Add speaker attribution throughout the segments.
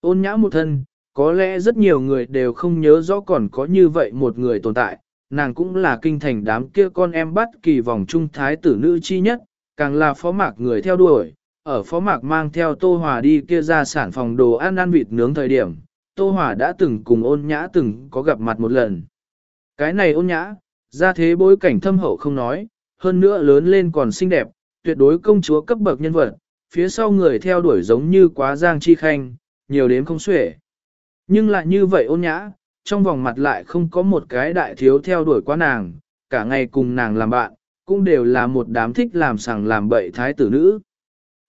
Speaker 1: Ôn nhã một thân, có lẽ rất nhiều người đều không nhớ rõ còn có như vậy một người tồn tại, nàng cũng là kinh thành đám kia con em bắt kỳ vòng trung thái tử nữ chi nhất, càng là phó mạc người theo đuổi, ở phó mạc mang theo Tô Hòa đi kia ra sản phòng đồ ăn ăn vịt nướng thời điểm, Tô Hòa đã từng cùng ôn nhã từng có gặp mặt một lần. Cái này ôn nhã, ra thế bối cảnh thâm hậu không nói, hơn nữa lớn lên còn xinh đẹp, tuyệt đối công chúa cấp bậc nhân vật, phía sau người theo đuổi giống như quá giang chi khanh, nhiều đến không xuể. Nhưng lại như vậy ôn nhã, trong vòng mặt lại không có một cái đại thiếu theo đuổi quá nàng, cả ngày cùng nàng làm bạn, cũng đều là một đám thích làm sằng làm bậy thái tử nữ.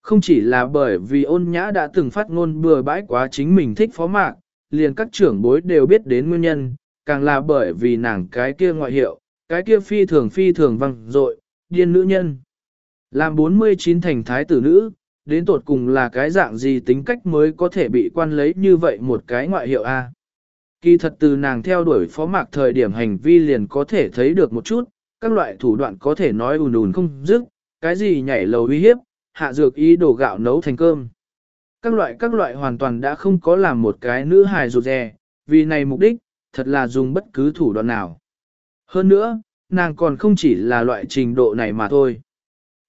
Speaker 1: Không chỉ là bởi vì ôn nhã đã từng phát ngôn bừa bãi quá chính mình thích phó mạc, liền các trưởng bối đều biết đến nguyên nhân, càng là bởi vì nàng cái kia ngoại hiệu, cái kia phi thường phi thường văng dội điên nữ nhân. Làm 49 thành thái tử nữ, đến tột cùng là cái dạng gì tính cách mới có thể bị quan lấy như vậy một cái ngoại hiệu A. Kỳ thật từ nàng theo đuổi phó mạc thời điểm hành vi liền có thể thấy được một chút, các loại thủ đoạn có thể nói ùn ùn không dứt, cái gì nhảy lầu uy hiếp, hạ dược ý đồ gạo nấu thành cơm. Các loại các loại hoàn toàn đã không có làm một cái nữ hài rụt rè, vì này mục đích, thật là dùng bất cứ thủ đoạn nào. Hơn nữa, nàng còn không chỉ là loại trình độ này mà thôi.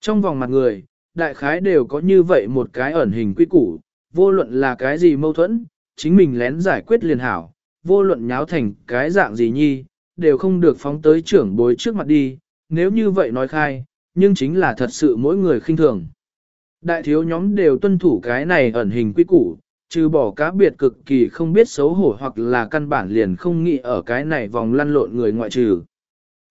Speaker 1: Trong vòng mặt người, đại khái đều có như vậy một cái ẩn hình quy củ, vô luận là cái gì mâu thuẫn, chính mình lén giải quyết liền hảo, vô luận nháo thành cái dạng gì nhi, đều không được phóng tới trưởng bối trước mặt đi, nếu như vậy nói khai, nhưng chính là thật sự mỗi người khinh thường. Đại thiếu nhóm đều tuân thủ cái này ẩn hình quy củ, trừ bỏ cá biệt cực kỳ không biết xấu hổ hoặc là căn bản liền không nghĩ ở cái này vòng lăn lộn người ngoại trừ.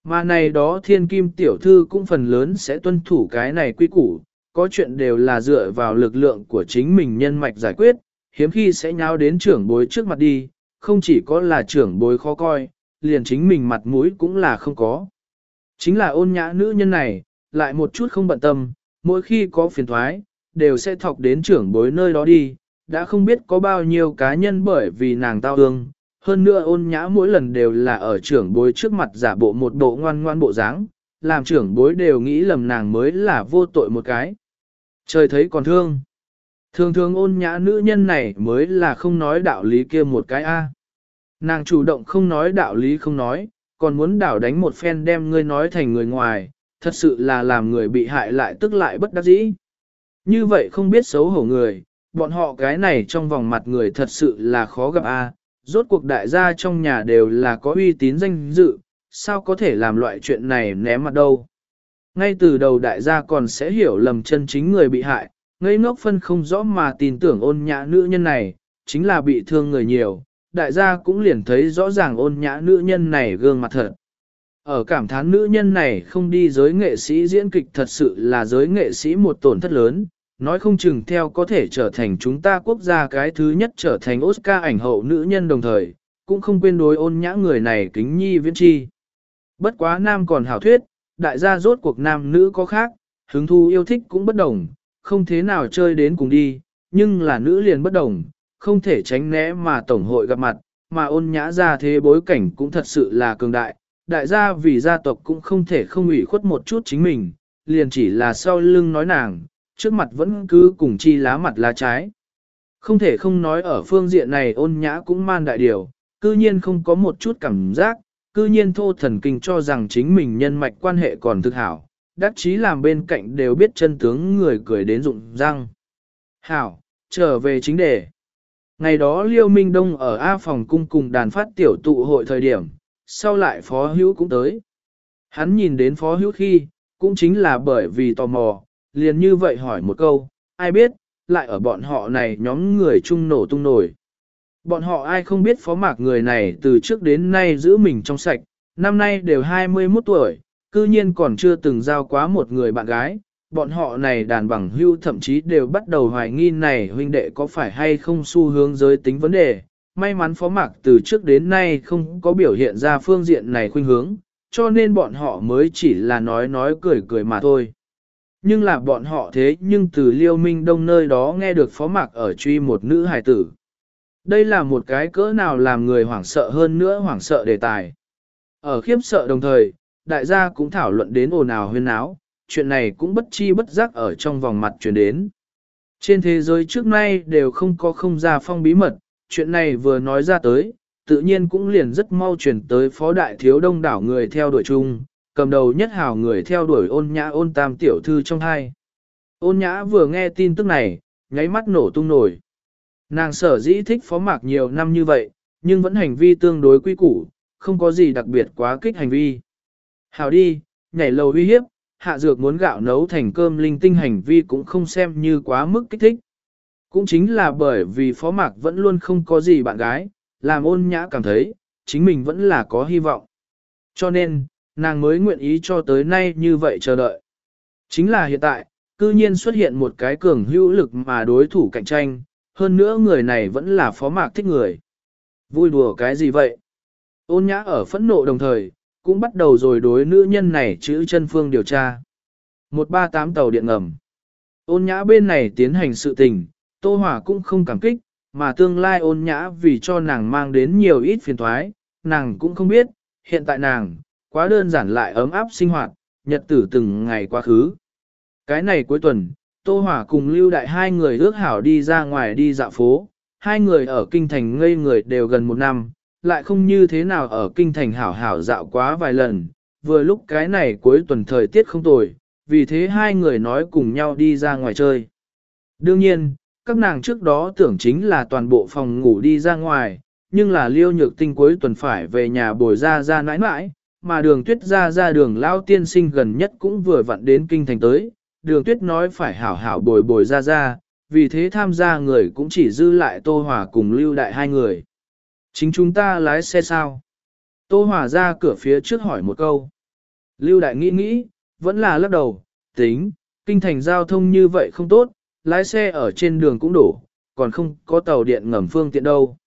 Speaker 1: Mà này đó thiên kim tiểu thư cũng phần lớn sẽ tuân thủ cái này quy củ, có chuyện đều là dựa vào lực lượng của chính mình nhân mạch giải quyết, hiếm khi sẽ nháo đến trưởng bối trước mặt đi, không chỉ có là trưởng bối khó coi, liền chính mình mặt mũi cũng là không có. Chính là ôn nhã nữ nhân này, lại một chút không bận tâm, mỗi khi có phiền thoái, đều sẽ thọc đến trưởng bối nơi đó đi, đã không biết có bao nhiêu cá nhân bởi vì nàng tao ương, hơn nữa ôn nhã mỗi lần đều là ở trưởng bối trước mặt giả bộ một bộ ngoan ngoan bộ dáng, làm trưởng bối đều nghĩ lầm nàng mới là vô tội một cái. Trời thấy còn thương. Thường thường ôn nhã nữ nhân này mới là không nói đạo lý kia một cái A. Nàng chủ động không nói đạo lý không nói, còn muốn đảo đánh một phen đem ngươi nói thành người ngoài, thật sự là làm người bị hại lại tức lại bất đắc dĩ. Như vậy không biết xấu hổ người, bọn họ cái này trong vòng mặt người thật sự là khó gặp a. rốt cuộc đại gia trong nhà đều là có uy tín danh dự, sao có thể làm loại chuyện này ném mặt đâu. Ngay từ đầu đại gia còn sẽ hiểu lầm chân chính người bị hại, ngây ngốc phân không rõ mà tin tưởng ôn nhã nữ nhân này, chính là bị thương người nhiều, đại gia cũng liền thấy rõ ràng ôn nhã nữ nhân này gương mặt thật. Ở cảm thán nữ nhân này không đi giới nghệ sĩ diễn kịch thật sự là giới nghệ sĩ một tổn thất lớn, nói không chừng theo có thể trở thành chúng ta quốc gia cái thứ nhất trở thành Oscar ảnh hậu nữ nhân đồng thời, cũng không quên đối ôn nhã người này kính nhi viễn chi. Bất quá nam còn hảo thuyết, đại gia rốt cuộc nam nữ có khác, hứng thu yêu thích cũng bất đồng, không thế nào chơi đến cùng đi, nhưng là nữ liền bất đồng, không thể tránh né mà tổng hội gặp mặt, mà ôn nhã ra thế bối cảnh cũng thật sự là cường đại, đại gia vì gia tộc cũng không thể không ủy khuất một chút chính mình, liền chỉ là sau lưng nói nàng, trước mặt vẫn cứ cùng chi lá mặt lá trái. Không thể không nói ở phương diện này ôn nhã cũng man đại điều, cư nhiên không có một chút cảm giác, cư nhiên thô thần kinh cho rằng chính mình nhân mạch quan hệ còn thực hảo, đắc chí làm bên cạnh đều biết chân tướng người cười đến rụng răng. Hảo, trở về chính đề. Ngày đó Liêu Minh Đông ở A phòng cung cùng đàn phát tiểu tụ hội thời điểm, sau lại phó hữu cũng tới. Hắn nhìn đến phó hữu khi, cũng chính là bởi vì tò mò, liền như vậy hỏi một câu, ai biết, lại ở bọn họ này nhóm người chung nổ tung nổi. Bọn họ ai không biết phó mạc người này từ trước đến nay giữ mình trong sạch, năm nay đều 21 tuổi, cư nhiên còn chưa từng giao quá một người bạn gái. Bọn họ này đàn bằng hưu thậm chí đều bắt đầu hoài nghi này huynh đệ có phải hay không xu hướng giới tính vấn đề. May mắn phó mạc từ trước đến nay không có biểu hiện ra phương diện này khuynh hướng, cho nên bọn họ mới chỉ là nói nói cười cười mà thôi. Nhưng là bọn họ thế nhưng từ liêu minh đông nơi đó nghe được phó mạc ở truy một nữ hài tử. Đây là một cái cỡ nào làm người hoảng sợ hơn nữa hoảng sợ đề tài. Ở khiếp sợ đồng thời, đại gia cũng thảo luận đến ồn ào huyên náo, chuyện này cũng bất chi bất giác ở trong vòng mặt truyền đến. Trên thế giới trước nay đều không có không gia phong bí mật, chuyện này vừa nói ra tới, tự nhiên cũng liền rất mau chuyển tới phó đại thiếu đông đảo người theo đuổi chung, cầm đầu nhất hào người theo đuổi ôn nhã ôn tam tiểu thư trong hai. Ôn nhã vừa nghe tin tức này, nháy mắt nổ tung nổi. Nàng sở dĩ thích phó mạc nhiều năm như vậy, nhưng vẫn hành vi tương đối quy củ, không có gì đặc biệt quá kích hành vi. Hào đi, nhảy lầu uy hiếp, hạ dược muốn gạo nấu thành cơm linh tinh hành vi cũng không xem như quá mức kích thích. Cũng chính là bởi vì phó mạc vẫn luôn không có gì bạn gái, làm ôn nhã cảm thấy, chính mình vẫn là có hy vọng. Cho nên, nàng mới nguyện ý cho tới nay như vậy chờ đợi. Chính là hiện tại, cư nhiên xuất hiện một cái cường hữu lực mà đối thủ cạnh tranh, hơn nữa người này vẫn là phó mạc thích người. Vui đùa cái gì vậy? Ôn nhã ở phẫn nộ đồng thời, cũng bắt đầu rồi đối nữ nhân này chữ chân phương điều tra. 138 tàu điện ngầm. Ôn nhã bên này tiến hành sự tình, Tô Hỏa cũng không cảm kích, mà tương lai ôn nhã vì cho nàng mang đến nhiều ít phiền toái nàng cũng không biết, hiện tại nàng, quá đơn giản lại ấm áp sinh hoạt, nhật tử từng ngày quá khứ. Cái này cuối tuần, Tô Hỏa cùng Lưu Đại hai người ước hảo đi ra ngoài đi dạo phố, hai người ở kinh thành ngây người đều gần một năm, lại không như thế nào ở kinh thành hảo hảo dạo quá vài lần, vừa lúc cái này cuối tuần thời tiết không tồi, vì thế hai người nói cùng nhau đi ra ngoài chơi. Đương nhiên, các nàng trước đó tưởng chính là toàn bộ phòng ngủ đi ra ngoài, nhưng là liêu nhược tinh cuối tuần phải về nhà bồi ra ra nãi nãi, mà đường tuyết ra ra đường lao tiên sinh gần nhất cũng vừa vặn đến kinh thành tới, đường tuyết nói phải hảo hảo bồi bồi ra ra, vì thế tham gia người cũng chỉ dư lại Tô Hòa cùng lưu đại hai người. Chính chúng ta lái xe sao? Tô Hòa ra cửa phía trước hỏi một câu. Lưu đại nghĩ nghĩ, vẫn là lắc đầu, tính, kinh thành giao thông như vậy không tốt, lái xe ở trên đường cũng đổ, còn không có tàu điện ngầm phương tiện đâu.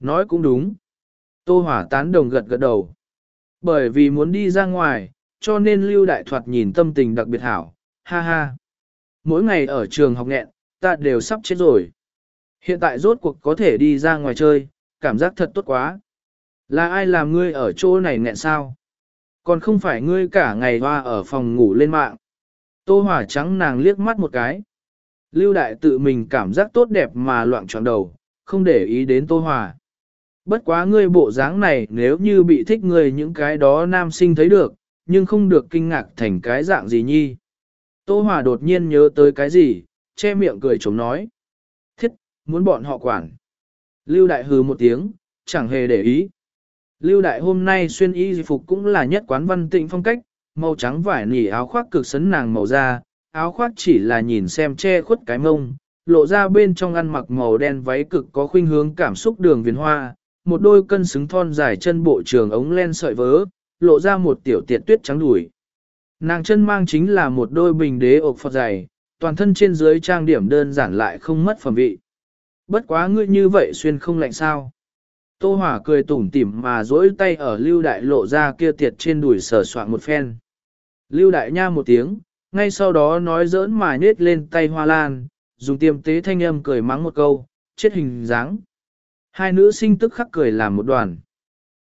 Speaker 1: Nói cũng đúng. Tô Hòa tán đồng gật gật đầu. Bởi vì muốn đi ra ngoài, cho nên Lưu Đại Thoạt nhìn tâm tình đặc biệt hảo, ha ha. Mỗi ngày ở trường học nghẹn, ta đều sắp chết rồi. Hiện tại rốt cuộc có thể đi ra ngoài chơi, cảm giác thật tốt quá. Là ai làm ngươi ở chỗ này nghẹn sao? Còn không phải ngươi cả ngày hoa ở phòng ngủ lên mạng. Tô Hỏa trắng nàng liếc mắt một cái. Lưu Đại tự mình cảm giác tốt đẹp mà loạn trọn đầu, không để ý đến Tô Hòa. Bất quá ngươi bộ dáng này nếu như bị thích người những cái đó nam sinh thấy được, nhưng không được kinh ngạc thành cái dạng gì nhi. Tô Hòa đột nhiên nhớ tới cái gì, che miệng cười chống nói. Thiết, muốn bọn họ quản. Lưu Đại hừ một tiếng, chẳng hề để ý. Lưu Đại hôm nay xuyên y phục cũng là nhất quán văn tịnh phong cách, màu trắng vải nỉ áo khoác cực sấn nàng màu da, áo khoác chỉ là nhìn xem che khuất cái mông, lộ ra bên trong ăn mặc màu đen váy cực có khuynh hướng cảm xúc đường viền hoa, một đôi cân xứng thon dài chân bộ trường ống len sợi vớ, lộ ra một tiểu tiệt tuyết trắng đùi. Nàng chân mang chính là một đôi bình đế ộc phật dày, toàn thân trên dưới trang điểm đơn giản lại không mất phẩm vị. Bất quá ngươi như vậy xuyên không lạnh sao. Tô Hỏa cười tủm tỉm mà dỗi tay ở Lưu Đại lộ ra kia tiệt trên đùi sờ soạn một phen. Lưu Đại nha một tiếng, ngay sau đó nói giỡn mà nết lên tay hoa lan, dùng tiêm tế thanh âm cười mắng một câu, chết hình dáng. Hai nữ sinh tức khắc cười làm một đoàn.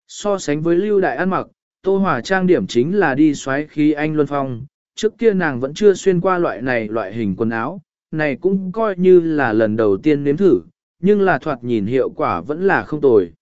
Speaker 1: So sánh với lưu đại ăn mặc, tô Hòa trang điểm chính là đi xoáy khí anh luân phong, trước kia nàng vẫn chưa xuyên qua loại này loại hình quần áo, này cũng coi như là lần đầu tiên nếm thử, nhưng là thoạt nhìn hiệu quả vẫn là không tồi.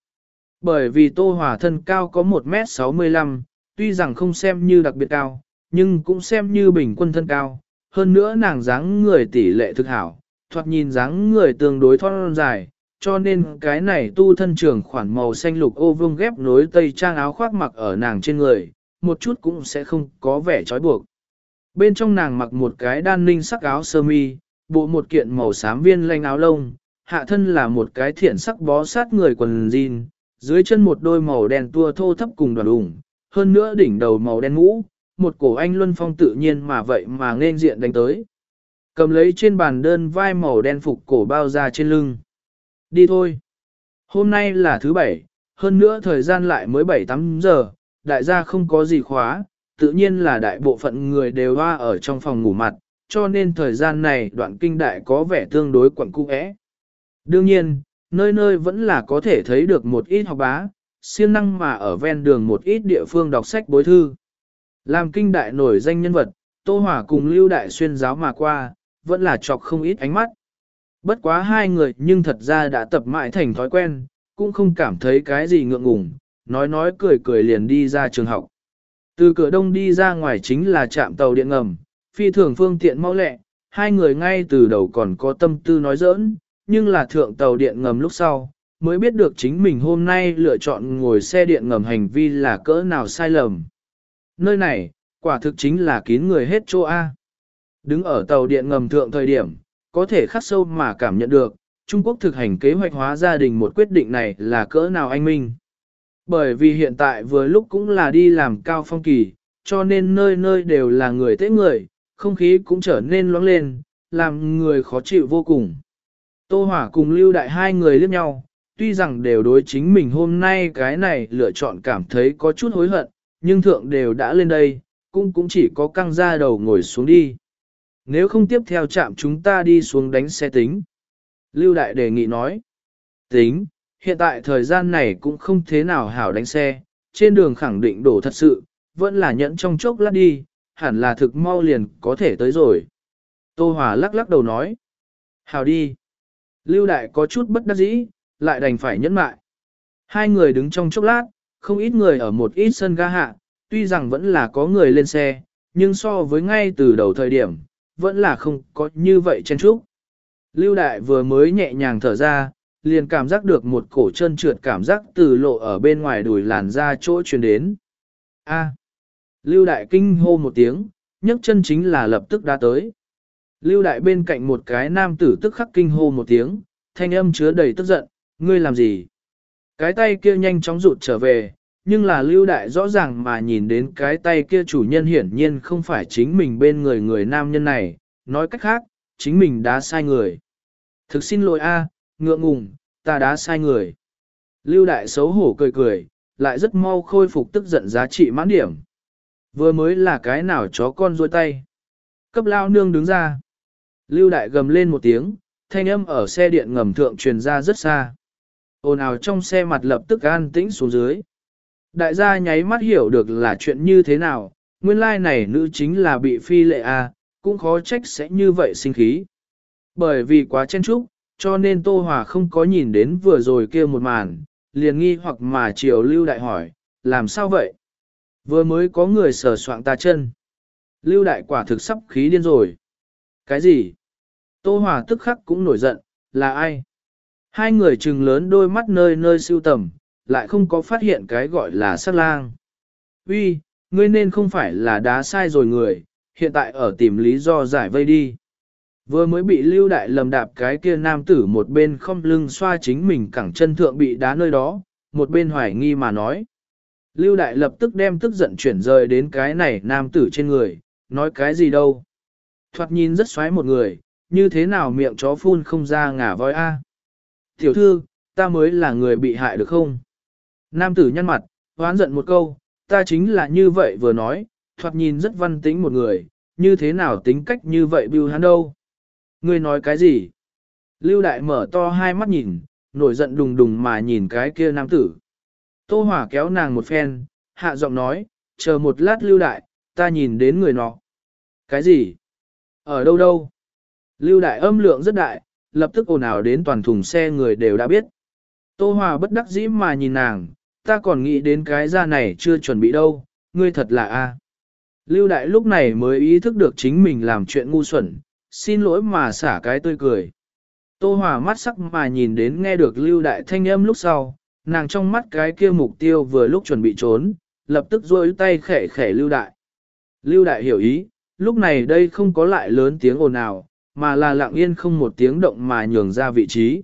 Speaker 1: Bởi vì tô Hòa thân cao có 1m65, tuy rằng không xem như đặc biệt cao, nhưng cũng xem như bình quân thân cao. Hơn nữa nàng dáng người tỷ lệ thực hảo, thoạt nhìn dáng người tương đối thon dài, cho nên cái này tu thân trường khoản màu xanh lục ô vương ghép nối tây trang áo khoác mặc ở nàng trên người, một chút cũng sẽ không có vẻ trói buộc. Bên trong nàng mặc một cái đan ninh sắc áo sơ mi, bộ một kiện màu xám viên lanh áo lông, hạ thân là một cái thiện sắc bó sát người quần jean, dưới chân một đôi màu đen tua thô thấp cùng đoàn ủng, hơn nữa đỉnh đầu màu đen mũ, một cổ anh luân phong tự nhiên mà vậy mà nên diện đánh tới. Cầm lấy trên bàn đơn vai màu đen phục cổ bao ra trên lưng. Đi thôi. Hôm nay là thứ bảy, hơn nữa thời gian lại mới 7-8 giờ, đại gia không có gì khóa, tự nhiên là đại bộ phận người đều hoa ở trong phòng ngủ mặt, cho nên thời gian này đoạn kinh đại có vẻ tương đối quẩn cung ẽ. Đương nhiên, nơi nơi vẫn là có thể thấy được một ít học bá, siêng năng mà ở ven đường một ít địa phương đọc sách bối thư. Làm kinh đại nổi danh nhân vật, Tô Hỏa cùng Lưu Đại xuyên giáo mà qua, vẫn là chọc không ít ánh mắt. Bất quá hai người nhưng thật ra đã tập mãi thành thói quen, cũng không cảm thấy cái gì ngượng ngùng, nói nói cười cười liền đi ra trường học. Từ cửa đông đi ra ngoài chính là trạm tàu điện ngầm, phi thường phương tiện mau lẹ, hai người ngay từ đầu còn có tâm tư nói giỡn, nhưng là thượng tàu điện ngầm lúc sau, mới biết được chính mình hôm nay lựa chọn ngồi xe điện ngầm hành vi là cỡ nào sai lầm. Nơi này, quả thực chính là kín người hết chỗ A. Đứng ở tàu điện ngầm thượng thời điểm, có thể khắc sâu mà cảm nhận được, Trung Quốc thực hành kế hoạch hóa gia đình một quyết định này là cỡ nào anh minh. Bởi vì hiện tại vừa lúc cũng là đi làm cao phong kỳ, cho nên nơi nơi đều là người tế người, không khí cũng trở nên loãng lên, làm người khó chịu vô cùng. Tô Hỏa cùng Lưu Đại hai người liếc nhau, tuy rằng đều đối chính mình hôm nay cái này lựa chọn cảm thấy có chút hối hận, nhưng thượng đều đã lên đây, cũng cũng chỉ có căng ra đầu ngồi xuống đi. Nếu không tiếp theo chạm chúng ta đi xuống đánh xe tính. Lưu Đại đề nghị nói. Tính, hiện tại thời gian này cũng không thế nào hảo đánh xe, trên đường khẳng định đổ thật sự, vẫn là nhẫn trong chốc lát đi, hẳn là thực mau liền có thể tới rồi. Tô Hòa lắc lắc đầu nói. Hảo đi. Lưu Đại có chút bất đắc dĩ, lại đành phải nhẫn mại. Hai người đứng trong chốc lát, không ít người ở một ít sân ga hạ, tuy rằng vẫn là có người lên xe, nhưng so với ngay từ đầu thời điểm, vẫn là không có như vậy chen trúc. Lưu Đại vừa mới nhẹ nhàng thở ra, liền cảm giác được một cổ chân trượt cảm giác từ lộ ở bên ngoài đùi làn ra chỗ truyền đến. A. Lưu Đại kinh hô một tiếng, nhấc chân chính là lập tức đã tới. Lưu Đại bên cạnh một cái nam tử tức khắc kinh hô một tiếng, thanh âm chứa đầy tức giận, ngươi làm gì? Cái tay kia nhanh chóng rụt trở về, nhưng là Lưu Đại rõ ràng mà nhìn đến cái tay kia chủ nhân hiển nhiên không phải chính mình bên người người nam nhân này, nói cách khác, chính mình đã sai người. Thực xin lỗi a, ngượng ngùng, ta đã sai người. Lưu đại xấu hổ cười cười, lại rất mau khôi phục tức giận giá trị mãn điểm. Vừa mới là cái nào chó con rôi tay. Cấp lao nương đứng ra. Lưu đại gầm lên một tiếng, thanh âm ở xe điện ngầm thượng truyền ra rất xa. Ồn ào trong xe mặt lập tức an tĩnh xuống dưới. Đại gia nháy mắt hiểu được là chuyện như thế nào, nguyên lai like này nữ chính là bị phi lệ a, cũng khó trách sẽ như vậy sinh khí. Bởi vì quá chen chúc, cho nên Tô Hòa không có nhìn đến vừa rồi kia một màn, liền nghi hoặc mà chiều Lưu Đại hỏi, làm sao vậy? Vừa mới có người sờ soạng ta chân. Lưu Đại quả thực sắp khí điên rồi. Cái gì? Tô Hòa tức khắc cũng nổi giận, là ai? Hai người trừng lớn đôi mắt nơi nơi siêu tầm, lại không có phát hiện cái gọi là sát lang. Uy, ngươi nên không phải là đá sai rồi người, hiện tại ở tìm lý do giải vây đi. Vừa mới bị lưu đại lầm đạp cái kia nam tử một bên không lưng xoa chính mình cẳng chân thượng bị đá nơi đó, một bên hoài nghi mà nói. Lưu đại lập tức đem tức giận chuyển rời đến cái này nam tử trên người, nói cái gì đâu. Thoạt nhìn rất xoáy một người, như thế nào miệng chó phun không ra ngả voi a. Tiểu thư, ta mới là người bị hại được không? Nam tử nhăn mặt, hoán giận một câu, ta chính là như vậy vừa nói, thoạt nhìn rất văn tính một người, như thế nào tính cách như vậy bưu hắn đâu. Ngươi nói cái gì? Lưu đại mở to hai mắt nhìn, nổi giận đùng đùng mà nhìn cái kia nam tử. Tô hỏa kéo nàng một phen, hạ giọng nói, chờ một lát lưu đại, ta nhìn đến người nọ. Cái gì? Ở đâu đâu? Lưu đại âm lượng rất đại, lập tức ồn ào đến toàn thùng xe người đều đã biết. Tô Hòa bất đắc dĩ mà nhìn nàng, ta còn nghĩ đến cái ra này chưa chuẩn bị đâu, ngươi thật là a. Lưu Đại lúc này mới ý thức được chính mình làm chuyện ngu xuẩn, xin lỗi mà xả cái tươi cười. Tô Hòa mắt sắc mà nhìn đến nghe được Lưu Đại thanh âm lúc sau, nàng trong mắt cái kia mục tiêu vừa lúc chuẩn bị trốn, lập tức duỗi tay khẽ khẽ Lưu Đại. Lưu Đại hiểu ý, lúc này đây không có lại lớn tiếng ồn ào, mà là lặng yên không một tiếng động mà nhường ra vị trí.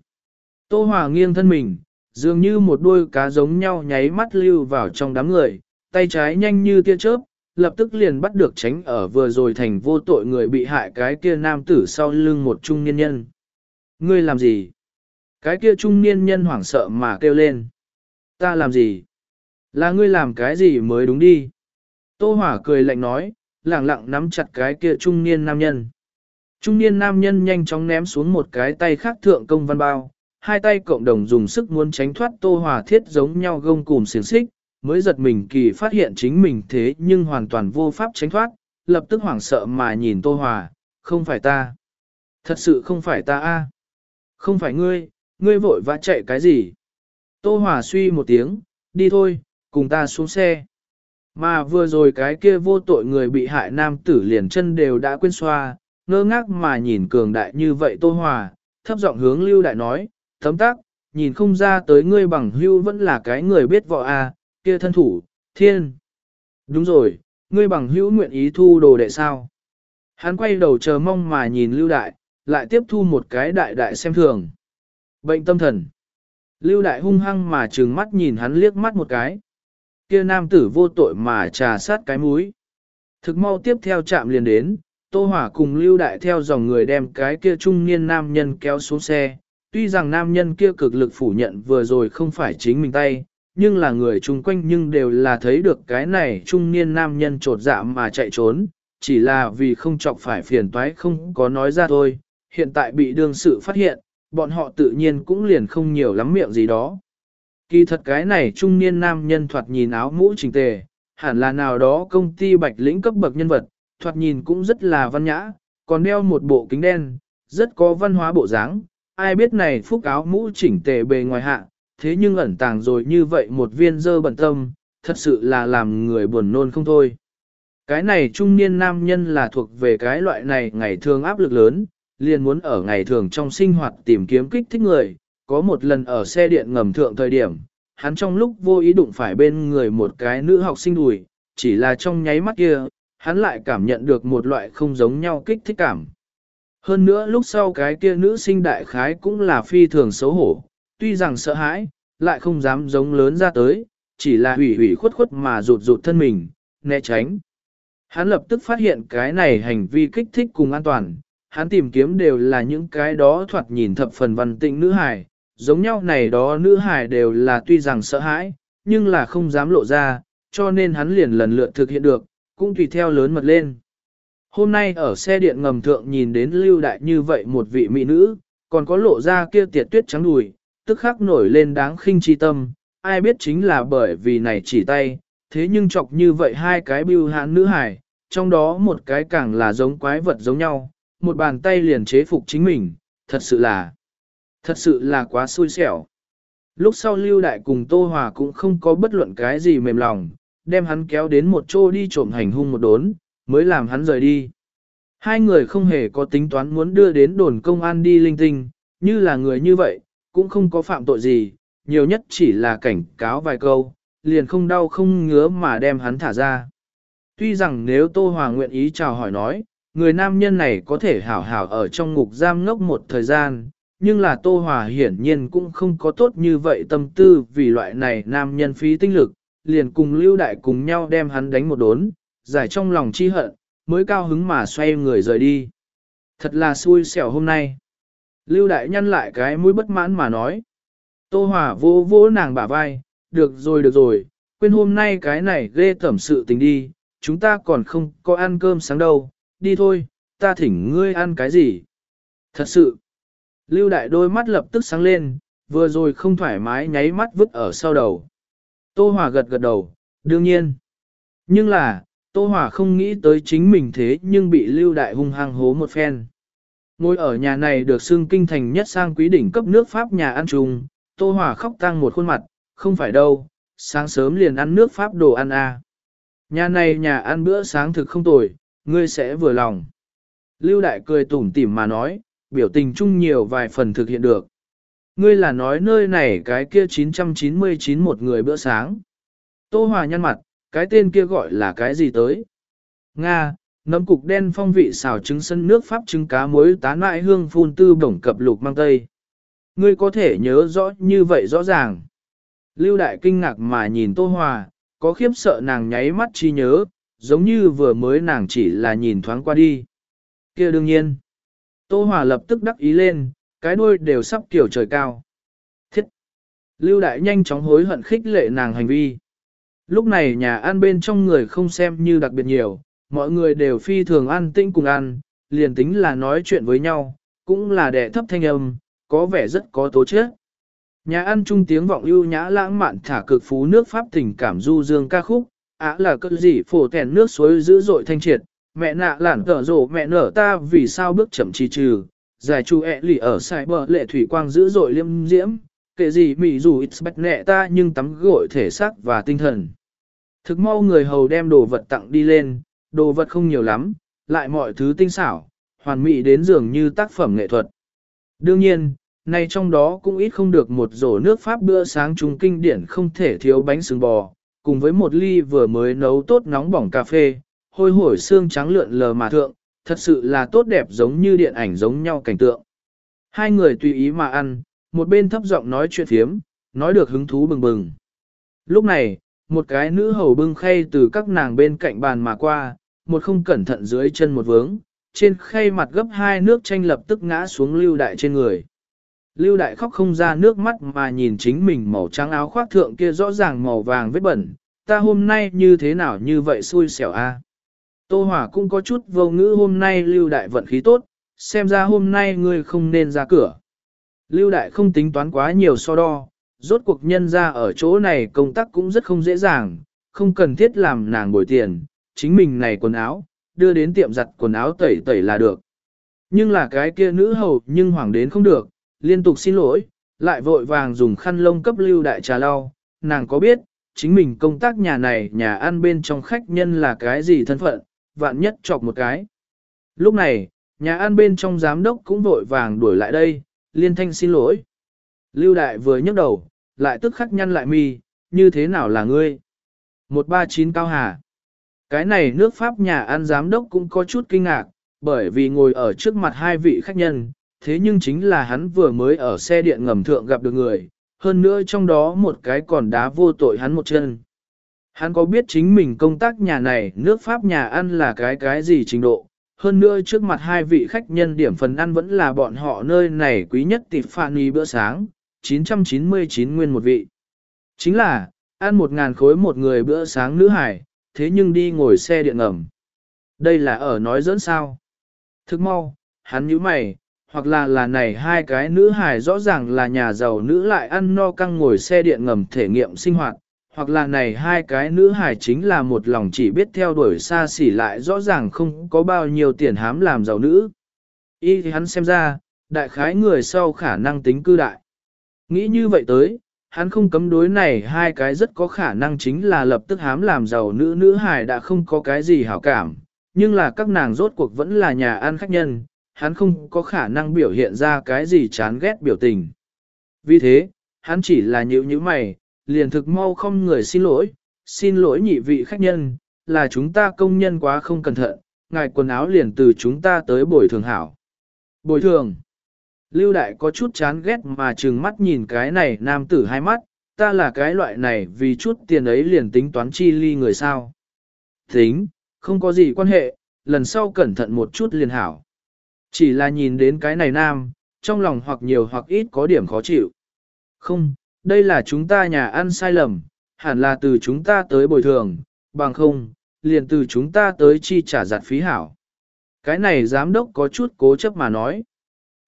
Speaker 1: Tô Hòa nghiêng thân mình, dường như một đuôi cá giống nhau nháy mắt lưu vào trong đám người, tay trái nhanh như tia chớp, lập tức liền bắt được tránh ở vừa rồi thành vô tội người bị hại cái kia nam tử sau lưng một trung niên nhân. Ngươi làm gì? Cái kia trung niên nhân hoảng sợ mà kêu lên. Ta làm gì? Là ngươi làm cái gì mới đúng đi? Tô Hỏa cười lạnh nói, lẳng lặng nắm chặt cái kia trung niên nam nhân. Trung niên nam nhân nhanh chóng ném xuống một cái tay khác thượng công văn bao, hai tay cộng đồng dùng sức muốn tránh thoát Tô Hòa thiết giống nhau gông cùm xiềng xích, mới giật mình kỳ phát hiện chính mình thế nhưng hoàn toàn vô pháp tránh thoát, lập tức hoảng sợ mà nhìn Tô Hòa, không phải ta. Thật sự không phải ta a. Không phải ngươi, ngươi vội vã chạy cái gì? Tô Hòa suy một tiếng, đi thôi, cùng ta xuống xe. Mà vừa rồi cái kia vô tội người bị hại nam tử liền chân đều đã quên xoa, ngơ ngác mà nhìn cường đại như vậy Tô Hòa, thấp giọng hướng lưu đại nói, thấm tác, nhìn không ra tới ngươi bằng hưu vẫn là cái người biết võ a, kia thân thủ, thiên. Đúng rồi, ngươi bằng hữu nguyện ý thu đồ đệ sao. Hắn quay đầu chờ mong mà nhìn lưu đại, lại tiếp thu một cái đại đại xem thường. Bệnh tâm thần. Lưu đại hung hăng mà trừng mắt nhìn hắn liếc mắt một cái. Kia nam tử vô tội mà trà sát cái mũi. Thực mau tiếp theo chạm liền đến, Tô Hỏa cùng lưu đại theo dòng người đem cái kia trung niên nam nhân kéo xuống xe. Tuy rằng nam nhân kia cực lực phủ nhận vừa rồi không phải chính mình tay, nhưng là người chung quanh nhưng đều là thấy được cái này trung niên nam nhân trột dạ mà chạy trốn, chỉ là vì không chọc phải phiền toái không có nói ra thôi, hiện tại bị đương sự phát hiện, bọn họ tự nhiên cũng liền không nhiều lắm miệng gì đó. Kỳ thật cái này trung niên nam nhân thoạt nhìn áo mũ chỉnh tề, hẳn là nào đó công ty bạch lĩnh cấp bậc nhân vật, thoạt nhìn cũng rất là văn nhã, còn đeo một bộ kính đen, rất có văn hóa bộ dáng ai biết này phúc áo mũ chỉnh tề bề ngoài hạ, thế nhưng ẩn tàng rồi như vậy một viên dơ bẩn tâm, thật sự là làm người buồn nôn không thôi. Cái này trung niên nam nhân là thuộc về cái loại này ngày thường áp lực lớn, liền muốn ở ngày thường trong sinh hoạt tìm kiếm kích thích người, có một lần ở xe điện ngầm thượng thời điểm, hắn trong lúc vô ý đụng phải bên người một cái nữ học sinh đùi, chỉ là trong nháy mắt kia, hắn lại cảm nhận được một loại không giống nhau kích thích cảm. Hơn nữa lúc sau cái kia nữ sinh đại khái cũng là phi thường xấu hổ, tuy rằng sợ hãi, lại không dám giống lớn ra tới, chỉ là hủy hủy khuất khuất mà rụt rụt thân mình, né tránh. Hắn lập tức phát hiện cái này hành vi kích thích cùng an toàn, hắn tìm kiếm đều là những cái đó thoạt nhìn thập phần văn tịnh nữ hài, giống nhau này đó nữ hài đều là tuy rằng sợ hãi, nhưng là không dám lộ ra, cho nên hắn liền lần lượt thực hiện được, cũng tùy theo lớn mật lên. Hôm nay ở xe điện ngầm thượng nhìn đến lưu đại như vậy một vị mỹ nữ, còn có lộ ra kia tiệt tuyết trắng đùi, tức khắc nổi lên đáng khinh chi tâm, ai biết chính là bởi vì này chỉ tay, thế nhưng chọc như vậy hai cái bưu hãn nữ hải, trong đó một cái càng là giống quái vật giống nhau, một bàn tay liền chế phục chính mình, thật sự là, thật sự là quá xui xẻo. Lúc sau Lưu Đại cùng Tô Hòa cũng không có bất luận cái gì mềm lòng, đem hắn kéo đến một chỗ đi trộm hành hung một đốn, mới làm hắn rời đi. Hai người không hề có tính toán muốn đưa đến đồn công an đi linh tinh, như là người như vậy, cũng không có phạm tội gì, nhiều nhất chỉ là cảnh cáo vài câu, liền không đau không ngứa mà đem hắn thả ra. Tuy rằng nếu Tô Hòa nguyện ý chào hỏi nói, người nam nhân này có thể hảo hảo ở trong ngục giam ngốc một thời gian, nhưng là Tô Hòa hiển nhiên cũng không có tốt như vậy tâm tư vì loại này nam nhân phí tinh lực, liền cùng lưu đại cùng nhau đem hắn đánh một đốn, giải trong lòng chi hận, mới cao hứng mà xoay người rời đi. Thật là xui xẻo hôm nay. Lưu đại nhân lại cái mũi bất mãn mà nói. Tô Hòa vô vô nàng bả vai, được rồi được rồi, quên hôm nay cái này ghê tẩm sự tình đi, chúng ta còn không có ăn cơm sáng đâu, đi thôi, ta thỉnh ngươi ăn cái gì. Thật sự, lưu đại đôi mắt lập tức sáng lên, vừa rồi không thoải mái nháy mắt vứt ở sau đầu. Tô Hòa gật gật đầu, đương nhiên. Nhưng là, Tô Hòa không nghĩ tới chính mình thế nhưng bị lưu đại hung hăng hố một phen. Ngôi ở nhà này được xưng kinh thành nhất sang quý đỉnh cấp nước Pháp nhà ăn chung, Tô Hòa khóc tăng một khuôn mặt, không phải đâu, sáng sớm liền ăn nước Pháp đồ ăn à. Nhà này nhà ăn bữa sáng thực không tồi, ngươi sẽ vừa lòng. Lưu Đại cười tủm tỉm mà nói, biểu tình chung nhiều vài phần thực hiện được. Ngươi là nói nơi này cái kia 999 một người bữa sáng. Tô Hòa nhăn mặt, cái tên kia gọi là cái gì tới? Nga, nấm cục đen phong vị xào trứng sân nước pháp trứng cá muối tán lại hương phun tư bổng cập lục mang tây. Ngươi có thể nhớ rõ như vậy rõ ràng. Lưu đại kinh ngạc mà nhìn Tô Hòa, có khiếp sợ nàng nháy mắt chi nhớ, giống như vừa mới nàng chỉ là nhìn thoáng qua đi. kia đương nhiên. Tô Hòa lập tức đắc ý lên, cái đuôi đều sắp kiểu trời cao. Thiết! Lưu đại nhanh chóng hối hận khích lệ nàng hành vi. Lúc này nhà ăn bên trong người không xem như đặc biệt nhiều, mọi người đều phi thường ăn tinh cùng ăn, liền tính là nói chuyện với nhau, cũng là đẻ thấp thanh âm, có vẻ rất có tố chất. Nhà ăn trung tiếng vọng ưu nhã lãng mạn thả cực phú nước Pháp tình cảm du dương ca khúc, á là cơn gì phổ thèn nước suối dữ dội thanh triệt, mẹ nạ lản cỡ rổ mẹ nở ta vì sao bước chậm trì trừ, giải chủ ẹ lì ở sai bờ lệ thủy quang dữ dội liêm diễm, kệ gì mỉ dù ít bạch nẹ ta nhưng tắm gội thể xác và tinh thần. Thực mau người hầu đem đồ vật tặng đi lên, đồ vật không nhiều lắm, lại mọi thứ tinh xảo, hoàn mỹ đến dường như tác phẩm nghệ thuật. Đương nhiên, nay trong đó cũng ít không được một rổ nước Pháp bữa sáng chúng kinh điển không thể thiếu bánh sừng bò, cùng với một ly vừa mới nấu tốt nóng bỏng cà phê, hôi hổi xương trắng lượn lờ mà thượng, thật sự là tốt đẹp giống như điện ảnh giống nhau cảnh tượng. Hai người tùy ý mà ăn, một bên thấp giọng nói chuyện phiếm, nói được hứng thú bừng bừng. Lúc này, một cái nữ hầu bưng khay từ các nàng bên cạnh bàn mà qua, một không cẩn thận dưới chân một vướng, trên khay mặt gấp hai nước chanh lập tức ngã xuống lưu đại trên người. Lưu đại khóc không ra nước mắt mà nhìn chính mình màu trắng áo khoác thượng kia rõ ràng màu vàng vết bẩn, ta hôm nay như thế nào như vậy xui xẻo a. Tô Hỏa cũng có chút vô ngữ hôm nay lưu đại vận khí tốt, xem ra hôm nay ngươi không nên ra cửa. Lưu đại không tính toán quá nhiều so đo, rốt cuộc nhân ra ở chỗ này công tác cũng rất không dễ dàng, không cần thiết làm nàng bồi tiền, chính mình này quần áo, đưa đến tiệm giặt quần áo tẩy tẩy là được. Nhưng là cái kia nữ hầu nhưng hoảng đến không được, liên tục xin lỗi, lại vội vàng dùng khăn lông cấp lưu đại trà lau, nàng có biết, chính mình công tác nhà này nhà ăn bên trong khách nhân là cái gì thân phận, vạn nhất chọc một cái. Lúc này, nhà ăn bên trong giám đốc cũng vội vàng đuổi lại đây, liên thanh xin lỗi. Lưu đại vừa nhấc đầu, lại tức khắc nhăn lại mi, như thế nào là ngươi? 139 Cao Hà Cái này nước Pháp nhà ăn giám đốc cũng có chút kinh ngạc, bởi vì ngồi ở trước mặt hai vị khách nhân, thế nhưng chính là hắn vừa mới ở xe điện ngầm thượng gặp được người, hơn nữa trong đó một cái còn đá vô tội hắn một chân. Hắn có biết chính mình công tác nhà này nước Pháp nhà ăn là cái cái gì trình độ, hơn nữa trước mặt hai vị khách nhân điểm phần ăn vẫn là bọn họ nơi này quý nhất tịp Fanny bữa sáng, 999 nguyên một vị. Chính là, ăn một ngàn khối một người bữa sáng nữ hải, thế nhưng đi ngồi xe điện ngầm. Đây là ở nói dẫn sao. Thức mau, hắn nhíu mày, hoặc là là này hai cái nữ hải rõ ràng là nhà giàu nữ lại ăn no căng ngồi xe điện ngầm thể nghiệm sinh hoạt, hoặc là này hai cái nữ hài chính là một lòng chỉ biết theo đuổi xa xỉ lại rõ ràng không có bao nhiêu tiền hám làm giàu nữ. Y thì hắn xem ra, đại khái người sau khả năng tính cư đại. Nghĩ như vậy tới, hắn không cấm đối này hai cái rất có khả năng chính là lập tức hám làm giàu nữ nữ hài đã không có cái gì hảo cảm, nhưng là các nàng rốt cuộc vẫn là nhà ăn khách nhân, hắn không có khả năng biểu hiện ra cái gì chán ghét biểu tình. Vì thế, hắn chỉ là nhữ như mày, liền thực mau không người xin lỗi, xin lỗi nhị vị khách nhân, là chúng ta công nhân quá không cẩn thận, ngài quần áo liền từ chúng ta tới bồi thường hảo. Bồi thường. Lưu đại có chút chán ghét mà trừng mắt nhìn cái này nam tử hai mắt, ta là cái loại này vì chút tiền ấy liền tính toán chi ly người sao. Tính, không có gì quan hệ, lần sau cẩn thận một chút liền hảo. Chỉ là nhìn đến cái này nam, trong lòng hoặc nhiều hoặc ít có điểm khó chịu. Không, đây là chúng ta nhà ăn sai lầm, hẳn là từ chúng ta tới bồi thường, bằng không, liền từ chúng ta tới chi trả giặt phí hảo. Cái này giám đốc có chút cố chấp mà nói.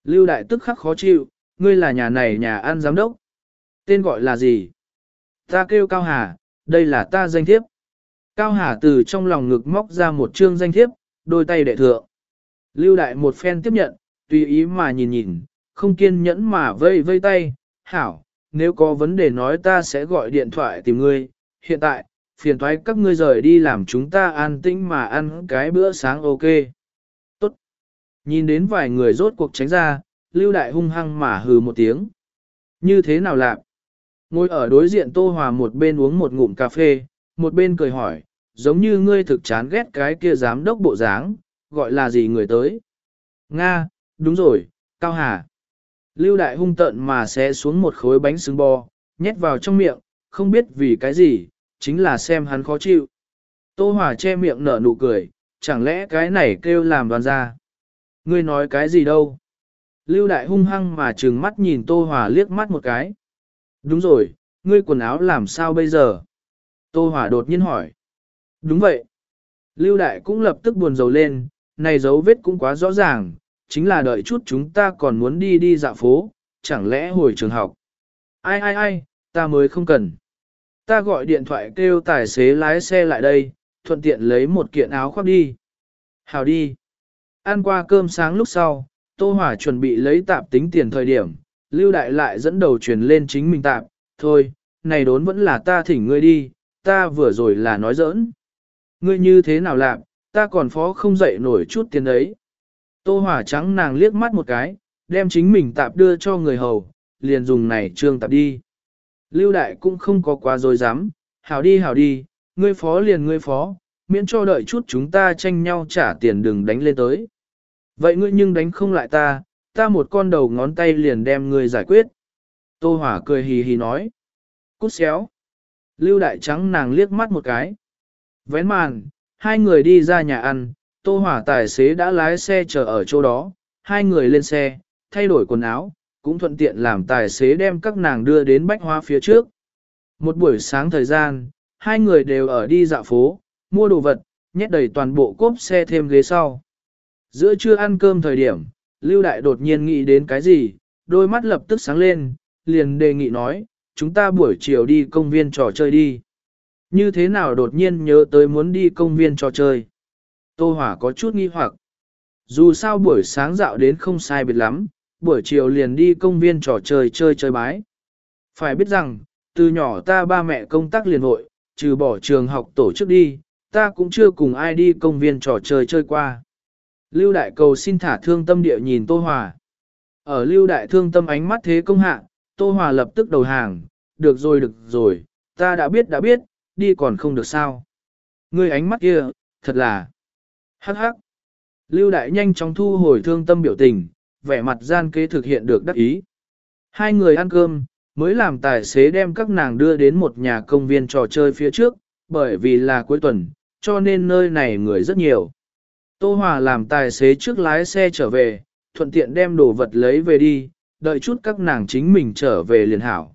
Speaker 1: Lưu đại tức khắc khó chịu, ngươi là nhà này nhà ăn giám đốc. Tên gọi là gì? Ta kêu Cao Hà, đây là ta danh thiếp. Cao Hà từ trong lòng ngực móc ra một chương danh thiếp, đôi tay đệ thượng. Lưu đại một phen tiếp nhận, tùy ý mà nhìn nhìn, không kiên nhẫn mà vây vây tay, hảo, nếu có vấn đề nói ta sẽ gọi điện thoại tìm ngươi, hiện tại, phiền thoái các ngươi rời đi làm chúng ta an tĩnh mà ăn cái bữa sáng ok. Tốt. Nhìn đến vài người rốt cuộc tránh ra, lưu đại hung hăng mà hừ một tiếng. Như thế nào lạc? Ngồi ở đối diện Tô Hòa một bên uống một ngụm cà phê, một bên cười hỏi, giống như ngươi thực chán ghét cái kia giám đốc bộ dáng, gọi là gì người tới? Nga, đúng rồi, Cao Hà. Lưu đại hung tận mà sẽ xuống một khối bánh xứng bò, nhét vào trong miệng, không biết vì cái gì, chính là xem hắn khó chịu. Tô Hòa che miệng nở nụ cười, chẳng lẽ cái này kêu làm đoàn ra. Ngươi nói cái gì đâu? Lưu đại hung hăng mà trừng mắt nhìn Tô Hòa liếc mắt một cái. Đúng rồi, ngươi quần áo làm sao bây giờ? Tô Hòa đột nhiên hỏi. Đúng vậy. Lưu đại cũng lập tức buồn rầu lên, này dấu vết cũng quá rõ ràng, chính là đợi chút chúng ta còn muốn đi đi dạo phố, chẳng lẽ hồi trường học. Ai ai ai, ta mới không cần. Ta gọi điện thoại kêu tài xế lái xe lại đây, thuận tiện lấy một kiện áo khoác đi. Hào đi. Ăn qua cơm sáng lúc sau, Tô Hòa chuẩn bị lấy tạp tính tiền thời điểm, Lưu Đại lại dẫn đầu truyền lên chính mình tạp, thôi, này đốn vẫn là ta thỉnh ngươi đi, ta vừa rồi là nói giỡn. Ngươi như thế nào làm, ta còn phó không dậy nổi chút tiền đấy. Tô Hòa trắng nàng liếc mắt một cái, đem chính mình tạp đưa cho người hầu, liền dùng này trương tạp đi. Lưu Đại cũng không có quá dối dám, hảo đi hảo đi, ngươi phó liền ngươi phó, miễn cho đợi chút chúng ta tranh nhau trả tiền đừng đánh lên tới. Vậy ngươi nhưng đánh không lại ta, ta một con đầu ngón tay liền đem ngươi giải quyết. Tô Hỏa cười hì hì nói. Cút xéo. Lưu Đại Trắng nàng liếc mắt một cái. Vén màn, hai người đi ra nhà ăn, Tô Hỏa tài xế đã lái xe chờ ở chỗ đó, hai người lên xe, thay đổi quần áo, cũng thuận tiện làm tài xế đem các nàng đưa đến bách hoa phía trước. Một buổi sáng thời gian, hai người đều ở đi dạo phố, mua đồ vật, nhét đầy toàn bộ cốp xe thêm ghế sau. Giữa trưa ăn cơm thời điểm, Lưu Đại đột nhiên nghĩ đến cái gì, đôi mắt lập tức sáng lên, liền đề nghị nói, chúng ta buổi chiều đi công viên trò chơi đi. Như thế nào đột nhiên nhớ tới muốn đi công viên trò chơi? Tô Hòa có chút nghi hoặc. Dù sao buổi sáng dạo đến không sai biệt lắm, buổi chiều liền đi công viên trò chơi chơi chơi bái. Phải biết rằng, từ nhỏ ta ba mẹ công tác liền hội, trừ bỏ trường học tổ chức đi, ta cũng chưa cùng ai đi công viên trò chơi chơi qua. Lưu Đại Cầu xin thả thương tâm địa nhìn Tô Hòa. Ở Lưu Đại thương tâm ánh mắt thế công hạ, Tô Hòa lập tức đầu hàng, được rồi được rồi, ta đã biết đã biết, đi còn không được sao. Ngươi ánh mắt kia, thật là... Hắc hắc. Lưu Đại nhanh chóng thu hồi thương tâm biểu tình, vẻ mặt gian kế thực hiện được đắc ý. Hai người ăn cơm, mới làm tài xế đem các nàng đưa đến một nhà công viên trò chơi phía trước, bởi vì là cuối tuần, cho nên nơi này người rất nhiều. Tô Hòa làm tài xế trước lái xe trở về, thuận tiện đem đồ vật lấy về đi, đợi chút các nàng chính mình trở về liền hảo.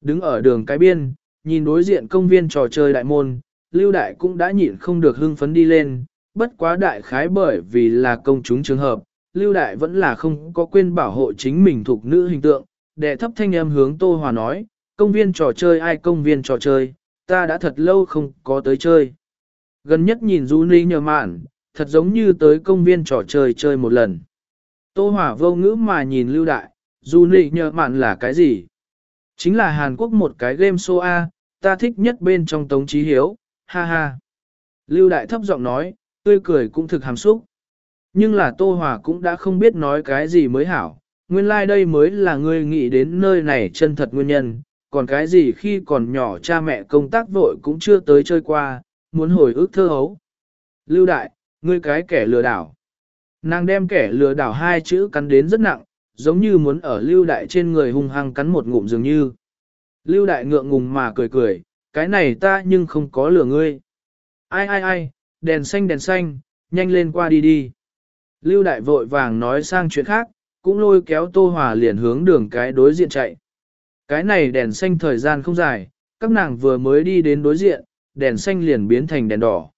Speaker 1: Đứng ở đường cái biên, nhìn đối diện công viên trò chơi đại môn, Lưu Đại cũng đã nhịn không được hưng phấn đi lên, bất quá đại khái bởi vì là công chúng trường hợp, Lưu Đại vẫn là không có quên bảo hộ chính mình thuộc nữ hình tượng, đệ thấp thanh âm hướng Tô Hòa nói, công viên trò chơi ai công viên trò chơi, ta đã thật lâu không có tới chơi. Gần nhất nhìn Du Ni nhờ mạn, thật giống như tới công viên trò chơi chơi một lần. Tô Hòa vô ngữ mà nhìn Lưu Đại, Du Ni nhờ mạn là cái gì? Chính là Hàn Quốc một cái game show A, ta thích nhất bên trong Tống Chí Hiếu, ha ha. Lưu Đại thấp giọng nói, tươi cười cũng thực hàm xúc. Nhưng là Tô Hòa cũng đã không biết nói cái gì mới hảo, nguyên lai like đây mới là ngươi nghĩ đến nơi này chân thật nguyên nhân, còn cái gì khi còn nhỏ cha mẹ công tác vội cũng chưa tới chơi qua, muốn hồi ức thơ hấu. Lưu Đại, ngươi cái kẻ lừa đảo. Nàng đem kẻ lừa đảo hai chữ cắn đến rất nặng, giống như muốn ở Lưu Đại trên người hung hăng cắn một ngụm dường như. Lưu Đại ngượng ngùng mà cười cười, cái này ta nhưng không có lừa ngươi. Ai ai ai, đèn xanh đèn xanh, nhanh lên qua đi đi. Lưu Đại vội vàng nói sang chuyện khác, cũng lôi kéo Tô Hòa liền hướng đường cái đối diện chạy. Cái này đèn xanh thời gian không dài, các nàng vừa mới đi đến đối diện, đèn xanh liền biến thành đèn đỏ.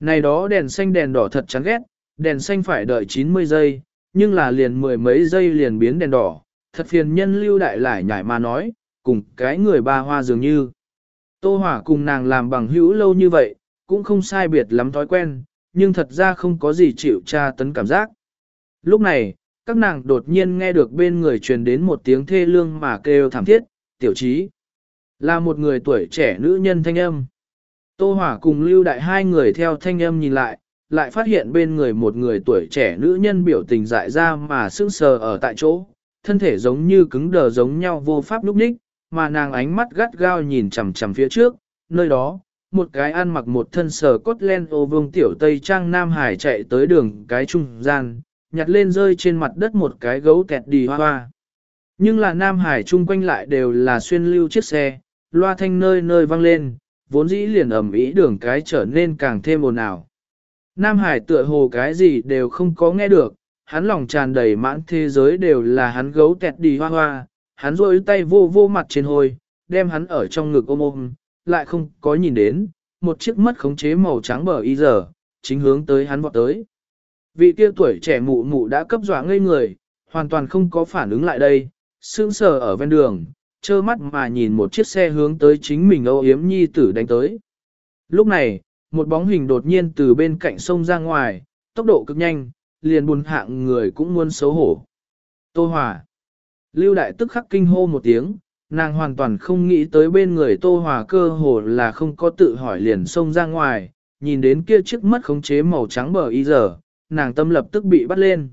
Speaker 1: Này đó đèn xanh đèn đỏ thật chán ghét, đèn xanh phải đợi 90 giây, nhưng là liền mười mấy giây liền biến đèn đỏ, thật phiền nhân lưu đại lại nhảy mà nói, cùng cái người ba hoa dường như. Tô Hỏa cùng nàng làm bằng hữu lâu như vậy, cũng không sai biệt lắm thói quen, nhưng thật ra không có gì chịu tra tấn cảm giác. Lúc này, các nàng đột nhiên nghe được bên người truyền đến một tiếng thê lương mà kêu thảm thiết, tiểu trí. Là một người tuổi trẻ nữ nhân thanh âm. Tô Hỏa cùng Lưu Đại hai người theo thanh âm nhìn lại, lại phát hiện bên người một người tuổi trẻ nữ nhân biểu tình dại ra mà sững sờ ở tại chỗ, thân thể giống như cứng đờ giống nhau vô pháp lúc ních, mà nàng ánh mắt gắt gao nhìn chằm chằm phía trước, nơi đó, một cái ăn mặc một thân sờ cốt len ô vương tiểu tây trang Nam Hải chạy tới đường cái trung gian, nhặt lên rơi trên mặt đất một cái gấu kẹt đi hoa hoa. Nhưng là Nam Hải chung quanh lại đều là xuyên lưu chiếc xe, loa thanh nơi nơi vang lên, vốn dĩ liền ẩm ý đường cái trở nên càng thêm ồn ào. Nam Hải tựa hồ cái gì đều không có nghe được, hắn lòng tràn đầy mãn thế giới đều là hắn gấu kẹt đi hoa hoa, hắn rôi tay vô vô mặt trên hồi đem hắn ở trong ngực ôm ôm, lại không có nhìn đến, một chiếc mất khống chế màu trắng bờ y giờ, chính hướng tới hắn vọt tới. Vị kia tuổi trẻ mụ mụ đã cấp dọa ngây người, hoàn toàn không có phản ứng lại đây, sững sờ ở ven đường, trơ mắt mà nhìn một chiếc xe hướng tới chính mình âu yếm nhi tử đánh tới. Lúc này, một bóng hình đột nhiên từ bên cạnh sông ra ngoài, tốc độ cực nhanh, liền buồn hạng người cũng muốn xấu hổ. Tô Hòa. Lưu Đại tức khắc kinh hô một tiếng, nàng hoàn toàn không nghĩ tới bên người Tô Hòa cơ hồ là không có tự hỏi liền xông ra ngoài, nhìn đến kia chiếc mất khống chế màu trắng bờ y giờ, nàng tâm lập tức bị bắt lên.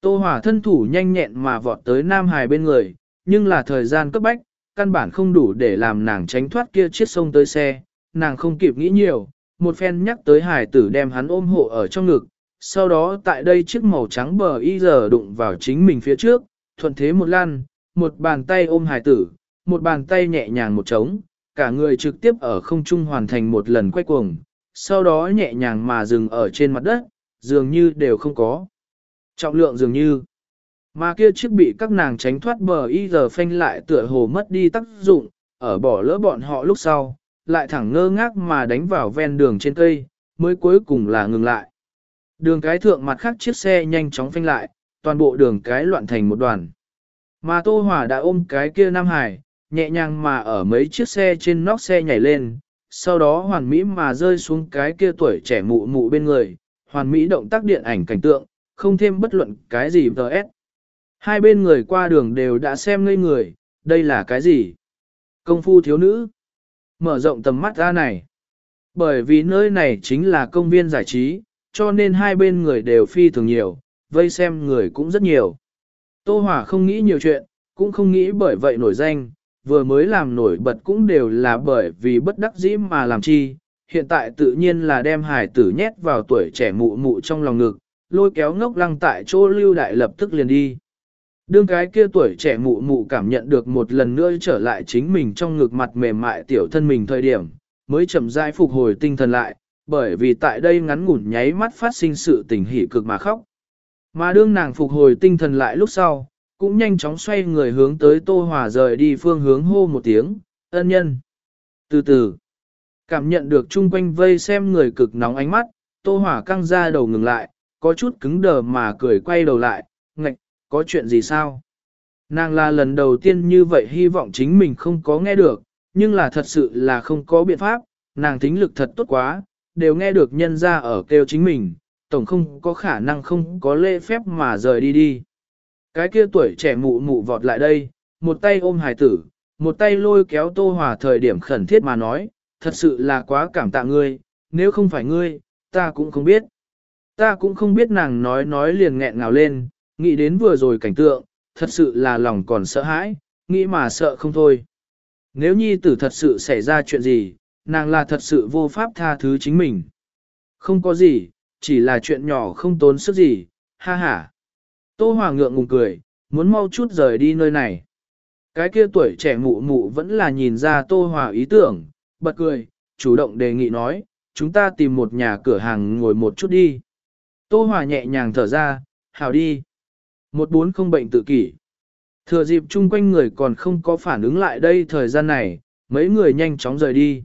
Speaker 1: Tô Hòa thân thủ nhanh nhẹn mà vọt tới Nam Hải bên người, nhưng là thời gian cấp bách, căn bản không đủ để làm nàng tránh thoát kia chiếc sông tới xe, nàng không kịp nghĩ nhiều, một phen nhắc tới hải tử đem hắn ôm hộ ở trong ngực, sau đó tại đây chiếc màu trắng bờ y giờ đụng vào chính mình phía trước, thuận thế một lan, một bàn tay ôm hải tử, một bàn tay nhẹ nhàng một trống, cả người trực tiếp ở không trung hoàn thành một lần quay cuồng, sau đó nhẹ nhàng mà dừng ở trên mặt đất, dường như đều không có. Trọng lượng dường như, mà kia chiếc bị các nàng tránh thoát bờ y giờ phanh lại tựa hồ mất đi tác dụng, ở bỏ lỡ bọn họ lúc sau, lại thẳng ngơ ngác mà đánh vào ven đường trên cây, mới cuối cùng là ngừng lại. Đường cái thượng mặt khác chiếc xe nhanh chóng phanh lại, toàn bộ đường cái loạn thành một đoàn. Mà Tô Hòa đã ôm cái kia Nam Hải, nhẹ nhàng mà ở mấy chiếc xe trên nóc xe nhảy lên, sau đó hoàn mỹ mà rơi xuống cái kia tuổi trẻ mụ mụ bên người, hoàn mỹ động tác điện ảnh cảnh tượng, không thêm bất luận cái gì VS. Hai bên người qua đường đều đã xem ngây người, đây là cái gì? Công phu thiếu nữ. Mở rộng tầm mắt ra này. Bởi vì nơi này chính là công viên giải trí, cho nên hai bên người đều phi thường nhiều, vây xem người cũng rất nhiều. Tô Hòa không nghĩ nhiều chuyện, cũng không nghĩ bởi vậy nổi danh, vừa mới làm nổi bật cũng đều là bởi vì bất đắc dĩ mà làm chi, hiện tại tự nhiên là đem hải tử nhét vào tuổi trẻ mụ mụ trong lòng ngực, lôi kéo ngốc lăng tại chỗ lưu đại lập tức liền đi. Đương cái kia tuổi trẻ mụ mụ cảm nhận được một lần nữa trở lại chính mình trong ngực mặt mềm mại tiểu thân mình thời điểm, mới chậm rãi phục hồi tinh thần lại, bởi vì tại đây ngắn ngủn nháy mắt phát sinh sự tình hỉ cực mà khóc. Mà đương nàng phục hồi tinh thần lại lúc sau, cũng nhanh chóng xoay người hướng tới Tô Hòa rời đi phương hướng hô một tiếng, ân nhân. Từ từ, cảm nhận được chung quanh vây xem người cực nóng ánh mắt, Tô Hòa căng ra đầu ngừng lại, có chút cứng đờ mà cười quay đầu lại, ngạch, có chuyện gì sao? Nàng là lần đầu tiên như vậy hy vọng chính mình không có nghe được, nhưng là thật sự là không có biện pháp, nàng tính lực thật tốt quá, đều nghe được nhân ra ở kêu chính mình, tổng không có khả năng không có lễ phép mà rời đi đi. Cái kia tuổi trẻ mụ mụ vọt lại đây, một tay ôm hài tử, một tay lôi kéo tô hòa thời điểm khẩn thiết mà nói, thật sự là quá cảm tạ ngươi, nếu không phải ngươi, ta cũng không biết. Ta cũng không biết nàng nói nói liền nghẹn ngào lên, nghĩ đến vừa rồi cảnh tượng, thật sự là lòng còn sợ hãi, nghĩ mà sợ không thôi. Nếu nhi tử thật sự xảy ra chuyện gì, nàng là thật sự vô pháp tha thứ chính mình. Không có gì, chỉ là chuyện nhỏ không tốn sức gì, ha ha. Tô Hòa ngượng ngùng cười, muốn mau chút rời đi nơi này. Cái kia tuổi trẻ mụ mụ vẫn là nhìn ra Tô Hòa ý tưởng, bật cười, chủ động đề nghị nói, chúng ta tìm một nhà cửa hàng ngồi một chút đi. Tô Hòa nhẹ nhàng thở ra, hào đi. Một bốn không bệnh tự kỷ. Thừa dịp chung quanh người còn không có phản ứng lại đây thời gian này, mấy người nhanh chóng rời đi.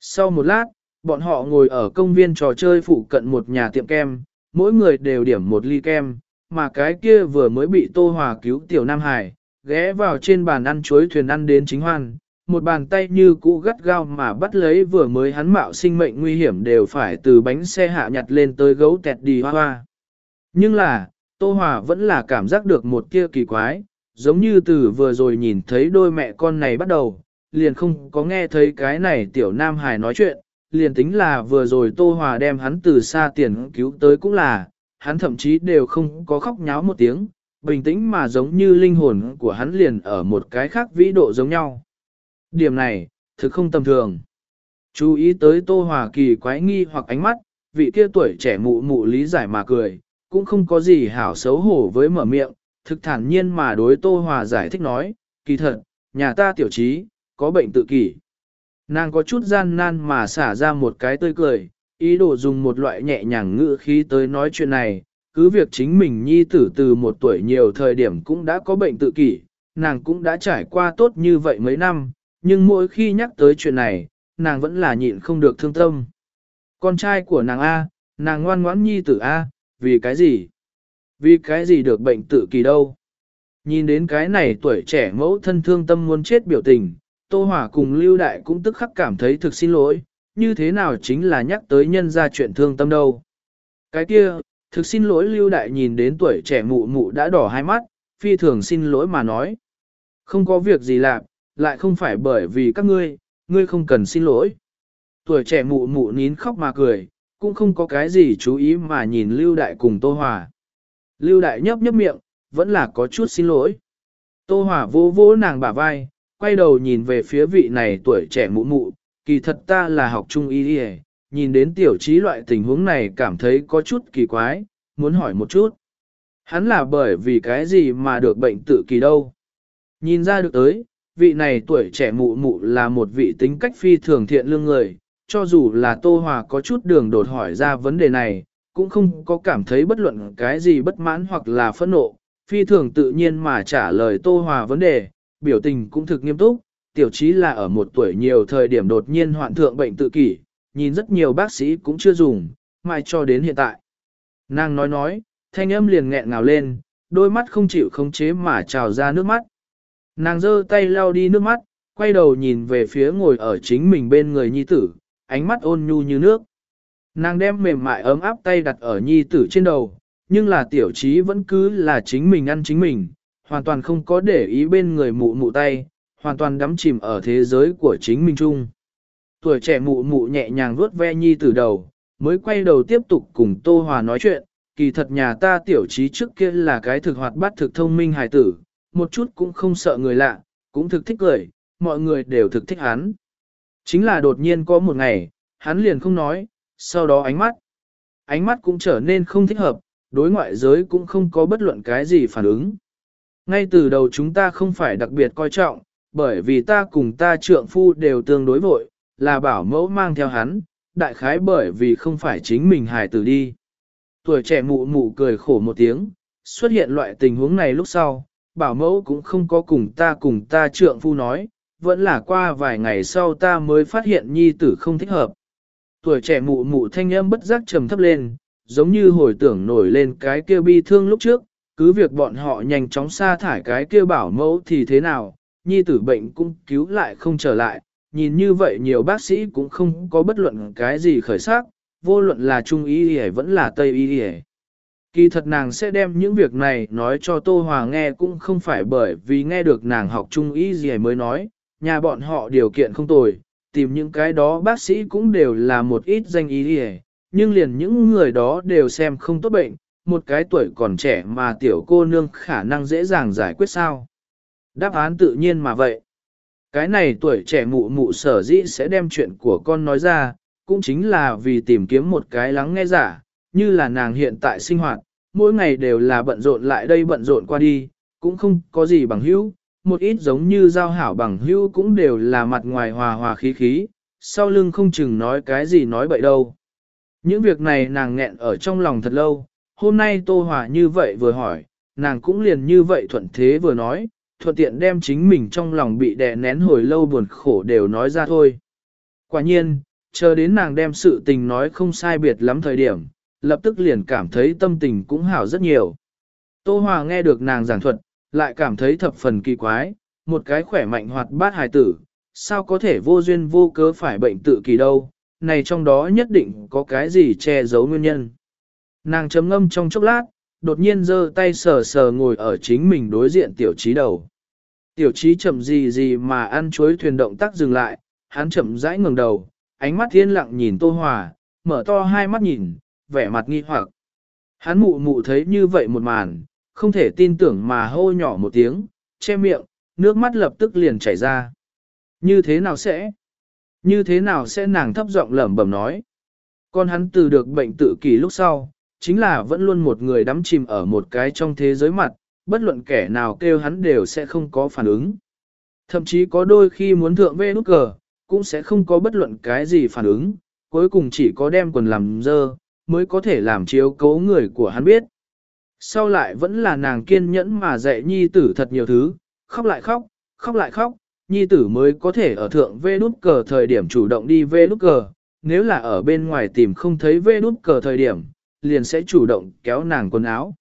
Speaker 1: Sau một lát, bọn họ ngồi ở công viên trò chơi phụ cận một nhà tiệm kem, mỗi người đều điểm một ly kem, mà cái kia vừa mới bị Tô Hòa cứu tiểu Nam Hải, ghé vào trên bàn ăn chuối thuyền ăn đến chính hoan, một bàn tay như cũ gắt gao mà bắt lấy vừa mới hắn mạo sinh mệnh nguy hiểm đều phải từ bánh xe hạ nhặt lên tới gấu tẹt đi hoa hoa. Nhưng là, Tô Hòa vẫn là cảm giác được một kia kỳ quái, giống như từ vừa rồi nhìn thấy đôi mẹ con này bắt đầu, liền không có nghe thấy cái này tiểu Nam Hải nói chuyện, liền tính là vừa rồi Tô Hòa đem hắn từ xa tiền cứu tới cũng là, hắn thậm chí đều không có khóc nháo một tiếng, bình tĩnh mà giống như linh hồn của hắn liền ở một cái khác vĩ độ giống nhau. Điểm này, thực không tầm thường. Chú ý tới Tô Hòa kỳ quái nghi hoặc ánh mắt, vị kia tuổi trẻ mụ mụ lý giải mà cười, cũng không có gì hảo xấu hổ với mở miệng, thực thản nhiên mà đối Tô Hòa giải thích nói, kỳ thật, nhà ta tiểu trí, có bệnh tự kỷ. Nàng có chút gian nan mà xả ra một cái tươi cười, ý đồ dùng một loại nhẹ nhàng ngữ khí tới nói chuyện này, cứ việc chính mình nhi tử từ một tuổi nhiều thời điểm cũng đã có bệnh tự kỷ, nàng cũng đã trải qua tốt như vậy mấy năm, nhưng mỗi khi nhắc tới chuyện này, nàng vẫn là nhịn không được thương tâm. Con trai của nàng A, nàng ngoan ngoãn nhi tử A, vì cái gì? Vì cái gì được bệnh tự kỳ đâu? Nhìn đến cái này tuổi trẻ mẫu thân thương tâm muốn chết biểu tình, Tô Hỏa cùng Lưu Đại cũng tức khắc cảm thấy thực xin lỗi, như thế nào chính là nhắc tới nhân ra chuyện thương tâm đâu. Cái kia, Thực xin lỗi lưu đại nhìn đến tuổi trẻ mụ mụ đã đỏ hai mắt, phi thường xin lỗi mà nói. Không có việc gì làm, lại không phải bởi vì các ngươi, ngươi không cần xin lỗi. Tuổi trẻ mụ mụ nín khóc mà cười, cũng không có cái gì chú ý mà nhìn lưu đại cùng Tô Hòa. Lưu đại nhấp nhấp miệng, vẫn là có chút xin lỗi. Tô Hòa vô vô nàng bả vai, quay đầu nhìn về phía vị này tuổi trẻ mụ mụ, kỳ thật ta là học trung y đi nhìn đến tiểu trí loại tình huống này cảm thấy có chút kỳ quái, muốn hỏi một chút. Hắn là bởi vì cái gì mà được bệnh tự kỳ đâu? Nhìn ra được tới, vị này tuổi trẻ mụ mụ là một vị tính cách phi thường thiện lương người, cho dù là Tô Hòa có chút đường đột hỏi ra vấn đề này, cũng không có cảm thấy bất luận cái gì bất mãn hoặc là phẫn nộ, phi thường tự nhiên mà trả lời Tô Hòa vấn đề, biểu tình cũng thực nghiêm túc, tiểu chí là ở một tuổi nhiều thời điểm đột nhiên hoạn thượng bệnh tự kỷ, nhìn rất nhiều bác sĩ cũng chưa dùng, mai cho đến hiện tại. Nàng nói nói, thanh âm liền nghẹn ngào lên, đôi mắt không chịu khống chế mà trào ra nước mắt. Nàng giơ tay lau đi nước mắt, quay đầu nhìn về phía ngồi ở chính mình bên người nhi tử, ánh mắt ôn nhu như nước. Nàng đem mềm mại ấm áp tay đặt ở nhi tử trên đầu, nhưng là tiểu trí vẫn cứ là chính mình ăn chính mình, hoàn toàn không có để ý bên người mụ mụ tay, hoàn toàn đắm chìm ở thế giới của chính mình chung. Tuổi trẻ mụ mụ nhẹ nhàng vuốt ve nhi tử đầu, mới quay đầu tiếp tục cùng Tô Hòa nói chuyện, kỳ thật nhà ta tiểu trí trước kia là cái thực hoạt bát thực thông minh hài tử, một chút cũng không sợ người lạ, cũng thực thích cười, mọi người đều thực thích hắn. Chính là đột nhiên có một ngày, hắn liền không nói, sau đó ánh mắt. Ánh mắt cũng trở nên không thích hợp, đối ngoại giới cũng không có bất luận cái gì phản ứng. Ngay từ đầu chúng ta không phải đặc biệt coi trọng, bởi vì ta cùng ta trượng phu đều tương đối vội, là bảo mẫu mang theo hắn, đại khái bởi vì không phải chính mình hài tử đi. Tuổi trẻ mụ mụ cười khổ một tiếng, xuất hiện loại tình huống này lúc sau, bảo mẫu cũng không có cùng ta cùng ta trượng phu nói, vẫn là qua vài ngày sau ta mới phát hiện nhi tử không thích hợp. Tuổi trẻ mụ mụ thanh âm bất giác trầm thấp lên, giống như hồi tưởng nổi lên cái kia bi thương lúc trước, cứ việc bọn họ nhanh chóng sa thải cái kia bảo mẫu thì thế nào, nhi tử bệnh cũng cứu lại không trở lại, nhìn như vậy nhiều bác sĩ cũng không có bất luận cái gì khởi sắc, vô luận là trung y y vẫn là tây y y. Kỳ thật nàng sẽ đem những việc này nói cho Tô Hòa nghe cũng không phải bởi vì nghe được nàng học trung y gì mới nói, nhà bọn họ điều kiện không tồi, tìm những cái đó bác sĩ cũng đều là một ít danh y gì nhưng liền những người đó đều xem không tốt bệnh, một cái tuổi còn trẻ mà tiểu cô nương khả năng dễ dàng giải quyết sao. Đáp án tự nhiên mà vậy. Cái này tuổi trẻ mụ mụ sở dĩ sẽ đem chuyện của con nói ra, cũng chính là vì tìm kiếm một cái lắng nghe giả, như là nàng hiện tại sinh hoạt, mỗi ngày đều là bận rộn lại đây bận rộn qua đi, cũng không có gì bằng hữu, một ít giống như giao hảo bằng hữu cũng đều là mặt ngoài hòa hòa khí khí, sau lưng không chừng nói cái gì nói bậy đâu. Những việc này nàng nghẹn ở trong lòng thật lâu, hôm nay Tô Hòa như vậy vừa hỏi, nàng cũng liền như vậy thuận thế vừa nói, thuận tiện đem chính mình trong lòng bị đè nén hồi lâu buồn khổ đều nói ra thôi. Quả nhiên, chờ đến nàng đem sự tình nói không sai biệt lắm thời điểm, lập tức liền cảm thấy tâm tình cũng hảo rất nhiều. Tô Hòa nghe được nàng giảng thuật, lại cảm thấy thập phần kỳ quái, một cái khỏe mạnh hoạt bát hài tử, sao có thể vô duyên vô cớ phải bệnh tự kỳ đâu, này trong đó nhất định có cái gì che giấu nguyên nhân. Nàng chấm ngâm trong chốc lát, đột nhiên giơ tay sờ sờ ngồi ở chính mình đối diện tiểu trí đầu. Tiểu trí chậm gì gì mà ăn chuối thuyền động tác dừng lại, hắn chậm rãi ngừng đầu, ánh mắt thiên lặng nhìn Tô Hòa, mở to hai mắt nhìn, vẻ mặt nghi hoặc. Hắn mụ mụ thấy như vậy một màn, không thể tin tưởng mà hô nhỏ một tiếng, che miệng, nước mắt lập tức liền chảy ra. Như thế nào sẽ? Như thế nào sẽ nàng thấp giọng lẩm bẩm nói? Con hắn từ được bệnh tự kỷ lúc sau, chính là vẫn luôn một người đắm chìm ở một cái trong thế giới mặt, bất luận kẻ nào kêu hắn đều sẽ không có phản ứng. Thậm chí có đôi khi muốn thượng về nút cờ, cũng sẽ không có bất luận cái gì phản ứng, cuối cùng chỉ có đem quần làm dơ, mới có thể làm chiếu cố người của hắn biết. Sau lại vẫn là nàng kiên nhẫn mà dạy nhi tử thật nhiều thứ, khóc lại khóc, khóc lại khóc, nhi tử mới có thể ở thượng vê nút cờ thời điểm chủ động đi vê nút cờ, nếu là ở bên ngoài tìm không thấy vê nút cờ thời điểm, liền sẽ chủ động kéo nàng quần áo.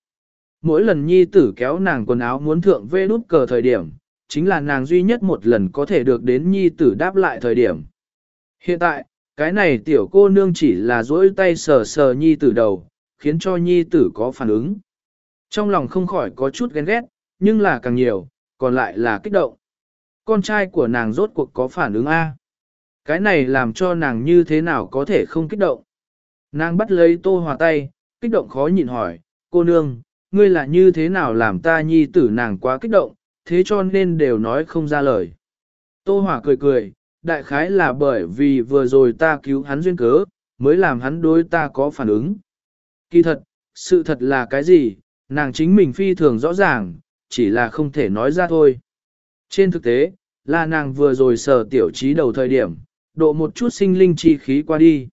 Speaker 1: Mỗi lần nhi tử kéo nàng quần áo muốn thượng vê nút cờ thời điểm, chính là nàng duy nhất một lần có thể được đến nhi tử đáp lại thời điểm. Hiện tại, cái này tiểu cô nương chỉ là duỗi tay sờ sờ nhi tử đầu, khiến cho nhi tử có phản ứng. Trong lòng không khỏi có chút ghen ghét, nhưng là càng nhiều, còn lại là kích động. Con trai của nàng rốt cuộc có phản ứng A. Cái này làm cho nàng như thế nào có thể không kích động. Nàng bắt lấy tô hòa tay, kích động khó nhịn hỏi, cô nương, ngươi là như thế nào làm ta nhi tử nàng quá kích động, thế cho nên đều nói không ra lời. Tô hòa cười cười, đại khái là bởi vì vừa rồi ta cứu hắn duyên cớ, mới làm hắn đối ta có phản ứng. Kỳ thật, sự thật là cái gì, nàng chính mình phi thường rõ ràng, chỉ là không thể nói ra thôi. Trên thực tế, là nàng vừa rồi sở tiểu trí đầu thời điểm, độ một chút sinh linh chi khí qua đi.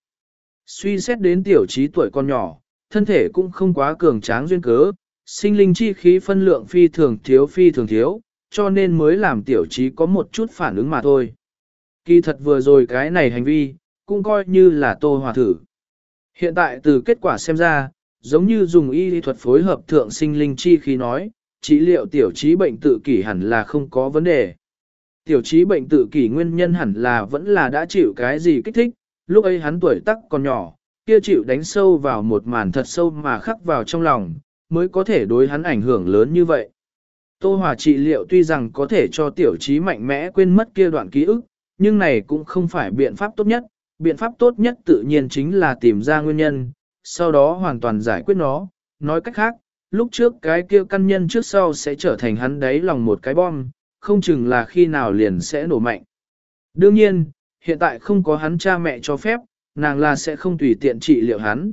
Speaker 1: Suy xét đến tiểu trí tuổi con nhỏ, thân thể cũng không quá cường tráng duyên cớ, sinh linh chi khí phân lượng phi thường thiếu phi thường thiếu, cho nên mới làm tiểu trí có một chút phản ứng mà thôi. Kỳ thật vừa rồi cái này hành vi, cũng coi như là tô hòa thử. Hiện tại từ kết quả xem ra, giống như dùng y lý thuật phối hợp thượng sinh linh chi khí nói, trị liệu tiểu trí bệnh tự kỷ hẳn là không có vấn đề. Tiểu trí bệnh tự kỷ nguyên nhân hẳn là vẫn là đã chịu cái gì kích thích, lúc ấy hắn tuổi tắc còn nhỏ, kia chịu đánh sâu vào một màn thật sâu mà khắc vào trong lòng, mới có thể đối hắn ảnh hưởng lớn như vậy. Tô Hòa trị liệu tuy rằng có thể cho tiểu trí mạnh mẽ quên mất kia đoạn ký ức, nhưng này cũng không phải biện pháp tốt nhất, biện pháp tốt nhất tự nhiên chính là tìm ra nguyên nhân, sau đó hoàn toàn giải quyết nó, nói cách khác, lúc trước cái kia căn nhân trước sau sẽ trở thành hắn đáy lòng một cái bom, không chừng là khi nào liền sẽ nổ mạnh. Đương nhiên, hiện tại không có hắn cha mẹ cho phép, nàng là sẽ không tùy tiện trị liệu hắn.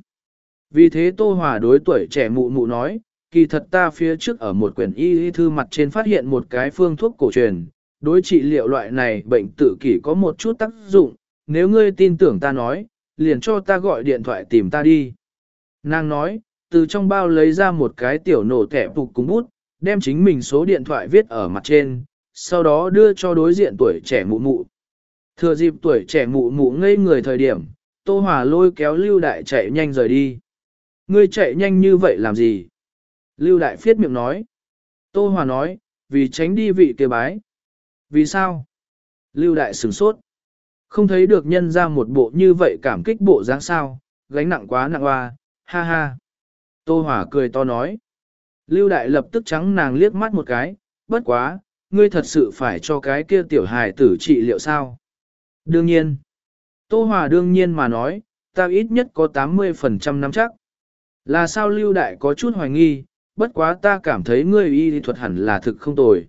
Speaker 1: Vì thế Tô Hòa đối tuổi trẻ mụ mụ nói, kỳ thật ta phía trước ở một quyển y y thư mặt trên phát hiện một cái phương thuốc cổ truyền, đối trị liệu loại này bệnh tự kỷ có một chút tác dụng, nếu ngươi tin tưởng ta nói, liền cho ta gọi điện thoại tìm ta đi. Nàng nói, từ trong bao lấy ra một cái tiểu nổ thẻ phục cùng bút, đem chính mình số điện thoại viết ở mặt trên, sau đó đưa cho đối diện tuổi trẻ mụ mụ. Thừa dịp tuổi trẻ mụ mụ ngây người thời điểm, Tô Hòa lôi kéo Lưu Đại chạy nhanh rời đi. Ngươi chạy nhanh như vậy làm gì? Lưu Đại phiết miệng nói. Tô Hòa nói, vì tránh đi vị kia bái. Vì sao? Lưu Đại sửng sốt. Không thấy được nhân ra một bộ như vậy cảm kích bộ dáng sao, gánh nặng quá nặng hoa, ha ha. Tô Hòa cười to nói. Lưu Đại lập tức trắng nàng liếc mắt một cái, bất quá, ngươi thật sự phải cho cái kia tiểu hài tử trị liệu sao? Đương nhiên. Tô Hòa đương nhiên mà nói, ta ít nhất có 80% nắm chắc. Là sao Lưu Đại có chút hoài nghi, bất quá ta cảm thấy ngươi y thuật hẳn là thực không tồi.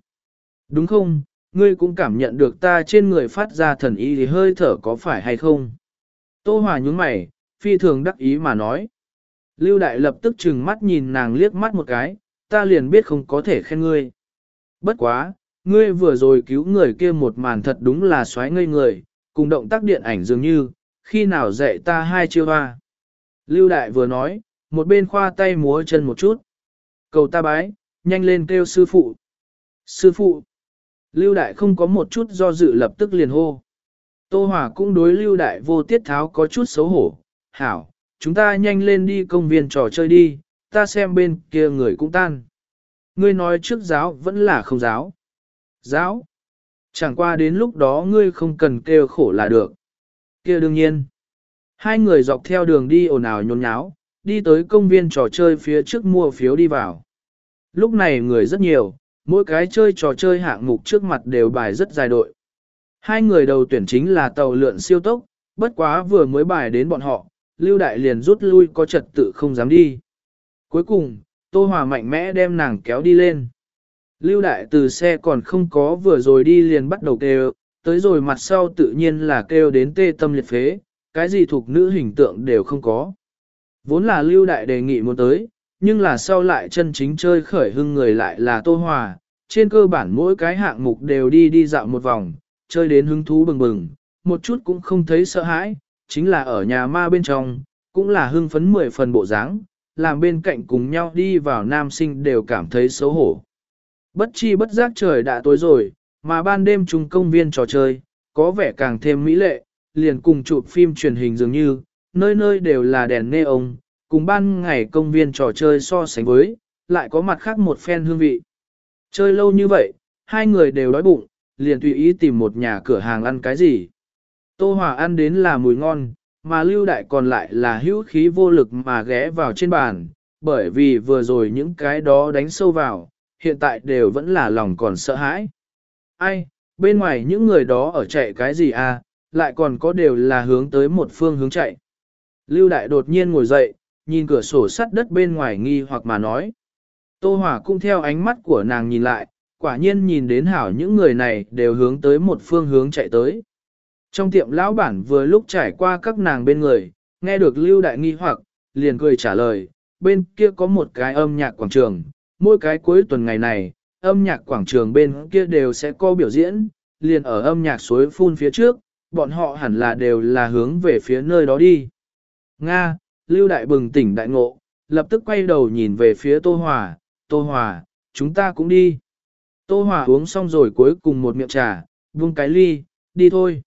Speaker 1: Đúng không, ngươi cũng cảm nhận được ta trên người phát ra thần y thì hơi thở có phải hay không? Tô Hòa nhúng mày, phi thường đắc ý mà nói. Lưu Đại lập tức trừng mắt nhìn nàng liếc mắt một cái, ta liền biết không có thể khen ngươi. Bất quá, ngươi vừa rồi cứu người kia một màn thật đúng là xoáy ngây người, cùng động tác điện ảnh dường như, khi nào dạy ta hai chiêu hoa. Lưu Đại vừa nói, một bên khoa tay múa chân một chút. Cầu ta bái, nhanh lên kêu sư phụ. Sư phụ. Lưu Đại không có một chút do dự lập tức liền hô. Tô Hòa cũng đối Lưu Đại vô tiết tháo có chút xấu hổ. Hảo, chúng ta nhanh lên đi công viên trò chơi đi, ta xem bên kia người cũng tan. Ngươi nói trước giáo vẫn là không giáo. Giáo. Chẳng qua đến lúc đó ngươi không cần kêu khổ là được. kia đương nhiên. Hai người dọc theo đường đi ồn ào nhốn nháo, đi tới công viên trò chơi phía trước mua phiếu đi vào. Lúc này người rất nhiều, mỗi cái chơi trò chơi hạng mục trước mặt đều bài rất dài đội. Hai người đầu tuyển chính là tàu lượn siêu tốc, bất quá vừa mới bài đến bọn họ, Lưu Đại liền rút lui có trật tự không dám đi. Cuối cùng, Tô Hòa mạnh mẽ đem nàng kéo đi lên. Lưu Đại từ xe còn không có vừa rồi đi liền bắt đầu kêu, tới rồi mặt sau tự nhiên là kêu đến tê tâm liệt phế, cái gì thuộc nữ hình tượng đều không có. Vốn là Lưu Đại đề nghị muốn tới, nhưng là sau lại chân chính chơi khởi hưng người lại là Tô Hòa, trên cơ bản mỗi cái hạng mục đều đi đi dạo một vòng, chơi đến hứng thú bừng bừng, một chút cũng không thấy sợ hãi, chính là ở nhà ma bên trong, cũng là hưng phấn mười phần bộ dáng, làm bên cạnh cùng nhau đi vào nam sinh đều cảm thấy xấu hổ. Bất chi bất giác trời đã tối rồi, mà ban đêm chúng công viên trò chơi, có vẻ càng thêm mỹ lệ, liền cùng chụp phim truyền hình dường như, nơi nơi đều là đèn neon, cùng ban ngày công viên trò chơi so sánh với, lại có mặt khác một phen hương vị. Chơi lâu như vậy, hai người đều đói bụng, liền tùy ý tìm một nhà cửa hàng ăn cái gì. Tô Hòa ăn đến là mùi ngon, mà lưu đại còn lại là hữu khí vô lực mà ghé vào trên bàn, bởi vì vừa rồi những cái đó đánh sâu vào, hiện tại đều vẫn là lòng còn sợ hãi. Ai, bên ngoài những người đó ở chạy cái gì à, lại còn có đều là hướng tới một phương hướng chạy. Lưu đại đột nhiên ngồi dậy, nhìn cửa sổ sắt đất bên ngoài nghi hoặc mà nói. Tô Hòa cũng theo ánh mắt của nàng nhìn lại, quả nhiên nhìn đến hảo những người này đều hướng tới một phương hướng chạy tới. Trong tiệm lão bản vừa lúc trải qua các nàng bên người, nghe được lưu đại nghi hoặc, liền cười trả lời, bên kia có một cái âm nhạc quảng trường, mỗi cái cuối tuần ngày này, âm nhạc quảng trường bên kia đều sẽ có biểu diễn, liền ở âm nhạc suối phun phía trước, bọn họ hẳn là đều là hướng về phía nơi đó đi. Nga, lưu đại bừng tỉnh đại ngộ, lập tức quay đầu nhìn về phía Tô Hòa, Tô Hòa, chúng ta cũng đi. Tô Hòa uống xong rồi cuối cùng một miệng trà, vung cái ly, đi thôi.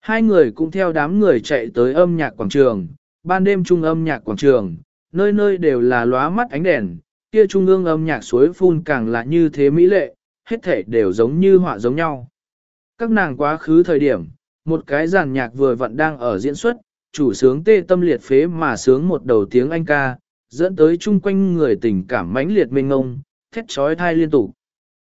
Speaker 1: Hai người cũng theo đám người chạy tới âm nhạc quảng trường, ban đêm trung âm nhạc quảng trường, nơi nơi đều là lóa mắt ánh đèn, kia trung ương âm nhạc suối phun càng là như thế mỹ lệ, hết thể đều giống như họa giống nhau. Các nàng quá khứ thời điểm, một cái giàn nhạc vừa vặn đang ở diễn xuất, chủ sướng tê tâm liệt phế mà sướng một đầu tiếng anh ca, dẫn tới chung quanh người tình cảm mãnh liệt mênh ngông, thét trói thai liên tục.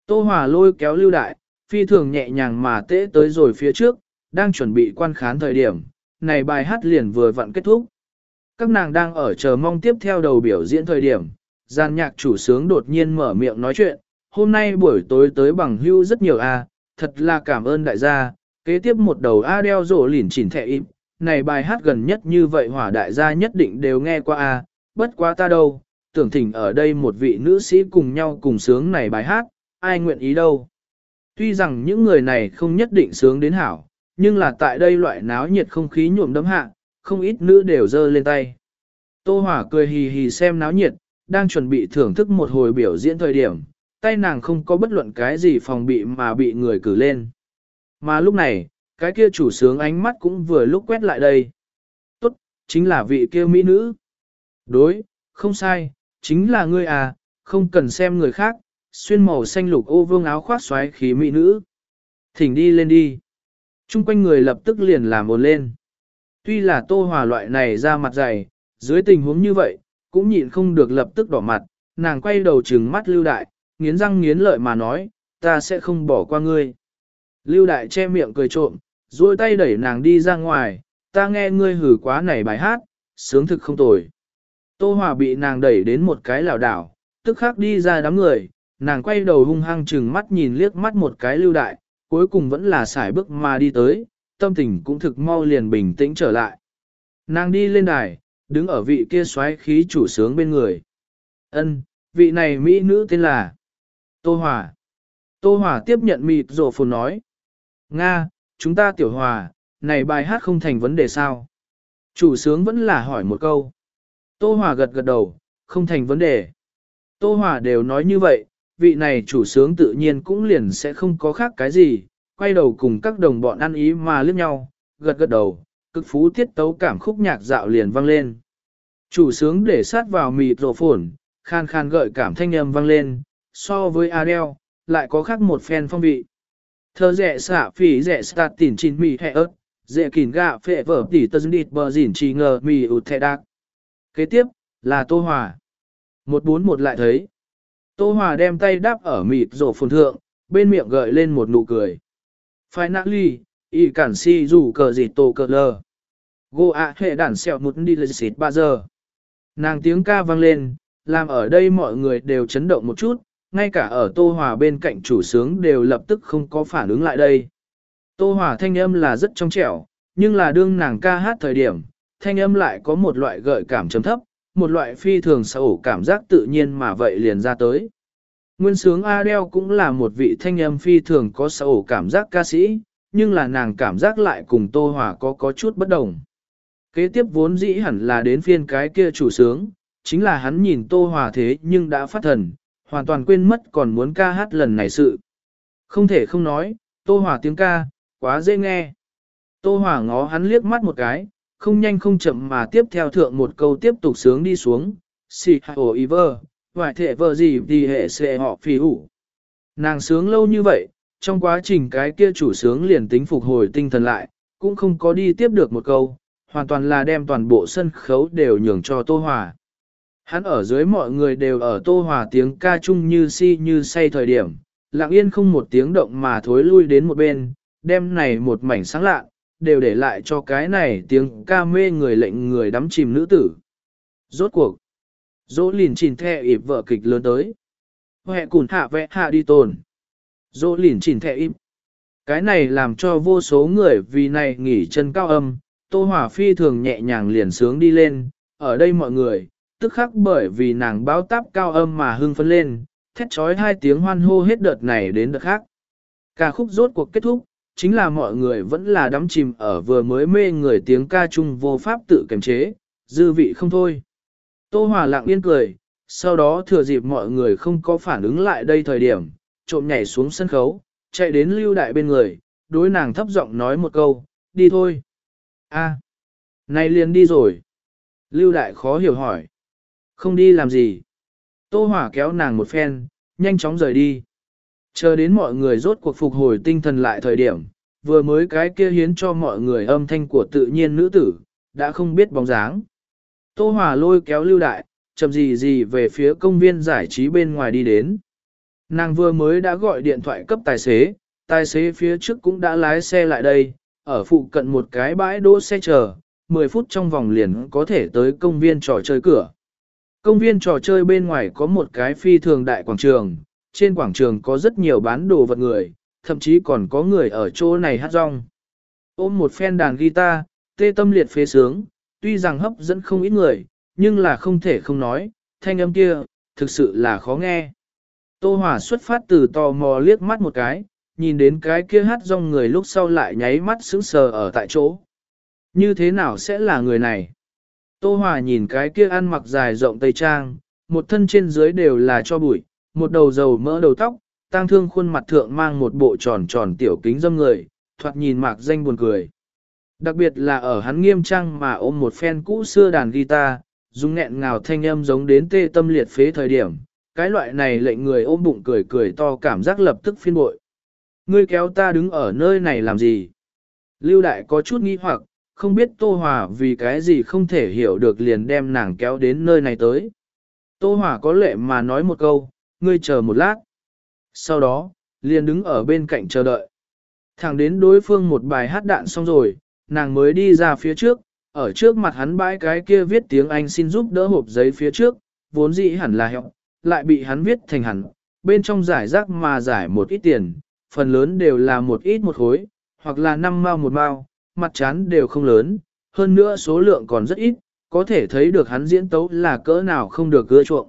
Speaker 1: Tô Hòa lôi kéo lưu đại, phi thường nhẹ nhàng mà tễ tới rồi phía trước, đang chuẩn bị quan khán thời điểm, này bài hát liền vừa vặn kết thúc. Các nàng đang ở chờ mong tiếp theo đầu biểu diễn thời điểm, gian nhạc chủ sướng đột nhiên mở miệng nói chuyện, hôm nay buổi tối tới bằng hưu rất nhiều a, thật là cảm ơn đại gia, kế tiếp một đầu a đeo rổ lỉn chỉn thẻ im, này bài hát gần nhất như vậy hỏa đại gia nhất định đều nghe qua a, bất quá ta đâu, tưởng thỉnh ở đây một vị nữ sĩ cùng nhau cùng sướng này bài hát, ai nguyện ý đâu. Tuy rằng những người này không nhất định sướng đến hảo, nhưng là tại đây loại náo nhiệt không khí nhuộm đấm hạ, không ít nữ đều dơ lên tay. Tô Hỏa cười hì hì xem náo nhiệt, đang chuẩn bị thưởng thức một hồi biểu diễn thời điểm, tay nàng không có bất luận cái gì phòng bị mà bị người cử lên. Mà lúc này, cái kia chủ sướng ánh mắt cũng vừa lúc quét lại đây. Tốt, chính là vị kia mỹ nữ. Đối, không sai, chính là ngươi à, không cần xem người khác, xuyên màu xanh lục ô vương áo khoác xoáy khí mỹ nữ. Thỉnh đi lên đi. Trung quanh người lập tức liền làm ồn lên. Tuy là tô hòa loại này ra mặt dày, dưới tình huống như vậy, cũng nhịn không được lập tức đỏ mặt, nàng quay đầu trừng mắt lưu đại, nghiến răng nghiến lợi mà nói, ta sẽ không bỏ qua ngươi. Lưu đại che miệng cười trộm, duỗi tay đẩy nàng đi ra ngoài, ta nghe ngươi hử quá này bài hát, sướng thực không tồi. Tô Hòa bị nàng đẩy đến một cái lảo đảo, tức khắc đi ra đám người, nàng quay đầu hung hăng chừng mắt nhìn liếc mắt một cái lưu đại, cuối cùng vẫn là xài bước mà đi tới, tâm tình cũng thực mau liền bình tĩnh trở lại. Nàng đi lên đài, đứng ở vị kia xoáy khí chủ sướng bên người. Ân, vị này mỹ nữ tên là Tô Hòa. Tô Hòa tiếp nhận mịt rổ phồn nói. Nga, chúng ta tiểu hòa, này bài hát không thành vấn đề sao? Chủ sướng vẫn là hỏi một câu. Tô Hòa gật gật đầu, không thành vấn đề. Tô Hòa đều nói như vậy, vị này chủ sướng tự nhiên cũng liền sẽ không có khác cái gì, quay đầu cùng các đồng bọn ăn ý mà liếc nhau, gật gật đầu, cực phú tiết tấu cảm khúc nhạc dạo liền vang lên. Chủ sướng để sát vào mịt rổ phổn, khan khan gợi cảm thanh âm vang lên, so với Adele, lại có khác một phen phong vị. Thơ rẻ xả phỉ rẻ start tỉn chín mì hẹ ớt, rẻ kỉn gạ phệ vở tỉ tân dinh địt bờ dỉn trì ngờ mì ụt thẹ đạc. Kế tiếp, là Tô Hòa. Một bốn một lại thấy. Tô Hòa đem tay đáp ở mịt rổ phồn thượng, bên miệng gợi lên một nụ cười. Finally, y cản si dù cờ gì tổ cờ lờ. Gô ạ hệ đản xẹo một đi lệ xịt ba giờ. Nàng tiếng ca vang lên, làm ở đây mọi người đều chấn động một chút, ngay cả ở Tô Hòa bên cạnh chủ sướng đều lập tức không có phản ứng lại đây. Tô Hòa thanh âm là rất trong trẻo, nhưng là đương nàng ca hát thời điểm, thanh âm lại có một loại gợi cảm chấm thấp, một loại phi thường sầu cảm giác tự nhiên mà vậy liền ra tới. Nguyên sướng Adele cũng là một vị thanh âm phi thường có sầu cảm giác ca sĩ, nhưng là nàng cảm giác lại cùng Tô Hòa có có chút bất đồng. Kế tiếp vốn dĩ hẳn là đến phiên cái kia chủ sướng, chính là hắn nhìn Tô Hòa thế nhưng đã phát thần, hoàn toàn quên mất còn muốn ca hát lần này sự. Không thể không nói, Tô Hòa tiếng ca, quá dễ nghe. Tô Hòa ngó hắn liếc mắt một cái, không nhanh không chậm mà tiếp theo thượng một câu tiếp tục sướng đi xuống. Xì hồ y vơ, vài thể vơ gì thì hệ sẽ họ phi hủ. Nàng sướng lâu như vậy, trong quá trình cái kia chủ sướng liền tính phục hồi tinh thần lại, cũng không có đi tiếp được một câu, hoàn toàn là đem toàn bộ sân khấu đều nhường cho Tô Hòa. Hắn ở dưới mọi người đều ở Tô Hòa tiếng ca chung như si như say thời điểm, lặng yên không một tiếng động mà thối lui đến một bên, đem này một mảnh sáng lạ, đều để lại cho cái này tiếng ca mê người lệnh người đắm chìm nữ tử. Rốt cuộc, dỗ lìn chìn thẹ ịp vợ kịch lớn tới. Hẹ cùn hạ vẽ hạ đi tồn. Dỗ lìn chỉnh thẻ im. Cái này làm cho vô số người vì này nghỉ chân cao âm, Tô Hỏa Phi thường nhẹ nhàng liền sướng đi lên, ở đây mọi người, tức khắc bởi vì nàng báo táp cao âm mà hưng phấn lên, thét trói hai tiếng hoan hô hết đợt này đến đợt khác. Ca khúc rốt cuộc kết thúc, chính là mọi người vẫn là đắm chìm ở vừa mới mê người tiếng ca chung vô pháp tự kiềm chế, dư vị không thôi. Tô Hòa lặng yên cười, sau đó thừa dịp mọi người không có phản ứng lại đây thời điểm, trộm nhảy xuống sân khấu, chạy đến lưu đại bên người, đối nàng thấp giọng nói một câu, đi thôi. a này liền đi rồi. Lưu đại khó hiểu hỏi. Không đi làm gì. Tô Hỏa kéo nàng một phen, nhanh chóng rời đi. Chờ đến mọi người rốt cuộc phục hồi tinh thần lại thời điểm, vừa mới cái kia hiến cho mọi người âm thanh của tự nhiên nữ tử, đã không biết bóng dáng. Tô hỏa lôi kéo lưu đại, chậm gì gì về phía công viên giải trí bên ngoài đi đến. Nàng vừa mới đã gọi điện thoại cấp tài xế, tài xế phía trước cũng đã lái xe lại đây, ở phụ cận một cái bãi đỗ xe chờ, 10 phút trong vòng liền có thể tới công viên trò chơi cửa. Công viên trò chơi bên ngoài có một cái phi thường đại quảng trường, trên quảng trường có rất nhiều bán đồ vật người, thậm chí còn có người ở chỗ này hát rong. Ôm một phen đàn guitar, tê tâm liệt phế sướng, tuy rằng hấp dẫn không ít người, nhưng là không thể không nói, thanh âm kia, thực sự là khó nghe. Tô Hòa xuất phát từ tò mò liếc mắt một cái, nhìn đến cái kia hát rong người lúc sau lại nháy mắt sững sờ ở tại chỗ. Như thế nào sẽ là người này? Tô Hòa nhìn cái kia ăn mặc dài rộng tây trang, một thân trên dưới đều là cho bụi, một đầu dầu mỡ đầu tóc, tang thương khuôn mặt thượng mang một bộ tròn tròn tiểu kính dâm người, thoạt nhìn mạc danh buồn cười. Đặc biệt là ở hắn nghiêm trang mà ôm một phen cũ xưa đàn guitar, dùng nghẹn ngào thanh âm giống đến tê tâm liệt phế thời điểm, cái loại này lệnh người ôm bụng cười cười to cảm giác lập tức phiên bội. Ngươi kéo ta đứng ở nơi này làm gì? Lưu đại có chút nghi hoặc, không biết Tô Hòa vì cái gì không thể hiểu được liền đem nàng kéo đến nơi này tới. Tô Hòa có lệ mà nói một câu, ngươi chờ một lát. Sau đó, liền đứng ở bên cạnh chờ đợi. Thẳng đến đối phương một bài hát đạn xong rồi, nàng mới đi ra phía trước, ở trước mặt hắn bãi cái kia viết tiếng Anh xin giúp đỡ hộp giấy phía trước, vốn dĩ hẳn là hẹo, lại bị hắn viết thành hẳn, bên trong giải rác mà giải một ít tiền, phần lớn đều là một ít một khối, hoặc là năm mao một mao, mặt chán đều không lớn, hơn nữa số lượng còn rất ít, có thể thấy được hắn diễn tấu là cỡ nào không được cưa chuộng.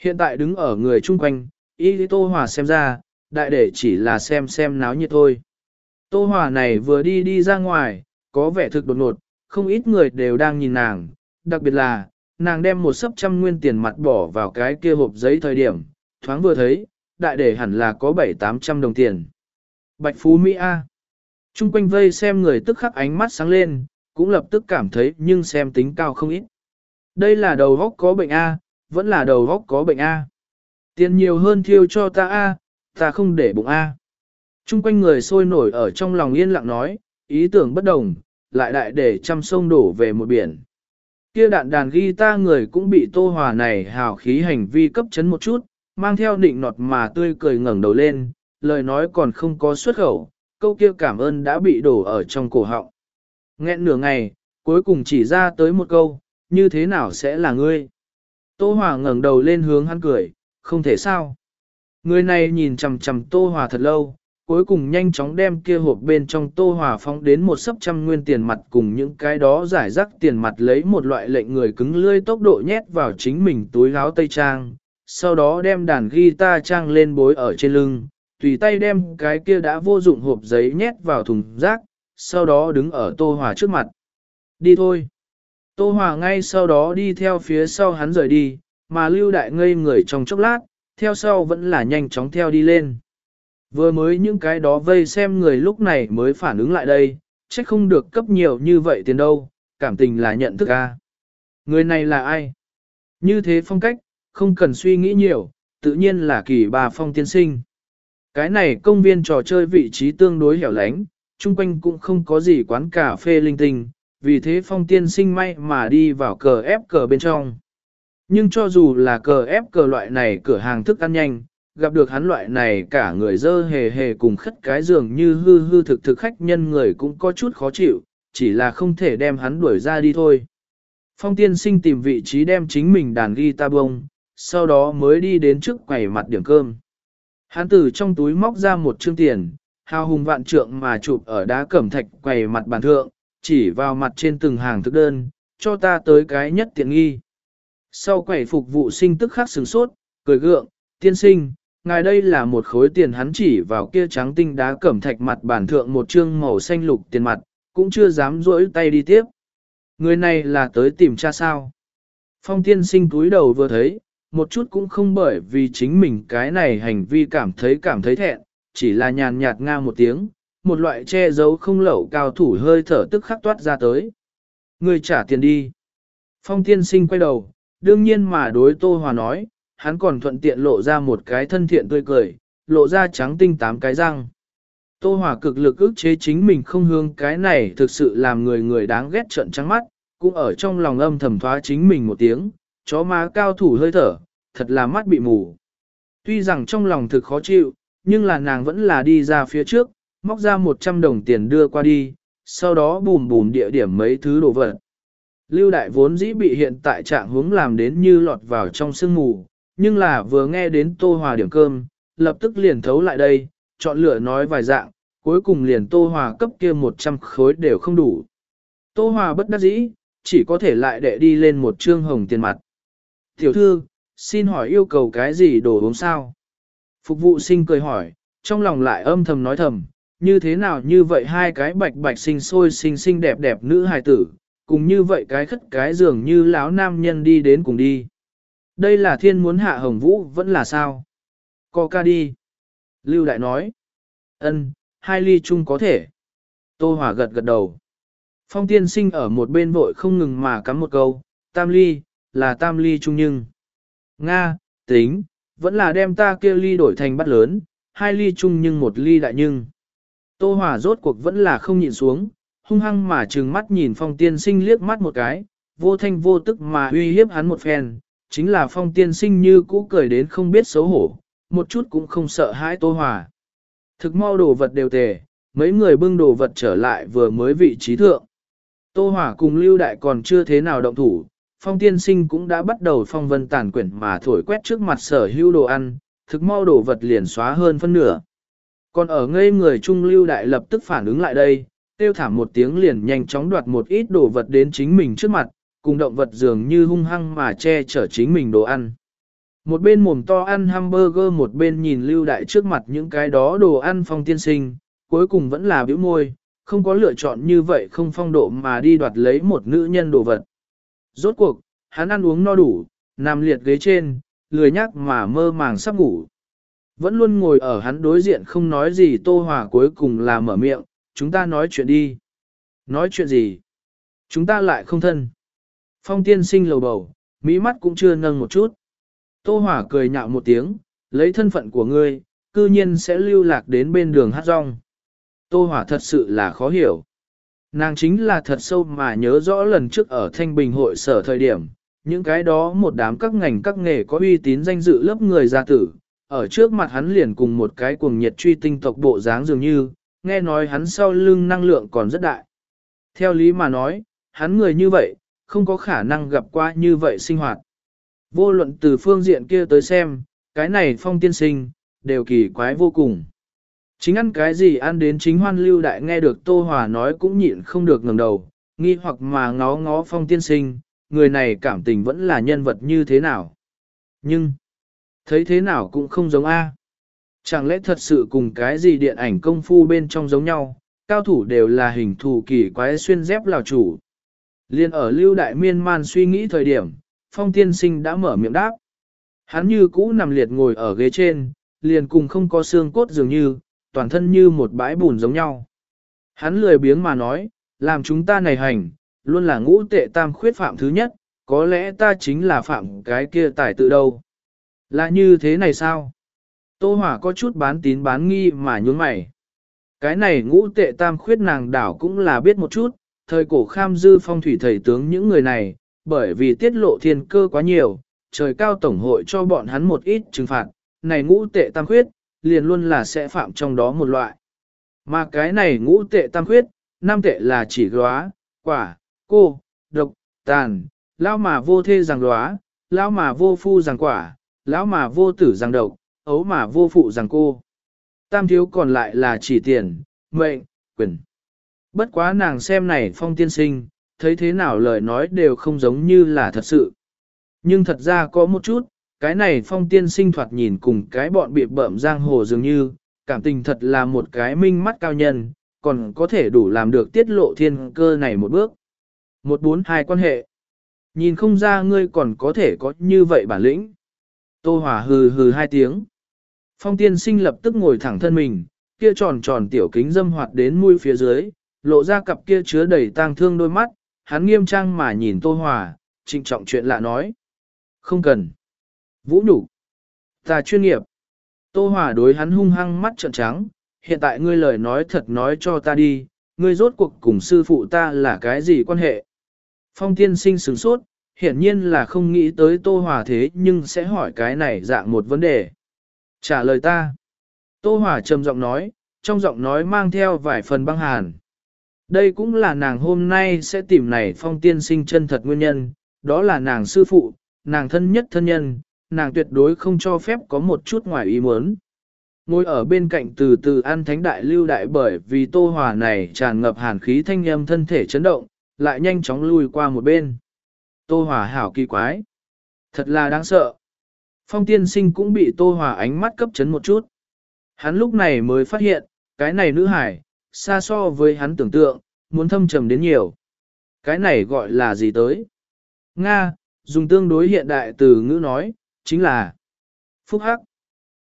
Speaker 1: Hiện tại đứng ở người chung quanh, ý lý Tô Hòa xem ra, đại để chỉ là xem xem náo nhiệt thôi. Tô Hòa này vừa đi đi ra ngoài, có vẻ thực đột ngột, không ít người đều đang nhìn nàng, đặc biệt là, nàng đem một sấp trăm nguyên tiền mặt bỏ vào cái kia hộp giấy thời điểm, thoáng vừa thấy, đại để hẳn là có bảy tám trăm đồng tiền. Bạch Phú Mỹ A. Trung quanh vây xem người tức khắc ánh mắt sáng lên, cũng lập tức cảm thấy nhưng xem tính cao không ít. Đây là đầu góc có bệnh A, vẫn là đầu góc có bệnh A. Tiền nhiều hơn thiêu cho ta A, ta không để bụng A. Trung quanh người sôi nổi ở trong lòng yên lặng nói, ý tưởng bất đồng, lại đại để trăm sông đổ về một biển. Kia đạn đàn guitar người cũng bị tô hòa này hào khí hành vi cấp chấn một chút, mang theo định nọt mà tươi cười ngẩng đầu lên, lời nói còn không có xuất khẩu, câu kia cảm ơn đã bị đổ ở trong cổ họng. Nghẹn nửa ngày, cuối cùng chỉ ra tới một câu, như thế nào sẽ là ngươi? Tô Hòa ngẩng đầu lên hướng hắn cười, không thể sao. Người này nhìn chằm chằm Tô Hòa thật lâu, cuối cùng nhanh chóng đem kia hộp bên trong Tô Hòa phóng đến một sấp trăm nguyên tiền mặt cùng những cái đó giải rác tiền mặt lấy một loại lệnh người cứng lươi tốc độ nhét vào chính mình túi gáo tây trang, sau đó đem đàn guitar trang lên bối ở trên lưng, tùy tay đem cái kia đã vô dụng hộp giấy nhét vào thùng rác, sau đó đứng ở Tô Hòa trước mặt. Đi thôi. Tô Hòa ngay sau đó đi theo phía sau hắn rời đi, mà lưu đại ngây người trong chốc lát, theo sau vẫn là nhanh chóng theo đi lên. Vừa mới những cái đó vây xem người lúc này mới phản ứng lại đây, chắc không được cấp nhiều như vậy tiền đâu, cảm tình là nhận thức a. Người này là ai? Như thế phong cách, không cần suy nghĩ nhiều, tự nhiên là kỳ bà phong tiên sinh. Cái này công viên trò chơi vị trí tương đối hẻo lánh, chung quanh cũng không có gì quán cà phê linh tinh, vì thế phong tiên sinh may mà đi vào cờ ép cờ bên trong. Nhưng cho dù là cờ ép cờ loại này cửa hàng thức ăn nhanh, gặp được hắn loại này cả người dơ hề hề cùng khất cái giường như hư hư thực thực khách nhân người cũng có chút khó chịu, chỉ là không thể đem hắn đuổi ra đi thôi. Phong tiên sinh tìm vị trí đem chính mình đàn guitar bông, sau đó mới đi đến trước quầy mặt điểm cơm. Hắn từ trong túi móc ra một chương tiền, hào hùng vạn trượng mà chụp ở đá cẩm thạch quầy mặt bàn thượng, chỉ vào mặt trên từng hàng thức đơn, cho ta tới cái nhất tiện nghi. Sau quầy phục vụ sinh tức khắc sừng sốt, cười gượng, tiên sinh, ngài đây là một khối tiền hắn chỉ vào kia trắng tinh đá cẩm thạch mặt bản thượng một chương màu xanh lục tiền mặt, cũng chưa dám rỗi tay đi tiếp. Người này là tới tìm cha sao. Phong tiên sinh túi đầu vừa thấy, một chút cũng không bởi vì chính mình cái này hành vi cảm thấy cảm thấy thẹn, chỉ là nhàn nhạt nga một tiếng, một loại che giấu không lẩu cao thủ hơi thở tức khắc toát ra tới. Người trả tiền đi. Phong tiên sinh quay đầu, đương nhiên mà đối Tô Hòa nói, hắn còn thuận tiện lộ ra một cái thân thiện tươi cười, lộ ra trắng tinh tám cái răng. Tô Hòa cực lực ức chế chính mình không hương cái này thực sự làm người người đáng ghét trợn trắng mắt, cũng ở trong lòng âm thầm thoá chính mình một tiếng, chó má cao thủ hơi thở, thật là mắt bị mù. Tuy rằng trong lòng thực khó chịu, nhưng là nàng vẫn là đi ra phía trước, móc ra 100 đồng tiền đưa qua đi, sau đó bùm bùm địa điểm mấy thứ đồ vật. Lưu đại vốn dĩ bị hiện tại trạng hướng làm đến như lọt vào trong sương mù, nhưng là vừa nghe đến tô hòa điểm cơm, lập tức liền thấu lại đây, chọn lựa nói vài dạng, cuối cùng liền tô hòa cấp kia 100 khối đều không đủ. Tô hòa bất đắc dĩ, chỉ có thể lại đệ đi lên một trương hồng tiền mặt. Tiểu thư, xin hỏi yêu cầu cái gì đồ uống sao? Phục vụ sinh cười hỏi, trong lòng lại âm thầm nói thầm, như thế nào như vậy hai cái bạch bạch sinh sôi xinh xinh đẹp đẹp nữ hài tử, cùng như vậy cái khất cái dường như lão nam nhân đi đến cùng đi. Đây là thiên muốn hạ hồng vũ vẫn là sao? có ca đi. Lưu Đại nói. ân, hai ly chung có thể. Tô Hòa gật gật đầu. Phong tiên sinh ở một bên vội không ngừng mà cắm một câu, tam ly, là tam ly chung nhưng. Nga, tính, vẫn là đem ta kia ly đổi thành bát lớn, hai ly chung nhưng một ly đại nhưng. Tô Hòa rốt cuộc vẫn là không nhịn xuống, hung hăng mà trừng mắt nhìn phong tiên sinh liếc mắt một cái, vô thanh vô tức mà uy hiếp hắn một phen, chính là phong tiên sinh như cũ cười đến không biết xấu hổ, một chút cũng không sợ hãi Tô Hòa. Thực mau đồ vật đều tề, mấy người bưng đồ vật trở lại vừa mới vị trí thượng. Tô Hỏa cùng Lưu Đại còn chưa thế nào động thủ, phong tiên sinh cũng đã bắt đầu phong vân tàn quyển mà thổi quét trước mặt sở hữu đồ ăn, thực mau đồ vật liền xóa hơn phân nửa. Còn ở ngây người Trung Lưu Đại lập tức phản ứng lại đây, tiêu thảm một tiếng liền nhanh chóng đoạt một ít đồ vật đến chính mình trước mặt, cùng động vật dường như hung hăng mà che chở chính mình đồ ăn. Một bên mồm to ăn hamburger một bên nhìn Lưu Đại trước mặt những cái đó đồ ăn phong tiên sinh, cuối cùng vẫn là biểu môi, không có lựa chọn như vậy không phong độ mà đi đoạt lấy một nữ nhân đồ vật. Rốt cuộc, hắn ăn uống no đủ, nằm liệt ghế trên, lười nhắc mà mơ màng sắp ngủ. Vẫn luôn ngồi ở hắn đối diện không nói gì Tô Hòa cuối cùng là mở miệng, chúng ta nói chuyện đi. Nói chuyện gì? Chúng ta lại không thân. Phong tiên sinh lầu bầu, mỹ mắt cũng chưa nâng một chút. Tô Hòa cười nhạo một tiếng, lấy thân phận của ngươi, cư nhiên sẽ lưu lạc đến bên đường hát rong. Tô Hòa thật sự là khó hiểu. Nàng chính là thật sâu mà nhớ rõ lần trước ở Thanh Bình hội sở thời điểm, những cái đó một đám các ngành các nghề có uy tín danh dự lớp người gia tử, ở trước mặt hắn liền cùng một cái cuồng nhiệt truy tinh tộc bộ dáng dường như, nghe nói hắn sau lưng năng lượng còn rất đại. Theo lý mà nói, hắn người như vậy, không có khả năng gặp qua như vậy sinh hoạt. Vô luận từ phương diện kia tới xem, cái này phong tiên sinh, đều kỳ quái vô cùng. Chính ăn cái gì ăn đến chính hoan lưu đại nghe được Tô Hòa nói cũng nhịn không được ngẩng đầu, nghi hoặc mà ngó ngó phong tiên sinh, người này cảm tình vẫn là nhân vật như thế nào. Nhưng, thấy thế nào cũng không giống A. Chẳng lẽ thật sự cùng cái gì điện ảnh công phu bên trong giống nhau, cao thủ đều là hình thù kỳ quái xuyên dép lào chủ. Liên ở lưu đại miên man suy nghĩ thời điểm, phong tiên sinh đã mở miệng đáp. Hắn như cũ nằm liệt ngồi ở ghế trên, liền cùng không có xương cốt dường như, toàn thân như một bãi bùn giống nhau. Hắn lười biếng mà nói, làm chúng ta này hành, luôn là ngũ tệ tam khuyết phạm thứ nhất, có lẽ ta chính là phạm cái kia tài tự đâu. Là như thế này sao? Tô Hỏa có chút bán tín bán nghi mà nhún mày. Cái này ngũ tệ tam khuyết nàng đảo cũng là biết một chút, thời cổ kham dư phong thủy thầy tướng những người này, bởi vì tiết lộ thiên cơ quá nhiều, trời cao tổng hội cho bọn hắn một ít trừng phạt, này ngũ tệ tam khuyết, liền luôn là sẽ phạm trong đó một loại. Mà cái này ngũ tệ tam khuyết, năm tệ là chỉ góa, quả, cô, độc, tàn, lao mà vô thê rằng góa, lao mà vô phu rằng quả, lão mà vô tử rằng độc, ấu mà vô phụ rằng cô. Tam thiếu còn lại là chỉ tiền, mệnh, quyền. Bất quá nàng xem này phong tiên sinh, thấy thế nào lời nói đều không giống như là thật sự. Nhưng thật ra có một chút, cái này phong tiên sinh thoạt nhìn cùng cái bọn bị bợm giang hồ dường như, cảm tình thật là một cái minh mắt cao nhân, còn có thể đủ làm được tiết lộ thiên cơ này một bước. Một bốn hai quan hệ. Nhìn không ra ngươi còn có thể có như vậy bản lĩnh. Tô Hòa hừ hừ hai tiếng. Phong tiên sinh lập tức ngồi thẳng thân mình, kia tròn tròn tiểu kính dâm hoạt đến mũi phía dưới, lộ ra cặp kia chứa đầy tang thương đôi mắt, hắn nghiêm trang mà nhìn Tô Hòa, trịnh trọng chuyện lạ nói. Không cần. Vũ nhục Ta chuyên nghiệp. Tô Hòa đối hắn hung hăng mắt trợn trắng, hiện tại ngươi lời nói thật nói cho ta đi, ngươi rốt cuộc cùng sư phụ ta là cái gì quan hệ? Phong tiên sinh sửng sốt, hiển nhiên là không nghĩ tới Tô Hòa thế nhưng sẽ hỏi cái này dạng một vấn đề. Trả lời ta. Tô Hòa trầm giọng nói, trong giọng nói mang theo vài phần băng hàn. Đây cũng là nàng hôm nay sẽ tìm này phong tiên sinh chân thật nguyên nhân, đó là nàng sư phụ, nàng thân nhất thân nhân, nàng tuyệt đối không cho phép có một chút ngoài ý muốn. Ngồi ở bên cạnh từ từ ăn thánh đại lưu đại bởi vì tô hòa này tràn ngập hàn khí thanh âm thân thể chấn động, lại nhanh chóng lui qua một bên. Tô hòa hảo kỳ quái. Thật là đáng sợ. Phong tiên sinh cũng bị tô hòa ánh mắt cấp chấn một chút. Hắn lúc này mới phát hiện, cái này nữ hải, xa so với hắn tưởng tượng, muốn thâm trầm đến nhiều. Cái này gọi là gì tới? Nga, dùng tương đối hiện đại từ ngữ nói, chính là Phúc Hắc.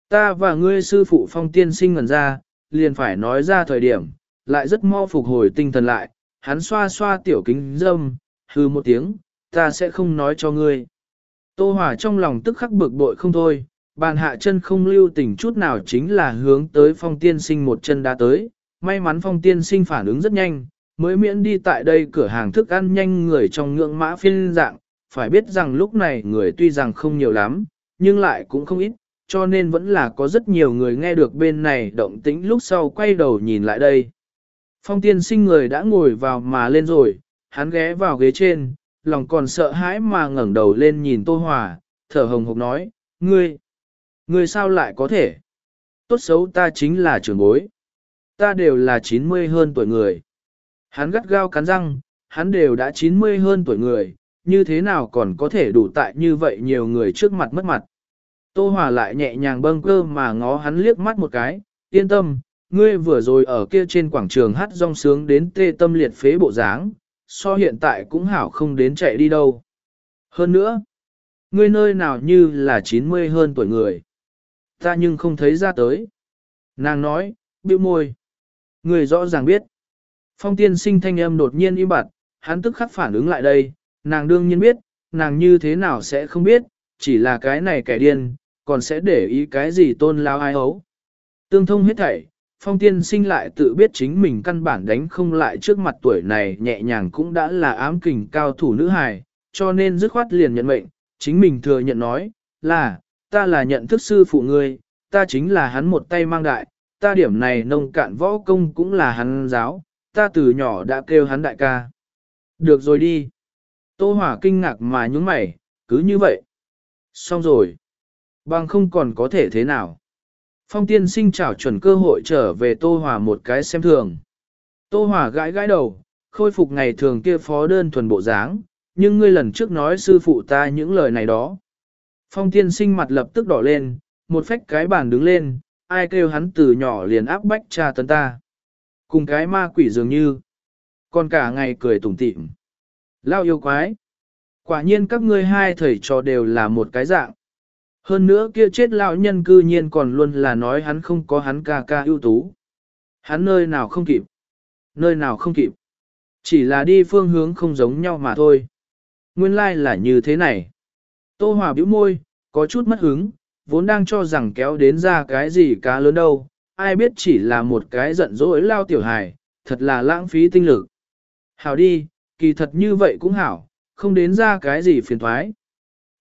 Speaker 1: Ta và ngươi sư phụ phong tiên sinh ngần ra, liền phải nói ra thời điểm, lại rất mau phục hồi tinh thần lại, hắn xoa xoa tiểu kính dâm, hư một tiếng, ta sẽ không nói cho ngươi. Tô Hòa trong lòng tức khắc bực bội không thôi, bàn hạ chân không lưu tình chút nào chính là hướng tới phong tiên sinh một chân đã tới, may mắn phong tiên sinh phản ứng rất nhanh, mới miễn đi tại đây cửa hàng thức ăn nhanh người trong ngưỡng mã phiên dạng, phải biết rằng lúc này người tuy rằng không nhiều lắm, nhưng lại cũng không ít, cho nên vẫn là có rất nhiều người nghe được bên này động tĩnh lúc sau quay đầu nhìn lại đây. Phong tiên sinh người đã ngồi vào mà lên rồi, hắn ghé vào ghế trên, lòng còn sợ hãi mà ngẩng đầu lên nhìn Tô Hòa, thở hồng hộc nói, ngươi, ngươi sao lại có thể? Tốt xấu ta chính là trưởng bối. Ta đều là 90 hơn tuổi người. Hắn gắt gao cắn răng, hắn đều đã 90 hơn tuổi người, như thế nào còn có thể đủ tại như vậy nhiều người trước mặt mất mặt. Tô Hòa lại nhẹ nhàng bâng cơ mà ngó hắn liếc mắt một cái, yên tâm, ngươi vừa rồi ở kia trên quảng trường hát rong sướng đến tê tâm liệt phế bộ dáng, so hiện tại cũng hảo không đến chạy đi đâu. Hơn nữa, ngươi nơi nào như là 90 hơn tuổi người. Ta nhưng không thấy ra tới. Nàng nói, bĩu môi. Người rõ ràng biết. Phong tiên sinh thanh âm đột nhiên im bặt, hắn tức khắc phản ứng lại đây, nàng đương nhiên biết, nàng như thế nào sẽ không biết, chỉ là cái này kẻ điên, còn sẽ để ý cái gì tôn lao ai ấu. Tương thông hết thảy, phong tiên sinh lại tự biết chính mình căn bản đánh không lại trước mặt tuổi này nhẹ nhàng cũng đã là ám kình cao thủ nữ hài, cho nên dứt khoát liền nhận mệnh, chính mình thừa nhận nói, là, ta là nhận thức sư phụ ngươi, ta chính là hắn một tay mang đại, ta điểm này nông cạn võ công cũng là hắn giáo, ta từ nhỏ đã kêu hắn đại ca. Được rồi đi. Tô Hỏa kinh ngạc mà nhúng mày, cứ như vậy. Xong rồi. Bằng không còn có thể thế nào. Phong tiên sinh trảo chuẩn cơ hội trở về Tô hỏa một cái xem thường. Tô hỏa gãi gãi đầu, khôi phục ngày thường kia phó đơn thuần bộ dáng, nhưng ngươi lần trước nói sư phụ ta những lời này đó. Phong tiên sinh mặt lập tức đỏ lên, một phách cái bàn đứng lên, ai kêu hắn từ nhỏ liền áp bách cha tấn ta. Cùng cái ma quỷ dường như, còn cả ngày cười tủm tỉm. Lao yêu quái. Quả nhiên các ngươi hai thầy trò đều là một cái dạng. Hơn nữa kia chết lão nhân cư nhiên còn luôn là nói hắn không có hắn ca ca ưu tú. Hắn nơi nào không kịp. Nơi nào không kịp. Chỉ là đi phương hướng không giống nhau mà thôi. Nguyên lai like là như thế này. Tô Hòa bĩu môi, có chút mất hứng, vốn đang cho rằng kéo đến ra cái gì cá lớn đâu, ai biết chỉ là một cái giận dỗi lao tiểu hài, thật là lãng phí tinh lực. Hảo đi, kỳ thật như vậy cũng hảo, không đến ra cái gì phiền thoái.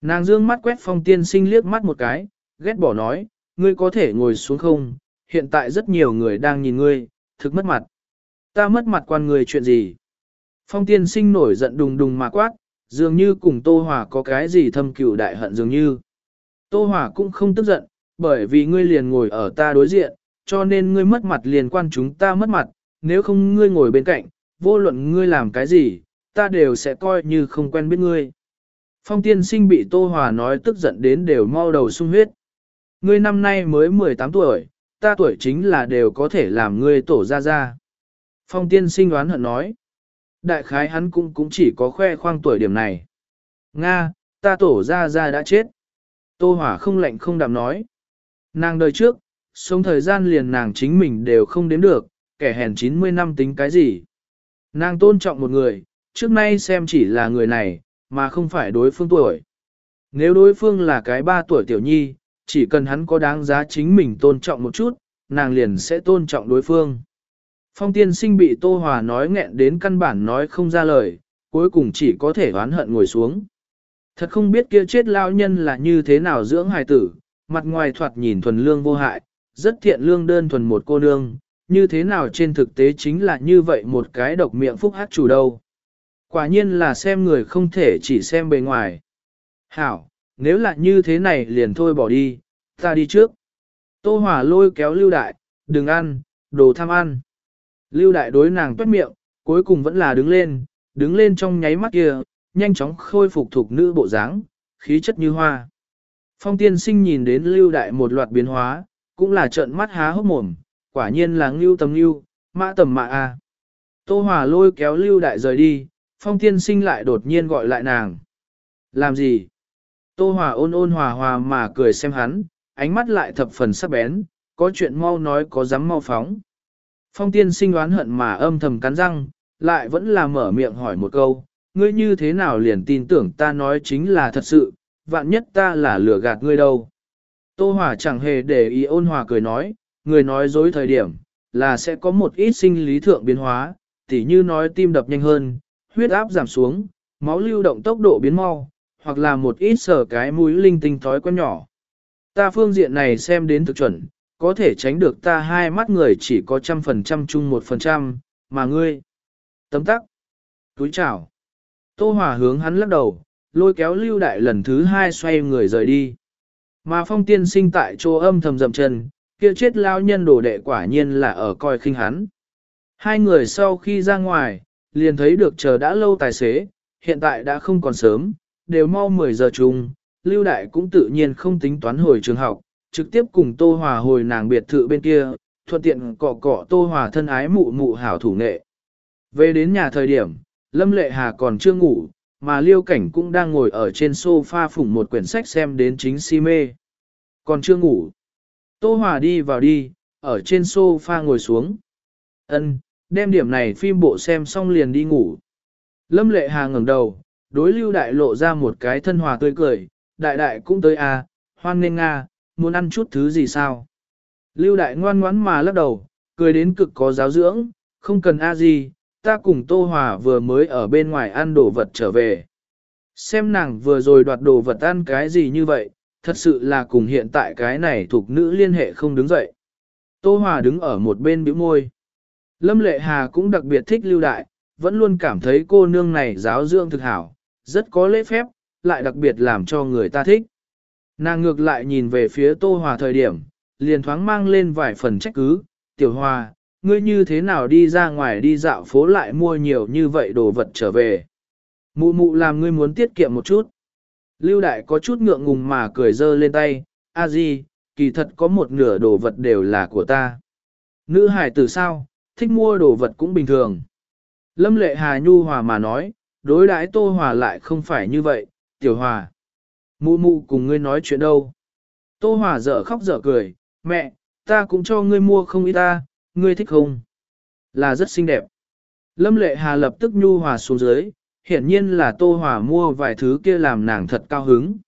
Speaker 1: Nàng dương mắt quét phong tiên sinh liếc mắt một cái, ghét bỏ nói, ngươi có thể ngồi xuống không, hiện tại rất nhiều người đang nhìn ngươi, thực mất mặt. Ta mất mặt quan người chuyện gì? Phong tiên sinh nổi giận đùng đùng mà quát, dường như cùng Tô Hòa có cái gì thâm cựu đại hận dường như. Tô Hòa cũng không tức giận, bởi vì ngươi liền ngồi ở ta đối diện, cho nên ngươi mất mặt liền quan chúng ta mất mặt, nếu không ngươi ngồi bên cạnh, vô luận ngươi làm cái gì, ta đều sẽ coi như không quen biết ngươi. Phong tiên sinh bị Tô Hòa nói tức giận đến đều mau đầu sung huyết. Ngươi năm nay mới 18 tuổi, ta tuổi chính là đều có thể làm ngươi tổ ra ra. Phong tiên sinh đoán hận nói. Đại khái hắn cũng cũng chỉ có khoe khoang tuổi điểm này. Nga, ta tổ ra ra đã chết. Tô Hỏa không lạnh không đạm nói. Nàng đời trước, sống thời gian liền nàng chính mình đều không đến được, kẻ hèn 90 năm tính cái gì. Nàng tôn trọng một người, trước nay xem chỉ là người này, mà không phải đối phương tuổi. Nếu đối phương là cái ba tuổi tiểu nhi, chỉ cần hắn có đáng giá chính mình tôn trọng một chút, nàng liền sẽ tôn trọng đối phương. Phong tiên sinh bị Tô Hòa nói nghẹn đến căn bản nói không ra lời, cuối cùng chỉ có thể oán hận ngồi xuống. Thật không biết kia chết lao nhân là như thế nào dưỡng hài tử, mặt ngoài thoạt nhìn thuần lương vô hại, rất thiện lương đơn thuần một cô nương, như thế nào trên thực tế chính là như vậy một cái độc miệng phúc hát chủ đâu. Quả nhiên là xem người không thể chỉ xem bề ngoài. Hảo, nếu là như thế này liền thôi bỏ đi, ta đi trước. Tô Hòa lôi kéo Lưu Đại, đừng ăn, đồ tham ăn. Lưu Đại đối nàng tuét miệng, cuối cùng vẫn là đứng lên, đứng lên trong nháy mắt kia, nhanh chóng khôi phục thuộc nữ bộ dáng, khí chất như hoa. Phong tiên sinh nhìn đến Lưu Đại một loạt biến hóa, cũng là trợn mắt há hốc mồm, quả nhiên là ngưu tầm ngưu, mã tầm mạ a. Tô Hòa lôi kéo Lưu Đại rời đi, Phong tiên sinh lại đột nhiên gọi lại nàng. Làm gì? Tô Hòa ôn ôn hòa hòa mà cười xem hắn, ánh mắt lại thập phần sắc bén, có chuyện mau nói có dám mau phóng. Phong tiên sinh đoán hận mà âm thầm cắn răng, lại vẫn là mở miệng hỏi một câu, ngươi như thế nào liền tin tưởng ta nói chính là thật sự, vạn nhất ta là lừa gạt ngươi đâu. Tô Hòa chẳng hề để ý ôn hòa cười nói, người nói dối thời điểm, là sẽ có một ít sinh lý thượng biến hóa, tỉ như nói tim đập nhanh hơn, huyết áp giảm xuống, máu lưu động tốc độ biến mau, hoặc là một ít sở cái mũi linh tinh thói quen nhỏ. Ta phương diện này xem đến thực chuẩn, có thể tránh được ta hai mắt người chỉ có trăm phần trăm chung một phần trăm, mà ngươi. Tấm tắc. Túi chào. Tô Hòa hướng hắn lắc đầu, lôi kéo lưu đại lần thứ hai xoay người rời đi. Mà phong tiên sinh tại chỗ âm thầm dậm chân, kia chết lao nhân đồ đệ quả nhiên là ở coi khinh hắn. Hai người sau khi ra ngoài, liền thấy được chờ đã lâu tài xế, hiện tại đã không còn sớm, đều mau 10 giờ chung, Lưu Đại cũng tự nhiên không tính toán hồi trường học, trực tiếp cùng Tô Hòa hồi nàng biệt thự bên kia, thuận tiện cọ cọ Tô Hòa thân ái mụ mụ hảo thủ nghệ. Về đến nhà thời điểm, Lâm Lệ Hà còn chưa ngủ, mà Liêu Cảnh cũng đang ngồi ở trên sofa phủng một quyển sách xem đến chính si mê. Còn chưa ngủ. Tô Hòa đi vào đi, ở trên sofa ngồi xuống. Ân, đem điểm này phim bộ xem xong liền đi ngủ. Lâm Lệ Hà ngẩng đầu, đối Lưu Đại lộ ra một cái thân hòa tươi cười, đại đại cũng tới à, hoan nghênh à, muốn ăn chút thứ gì sao? Lưu Đại ngoan ngoãn mà lắc đầu, cười đến cực có giáo dưỡng, không cần a gì, ta cùng Tô Hòa vừa mới ở bên ngoài ăn đồ vật trở về. Xem nàng vừa rồi đoạt đồ vật ăn cái gì như vậy, thật sự là cùng hiện tại cái này thuộc nữ liên hệ không đứng dậy. Tô Hòa đứng ở một bên bĩu môi. Lâm Lệ Hà cũng đặc biệt thích Lưu Đại, vẫn luôn cảm thấy cô nương này giáo dưỡng thực hảo, rất có lễ phép, lại đặc biệt làm cho người ta thích. Nàng ngược lại nhìn về phía Tô Hòa thời điểm, liền thoáng mang lên vài phần trách cứ, tiểu hòa, ngươi như thế nào đi ra ngoài đi dạo phố lại mua nhiều như vậy đồ vật trở về. Mụ mụ làm ngươi muốn tiết kiệm một chút. Lưu đại có chút ngượng ngùng mà cười dơ lên tay, a di, kỳ thật có một nửa đồ vật đều là của ta. Nữ hải tử sao, thích mua đồ vật cũng bình thường. Lâm lệ hà nhu hòa mà nói, đối đãi tô hòa lại không phải như vậy, tiểu hòa. Mụ mụ cùng ngươi nói chuyện đâu. Tô hòa dở khóc dở cười, mẹ, ta cũng cho ngươi mua không ít ta, ngươi thích không? Là rất xinh đẹp. Lâm lệ hà lập tức nhu hòa xuống dưới, hiển nhiên là tô hòa mua vài thứ kia làm nàng thật cao hứng.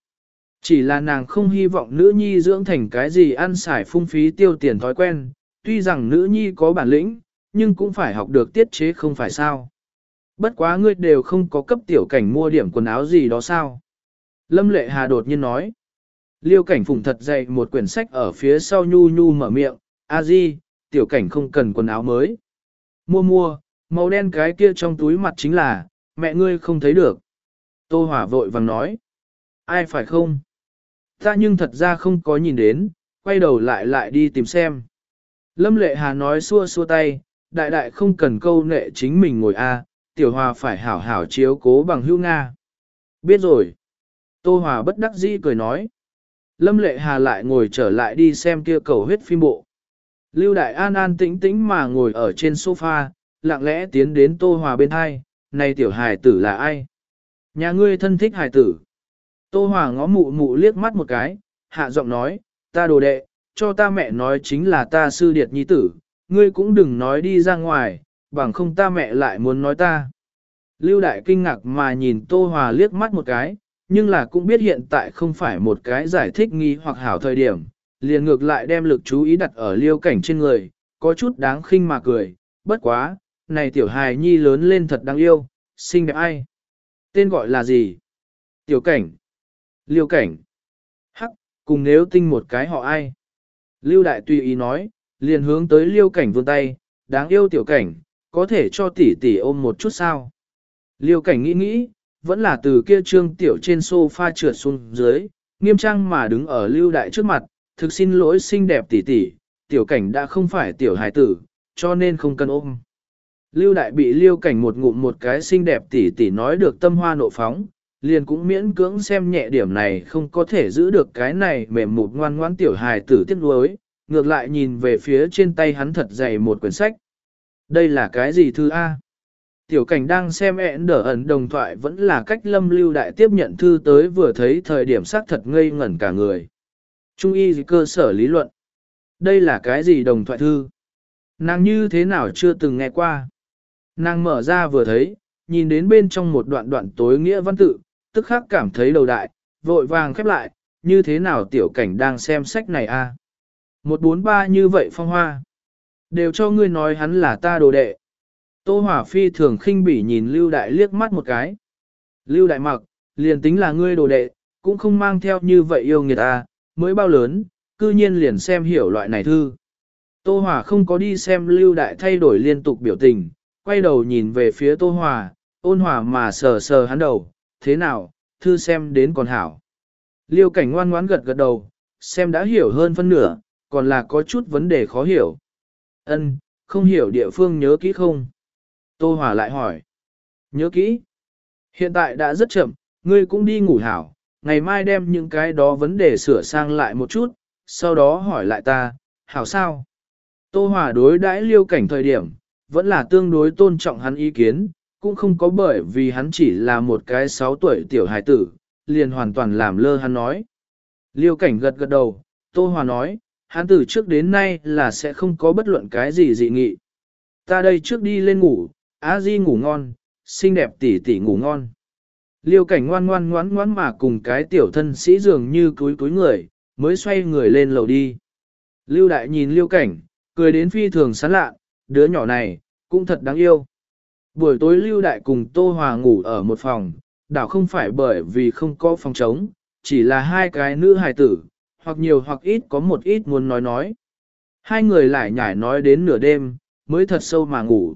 Speaker 1: Chỉ là nàng không hy vọng nữ nhi dưỡng thành cái gì ăn xài phung phí tiêu tiền thói quen, tuy rằng nữ nhi có bản lĩnh, nhưng cũng phải học được tiết chế không phải sao. Bất quá ngươi đều không có cấp tiểu cảnh mua điểm quần áo gì đó sao? Lâm lệ hà đột nhiên nói. Liêu cảnh phùng thật dậy một quyển sách ở phía sau nhu nhu mở miệng, a di, tiểu cảnh không cần quần áo mới. Mua mua, màu đen cái kia trong túi mặt chính là, mẹ ngươi không thấy được. Tô hỏa vội vàng nói. Ai phải không? Ta nhưng thật ra không có nhìn đến, quay đầu lại lại đi tìm xem. Lâm lệ hà nói xua xua tay, đại đại không cần câu nệ chính mình ngồi a, tiểu hòa phải hảo hảo chiếu cố bằng hữu Nga. Biết rồi. Tô Hòa bất đắc dĩ cười nói. Lâm Lệ Hà lại ngồi trở lại đi xem kia cầu huyết phim bộ. Lưu Đại An an tĩnh tĩnh mà ngồi ở trên sofa, lặng lẽ tiến đến Tô Hòa bên hai, này tiểu hài tử là ai? Nhà ngươi thân thích hài tử. Tô Hòa ngó mụ mụ liếc mắt một cái, hạ giọng nói, ta đồ đệ, cho ta mẹ nói chính là ta sư điệt nhi tử, ngươi cũng đừng nói đi ra ngoài, bằng không ta mẹ lại muốn nói ta. Lưu Đại kinh ngạc mà nhìn Tô Hòa liếc mắt một cái, nhưng là cũng biết hiện tại không phải một cái giải thích nghi hoặc hảo thời điểm, liền ngược lại đem lực chú ý đặt ở liêu cảnh trên người, có chút đáng khinh mà cười, bất quá, này tiểu hài nhi lớn lên thật đáng yêu, xinh đẹp ai? Tên gọi là gì? Tiểu cảnh. Liêu cảnh. Hắc, cùng nếu tinh một cái họ ai? Lưu đại tùy ý nói, liền hướng tới liêu cảnh vươn tay, đáng yêu tiểu cảnh, có thể cho tỷ tỷ ôm một chút sao? Liêu cảnh nghĩ nghĩ, vẫn là từ kia trương tiểu trên sofa trượt xuống dưới, nghiêm trang mà đứng ở lưu đại trước mặt, thực xin lỗi xinh đẹp tỷ tỷ, tiểu cảnh đã không phải tiểu hài tử, cho nên không cần ôm. Lưu đại bị lưu cảnh một ngụm một cái xinh đẹp tỷ tỷ nói được tâm hoa nộ phóng, liền cũng miễn cưỡng xem nhẹ điểm này không có thể giữ được cái này mềm mụt ngoan ngoãn tiểu hài tử tiếc nuối, ngược lại nhìn về phía trên tay hắn thật dày một quyển sách. Đây là cái gì thư A? Tiểu cảnh đang xem ẹn đở ẩn đồng thoại vẫn là cách lâm lưu đại tiếp nhận thư tới vừa thấy thời điểm xác thật ngây ngẩn cả người. Trung y cơ sở lý luận. Đây là cái gì đồng thoại thư? Nàng như thế nào chưa từng nghe qua? Nàng mở ra vừa thấy, nhìn đến bên trong một đoạn đoạn tối nghĩa văn tự, tức khắc cảm thấy đầu đại, vội vàng khép lại, như thế nào tiểu cảnh đang xem sách này a? Một bốn ba như vậy phong hoa. Đều cho ngươi nói hắn là ta đồ đệ. Tô Hỏa Phi thường khinh bỉ nhìn Lưu Đại liếc mắt một cái. Lưu Đại mặc, liền tính là ngươi đồ đệ, cũng không mang theo như vậy yêu nghiệt ta, mới bao lớn, cư nhiên liền xem hiểu loại này thư. Tô Hòa không có đi xem Lưu Đại thay đổi liên tục biểu tình, quay đầu nhìn về phía Tô Hòa, ôn hòa mà sờ sờ hắn đầu, thế nào, thư xem đến còn hảo. Liêu cảnh ngoan ngoãn gật gật đầu, xem đã hiểu hơn phân nửa, còn là có chút vấn đề khó hiểu. Ân, không hiểu địa phương nhớ kỹ không? Tô Hòa lại hỏi. Nhớ kỹ. Hiện tại đã rất chậm, ngươi cũng đi ngủ hảo, ngày mai đem những cái đó vấn đề sửa sang lại một chút, sau đó hỏi lại ta, hảo sao? Tô Hòa đối đãi liêu cảnh thời điểm, vẫn là tương đối tôn trọng hắn ý kiến, cũng không có bởi vì hắn chỉ là một cái 6 tuổi tiểu hài tử, liền hoàn toàn làm lơ hắn nói. Liêu cảnh gật gật đầu, Tô Hòa nói, hắn từ trước đến nay là sẽ không có bất luận cái gì dị nghị. Ta đây trước đi lên ngủ, A Di ngủ ngon, xinh đẹp tỷ tỷ ngủ ngon. Liêu cảnh ngoan ngoan ngoan ngoan mà cùng cái tiểu thân sĩ dường như cúi cúi người, mới xoay người lên lầu đi. Lưu đại nhìn liêu cảnh, cười đến phi thường sán lạ, đứa nhỏ này, cũng thật đáng yêu. Buổi tối lưu đại cùng Tô Hòa ngủ ở một phòng, đảo không phải bởi vì không có phòng trống, chỉ là hai cái nữ hài tử, hoặc nhiều hoặc ít có một ít muốn nói nói. Hai người lại nhảy nói đến nửa đêm, mới thật sâu mà ngủ.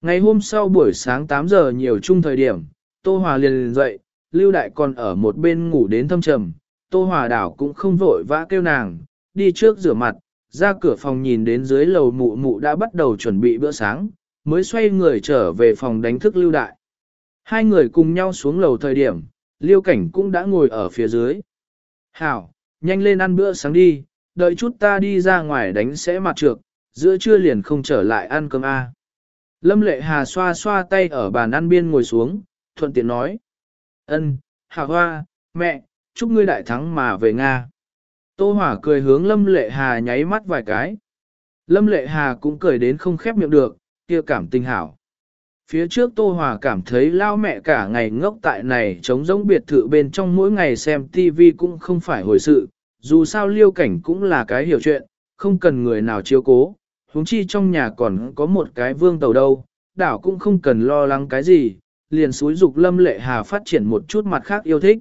Speaker 1: Ngày hôm sau buổi sáng 8 giờ nhiều chung thời điểm, Tô Hòa liền dậy, Lưu Đại còn ở một bên ngủ đến thâm trầm, Tô Hòa đảo cũng không vội vã kêu nàng, đi trước rửa mặt, ra cửa phòng nhìn đến dưới lầu mụ mụ đã bắt đầu chuẩn bị bữa sáng, mới xoay người trở về phòng đánh thức Lưu Đại. Hai người cùng nhau xuống lầu thời điểm, Liêu Cảnh cũng đã ngồi ở phía dưới. Hảo, nhanh lên ăn bữa sáng đi, đợi chút ta đi ra ngoài đánh sẽ mặt trược, giữa trưa liền không trở lại ăn cơm A. Lâm lệ hà xoa xoa tay ở bàn ăn biên ngồi xuống, thuận tiện nói. ân, hà hoa, mẹ, chúc ngươi đại thắng mà về Nga. Tô hỏa cười hướng lâm lệ hà nháy mắt vài cái. Lâm lệ hà cũng cười đến không khép miệng được, kia cảm tình hảo. Phía trước Tô Hòa cảm thấy lao mẹ cả ngày ngốc tại này chống rỗng biệt thự bên trong mỗi ngày xem TV cũng không phải hồi sự, dù sao liêu cảnh cũng là cái hiểu chuyện, không cần người nào chiếu cố, huống chi trong nhà còn có một cái vương tàu đâu, đảo cũng không cần lo lắng cái gì, liền xúi dục Lâm Lệ Hà phát triển một chút mặt khác yêu thích.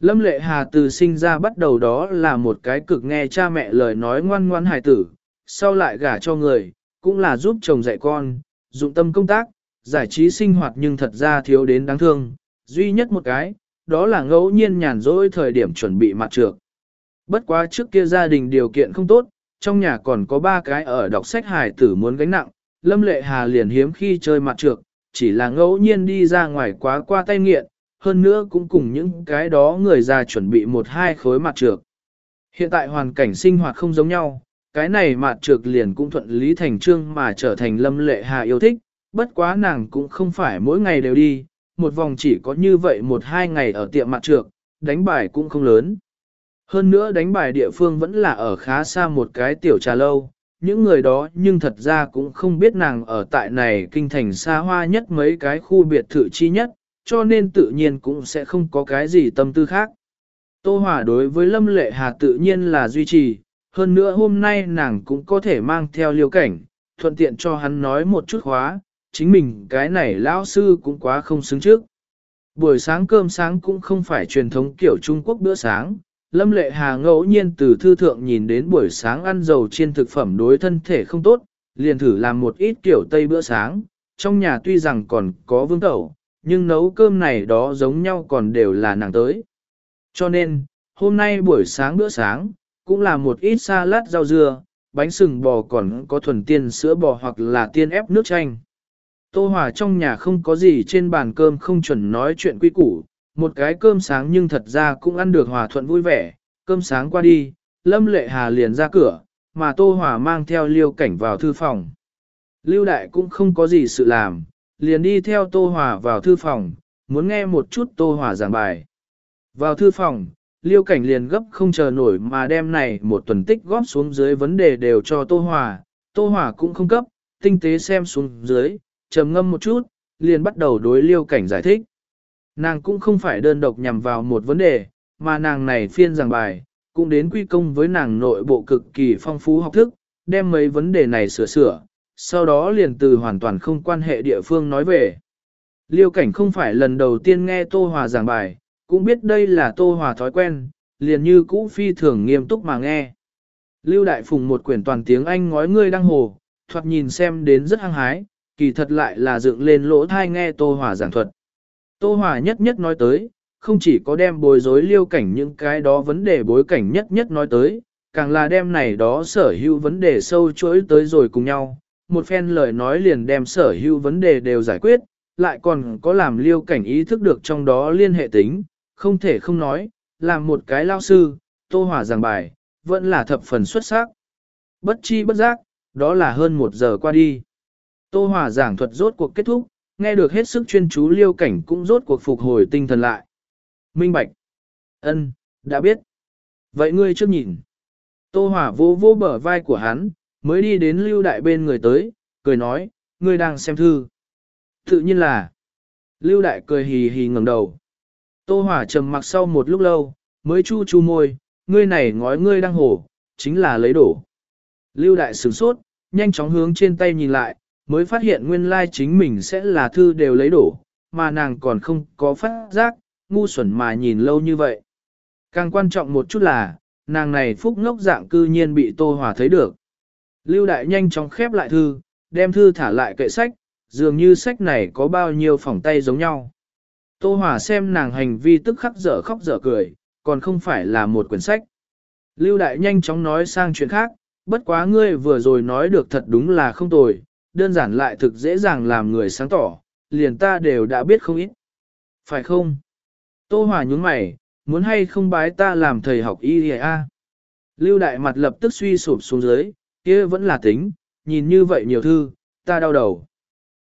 Speaker 1: Lâm Lệ Hà từ sinh ra bắt đầu đó là một cái cực nghe cha mẹ lời nói ngoan ngoan hài tử, sau lại gả cho người, cũng là giúp chồng dạy con, dụng tâm công tác, giải trí sinh hoạt nhưng thật ra thiếu đến đáng thương, duy nhất một cái, đó là ngẫu nhiên nhàn rỗi thời điểm chuẩn bị mặt trược. Bất quá trước kia gia đình điều kiện không tốt, trong nhà còn có ba cái ở đọc sách hài tử muốn gánh nặng, Lâm Lệ Hà liền hiếm khi chơi mặt trược, chỉ là ngẫu nhiên đi ra ngoài quá qua tay nghiện, hơn nữa cũng cùng những cái đó người già chuẩn bị một hai khối mặt trược. Hiện tại hoàn cảnh sinh hoạt không giống nhau, cái này mặt trược liền cũng thuận lý thành trương mà trở thành Lâm Lệ Hà yêu thích, bất quá nàng cũng không phải mỗi ngày đều đi, một vòng chỉ có như vậy một hai ngày ở tiệm mặt trược, đánh bài cũng không lớn. Hơn nữa đánh bài địa phương vẫn là ở khá xa một cái tiểu trà lâu, những người đó nhưng thật ra cũng không biết nàng ở tại này kinh thành xa hoa nhất mấy cái khu biệt thự chi nhất, cho nên tự nhiên cũng sẽ không có cái gì tâm tư khác. Tô Hòa đối với Lâm Lệ Hà tự nhiên là duy trì, hơn nữa hôm nay nàng cũng có thể mang theo liêu cảnh, thuận tiện cho hắn nói một chút khóa, chính mình cái này lão sư cũng quá không xứng trước. Buổi sáng cơm sáng cũng không phải truyền thống kiểu Trung Quốc bữa sáng, Lâm Lệ Hà ngẫu nhiên từ thư thượng nhìn đến buổi sáng ăn dầu chiên thực phẩm đối thân thể không tốt, liền thử làm một ít kiểu Tây bữa sáng, trong nhà tuy rằng còn có vương tẩu, nhưng nấu cơm này đó giống nhau còn đều là nàng tới. Cho nên, hôm nay buổi sáng bữa sáng, cũng là một ít salad rau dưa, bánh sừng bò còn có thuần tiên sữa bò hoặc là tiên ép nước chanh. Tô Hòa trong nhà không có gì trên bàn cơm không chuẩn nói chuyện quy củ, một cái cơm sáng nhưng thật ra cũng ăn được hòa thuận vui vẻ, cơm sáng qua đi, Lâm Lệ Hà liền ra cửa, mà Tô Hòa mang theo Liêu Cảnh vào thư phòng. Lưu Đại cũng không có gì sự làm, liền đi theo Tô Hòa vào thư phòng, muốn nghe một chút Tô Hòa giảng bài. Vào thư phòng, Liêu Cảnh liền gấp không chờ nổi mà đem này một tuần tích góp xuống dưới vấn đề đều cho Tô Hòa, Tô Hòa cũng không cấp, tinh tế xem xuống dưới, trầm ngâm một chút, liền bắt đầu đối Liêu Cảnh giải thích. Nàng cũng không phải đơn độc nhằm vào một vấn đề, mà nàng này phiên giảng bài, cũng đến quy công với nàng nội bộ cực kỳ phong phú học thức, đem mấy vấn đề này sửa sửa, sau đó liền từ hoàn toàn không quan hệ địa phương nói về. Liêu cảnh không phải lần đầu tiên nghe Tô Hòa giảng bài, cũng biết đây là Tô Hòa thói quen, liền như cũ phi thường nghiêm túc mà nghe. Lưu Đại Phùng một quyển toàn tiếng Anh ngói ngươi đăng hồ, thoạt nhìn xem đến rất hăng hái, kỳ thật lại là dựng lên lỗ thai nghe Tô Hòa giảng thuật. Tô Hòa nhất nhất nói tới, không chỉ có đem bối rối liêu cảnh những cái đó vấn đề bối cảnh nhất nhất nói tới, càng là đem này đó sở hữu vấn đề sâu chuỗi tới rồi cùng nhau. Một phen lời nói liền đem sở hữu vấn đề đều giải quyết, lại còn có làm liêu cảnh ý thức được trong đó liên hệ tính, không thể không nói, làm một cái lao sư, Tô Hòa giảng bài, vẫn là thập phần xuất sắc. Bất chi bất giác, đó là hơn một giờ qua đi. Tô Hòa giảng thuật rốt cuộc kết thúc, nghe được hết sức chuyên chú liêu cảnh cũng rốt cuộc phục hồi tinh thần lại. Minh Bạch. ân, đã biết. Vậy ngươi trước nhìn. Tô Hỏa vô vô bờ vai của hắn, mới đi đến lưu đại bên người tới, cười nói, ngươi đang xem thư. Tự nhiên là. Lưu đại cười hì hì ngẩng đầu. Tô Hỏa trầm mặc sau một lúc lâu, mới chu chu môi, ngươi này ngói ngươi đang hổ, chính là lấy đổ. Lưu đại sửng sốt, nhanh chóng hướng trên tay nhìn lại, mới phát hiện nguyên lai chính mình sẽ là thư đều lấy đổ, mà nàng còn không có phát giác, ngu xuẩn mà nhìn lâu như vậy. Càng quan trọng một chút là, nàng này phúc ngốc dạng cư nhiên bị Tô Hòa thấy được. Lưu Đại nhanh chóng khép lại thư, đem thư thả lại kệ sách, dường như sách này có bao nhiêu phỏng tay giống nhau. Tô Hòa xem nàng hành vi tức khắc dở khóc dở cười, còn không phải là một quyển sách. Lưu Đại nhanh chóng nói sang chuyện khác, bất quá ngươi vừa rồi nói được thật đúng là không tồi, đơn giản lại thực dễ dàng làm người sáng tỏ, liền ta đều đã biết không ít. Phải không? Tô Hòa nhún mày, muốn hay không bái ta làm thầy học y a Lưu đại mặt lập tức suy sụp xuống dưới, kia vẫn là tính, nhìn như vậy nhiều thư, ta đau đầu.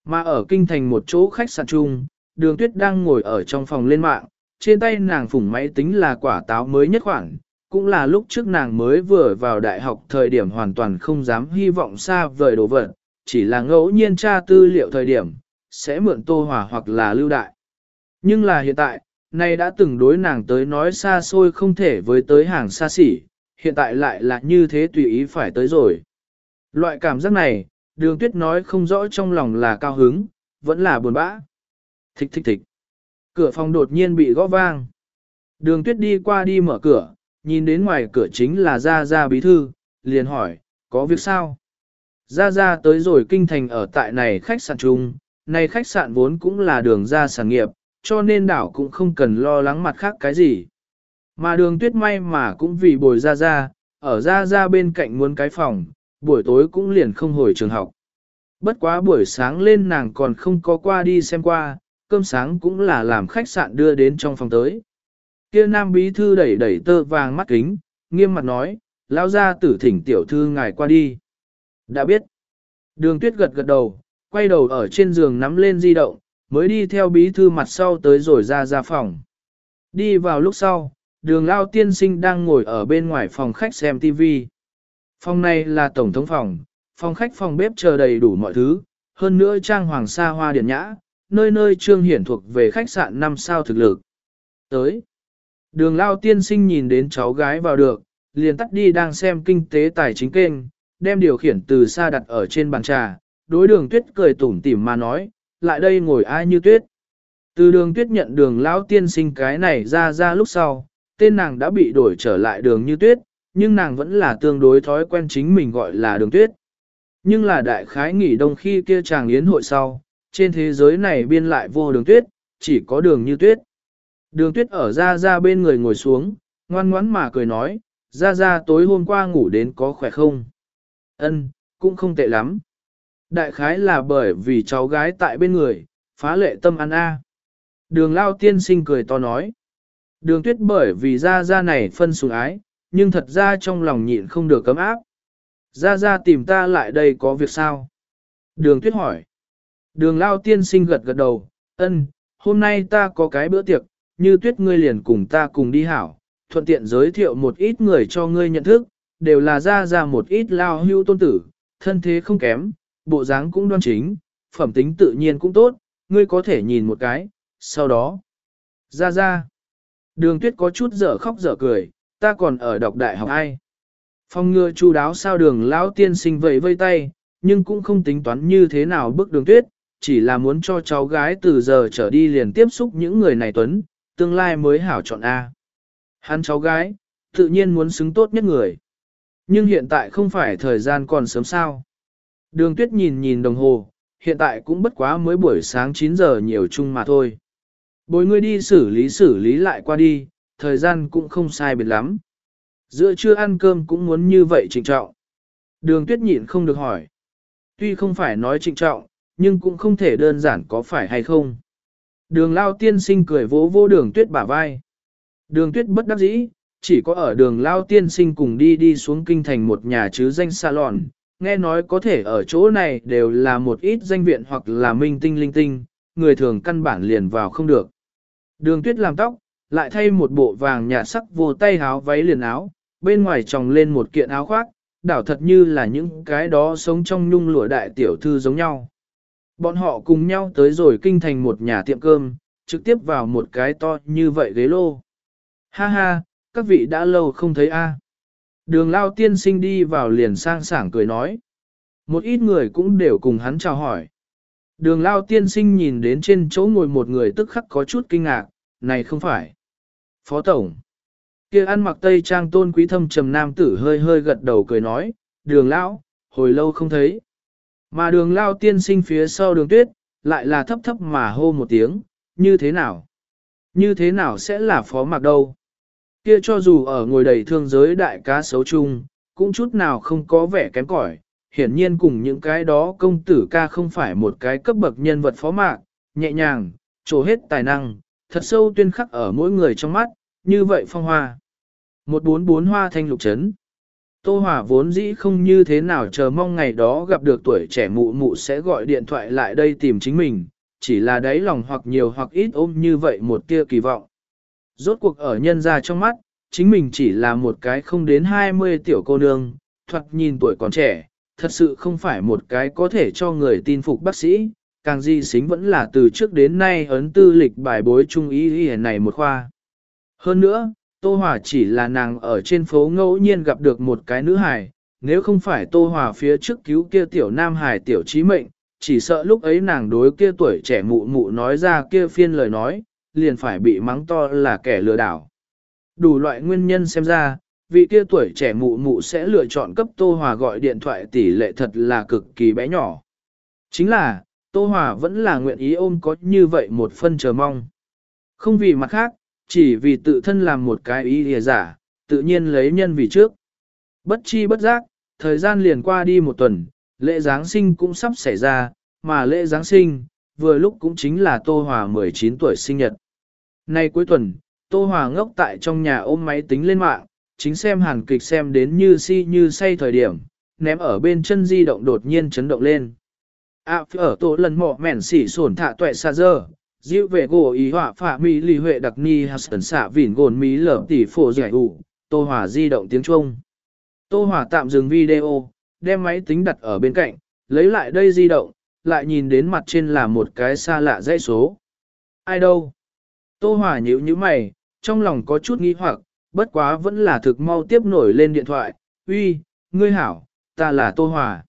Speaker 1: Mà ở kinh thành một chỗ khách sạn chung, đường tuyết đang ngồi ở trong phòng lên mạng, trên tay nàng phủng máy tính là quả táo mới nhất khoảng, cũng là lúc trước nàng mới vừa vào đại học thời điểm hoàn toàn không dám hy vọng xa vời đồ vật, chỉ là ngẫu nhiên tra tư liệu thời điểm, sẽ mượn tô hòa hoặc là lưu đại. Nhưng là hiện tại, nay đã từng đối nàng tới nói xa xôi không thể với tới hàng xa xỉ, hiện tại lại là như thế tùy ý phải tới rồi. Loại cảm giác này, đường tuyết nói không rõ trong lòng là cao hứng, vẫn là buồn bã. Thích thích thích. Cửa phòng đột nhiên bị gõ vang. Đường tuyết đi qua đi mở cửa, nhìn đến ngoài cửa chính là Gia Gia bí thư, liền hỏi, có việc sao? Gia Gia tới rồi kinh thành ở tại này khách sạn chung, này khách sạn vốn cũng là đường ra sản nghiệp, cho nên đảo cũng không cần lo lắng mặt khác cái gì. Mà đường tuyết may mà cũng vì bồi Gia Gia, ở Gia Gia bên cạnh muốn cái phòng, buổi tối cũng liền không hồi trường học. Bất quá buổi sáng lên nàng còn không có qua đi xem qua, cơm sáng cũng là làm khách sạn đưa đến trong phòng tới. Kia nam bí thư đẩy đẩy tơ vàng mắt kính, nghiêm mặt nói, lão ra tử thỉnh tiểu thư ngài qua đi. Đã biết. Đường tuyết gật gật đầu, quay đầu ở trên giường nắm lên di động, mới đi theo bí thư mặt sau tới rồi ra ra phòng. Đi vào lúc sau, đường lao tiên sinh đang ngồi ở bên ngoài phòng khách xem TV. Phòng này là tổng thống phòng, phòng khách phòng bếp chờ đầy đủ mọi thứ, hơn nữa trang hoàng sa hoa điện nhã, nơi nơi trương hiển thuộc về khách sạn 5 sao thực lực. Tới, đường lao tiên sinh nhìn đến cháu gái vào được, liền tắt đi đang xem kinh tế tài chính kênh, đem điều khiển từ xa đặt ở trên bàn trà, đối đường tuyết cười tủm tỉm mà nói, lại đây ngồi ai như tuyết. Từ đường tuyết nhận đường Lão tiên sinh cái này ra ra lúc sau, tên nàng đã bị đổi trở lại đường như tuyết, nhưng nàng vẫn là tương đối thói quen chính mình gọi là đường tuyết. Nhưng là đại khái nghỉ đông khi kia chàng yến hội sau, trên thế giới này biên lại vô đường tuyết, chỉ có đường như tuyết. Đường tuyết ở ra ra bên người ngồi xuống, ngoan ngoãn mà cười nói, ra ra tối hôm qua ngủ đến có khỏe không? Ân, cũng không tệ lắm. Đại khái là bởi vì cháu gái tại bên người, phá lệ tâm ăn a. Đường lao tiên sinh cười to nói. Đường tuyết bởi vì ra ra này phân sủng ái, nhưng thật ra trong lòng nhịn không được cấm áp. Ra ra tìm ta lại đây có việc sao? Đường tuyết hỏi. Đường lao tiên sinh gật gật đầu, ân, hôm nay ta có cái bữa tiệc, như tuyết ngươi liền cùng ta cùng đi hảo, thuận tiện giới thiệu một ít người cho ngươi nhận thức, đều là ra ra một ít lao hưu tôn tử, thân thế không kém, bộ dáng cũng đoan chính, phẩm tính tự nhiên cũng tốt, ngươi có thể nhìn một cái, sau đó. Ra ra. Đường tuyết có chút dở khóc dở cười, ta còn ở đọc đại học ai. Phong ngừa chu đáo sao đường lão tiên sinh vẫy vây tay, nhưng cũng không tính toán như thế nào bước đường tuyết, chỉ là muốn cho cháu gái từ giờ trở đi liền tiếp xúc những người này tuấn, tương lai mới hảo chọn A. Hắn cháu gái, tự nhiên muốn xứng tốt nhất người. Nhưng hiện tại không phải thời gian còn sớm sao. Đường tuyết nhìn nhìn đồng hồ, hiện tại cũng bất quá mới buổi sáng 9 giờ nhiều chung mà thôi. Bồi ngươi đi xử lý xử lý lại qua đi, thời gian cũng không sai biệt lắm. Giữa trưa ăn cơm cũng muốn như vậy trịnh trọng. Đường tuyết nhịn không được hỏi. Tuy không phải nói trịnh trọng, nhưng cũng không thể đơn giản có phải hay không. Đường lao tiên sinh cười vỗ vô đường tuyết bả vai. Đường tuyết bất đắc dĩ, chỉ có ở đường lao tiên sinh cùng đi đi xuống kinh thành một nhà chứ danh salon, nghe nói có thể ở chỗ này đều là một ít danh viện hoặc là minh tinh linh tinh, người thường căn bản liền vào không được. Đường tuyết làm tóc, lại thay một bộ vàng nhạt sắc vô tay áo váy liền áo, bên ngoài tròng lên một kiện áo khoác, đảo thật như là những cái đó sống trong nhung lụa đại tiểu thư giống nhau. Bọn họ cùng nhau tới rồi kinh thành một nhà tiệm cơm, trực tiếp vào một cái to như vậy ghế lô. Ha ha, các vị đã lâu không thấy a. Đường lao tiên sinh đi vào liền sang sảng cười nói. Một ít người cũng đều cùng hắn chào hỏi. Đường lao tiên sinh nhìn đến trên chỗ ngồi một người tức khắc có chút kinh ngạc, này không phải. Phó Tổng. kia ăn mặc tây trang tôn quý thâm trầm nam tử hơi hơi gật đầu cười nói, đường lão, hồi lâu không thấy. Mà đường lao tiên sinh phía sau đường tuyết, lại là thấp thấp mà hô một tiếng, như thế nào? Như thế nào sẽ là phó mặc đâu? Kia cho dù ở ngồi đầy thương giới đại cá xấu chung, cũng chút nào không có vẻ kém cỏi. Hiển nhiên cùng những cái đó công tử ca không phải một cái cấp bậc nhân vật phó mạc, nhẹ nhàng, trổ hết tài năng, thật sâu tuyên khắc ở mỗi người trong mắt, như vậy phong hoa. Một bốn bốn hoa thanh lục trấn. Tô Hòa vốn dĩ không như thế nào chờ mong ngày đó gặp được tuổi trẻ mụ mụ sẽ gọi điện thoại lại đây tìm chính mình, chỉ là đáy lòng hoặc nhiều hoặc ít ôm như vậy một tia kỳ vọng. Rốt cuộc ở nhân ra trong mắt, chính mình chỉ là một cái không đến 20 tiểu cô nương, thoạt nhìn tuổi còn trẻ, thật sự không phải một cái có thể cho người tin phục bác sĩ, càng di xính vẫn là từ trước đến nay ấn tư lịch bài bối trung ý ý này một khoa. Hơn nữa, Tô Hòa chỉ là nàng ở trên phố ngẫu nhiên gặp được một cái nữ hài, nếu không phải Tô Hòa phía trước cứu kia tiểu nam hài tiểu trí mệnh, chỉ sợ lúc ấy nàng đối kia tuổi trẻ mụ mụ nói ra kia phiên lời nói, liền phải bị mắng to là kẻ lừa đảo. Đủ loại nguyên nhân xem ra, vị kia tuổi trẻ mụ mụ sẽ lựa chọn cấp Tô Hòa gọi điện thoại tỷ lệ thật là cực kỳ bé nhỏ. Chính là, Tô Hòa vẫn là nguyện ý ôm có như vậy một phân chờ mong. Không vì mặt khác, chỉ vì tự thân làm một cái ý lìa giả, tự nhiên lấy nhân vì trước. Bất chi bất giác, thời gian liền qua đi một tuần, lễ Giáng sinh cũng sắp xảy ra, mà lễ Giáng sinh, vừa lúc cũng chính là Tô Hòa 19 tuổi sinh nhật. Nay cuối tuần, Tô Hòa ngốc tại trong nhà ôm máy tính lên mạng, chính xem hàn kịch xem đến như si như say thời điểm, ném ở bên chân di động đột nhiên chấn động lên. À ở tổ lần mọ mẻn xỉ sổn thạ tuệ xa dơ dịu về gồ ý họa phạ mỹ lì huệ đặc ni hạt tần xạ vỉn gồn mỹ lở tỷ phổ giải ủ, Tô Hòa di động tiếng Trung. Tô Hòa tạm dừng video, đem máy tính đặt ở bên cạnh, lấy lại đây di động, lại nhìn đến mặt trên là một cái xa lạ dãy số. Ai đâu? Tô Hòa nhíu nhíu mày, trong lòng có chút nghi hoặc, bất quá vẫn là thực mau tiếp nổi lên điện thoại. Uy, ngươi hảo, ta là Tô Hòa.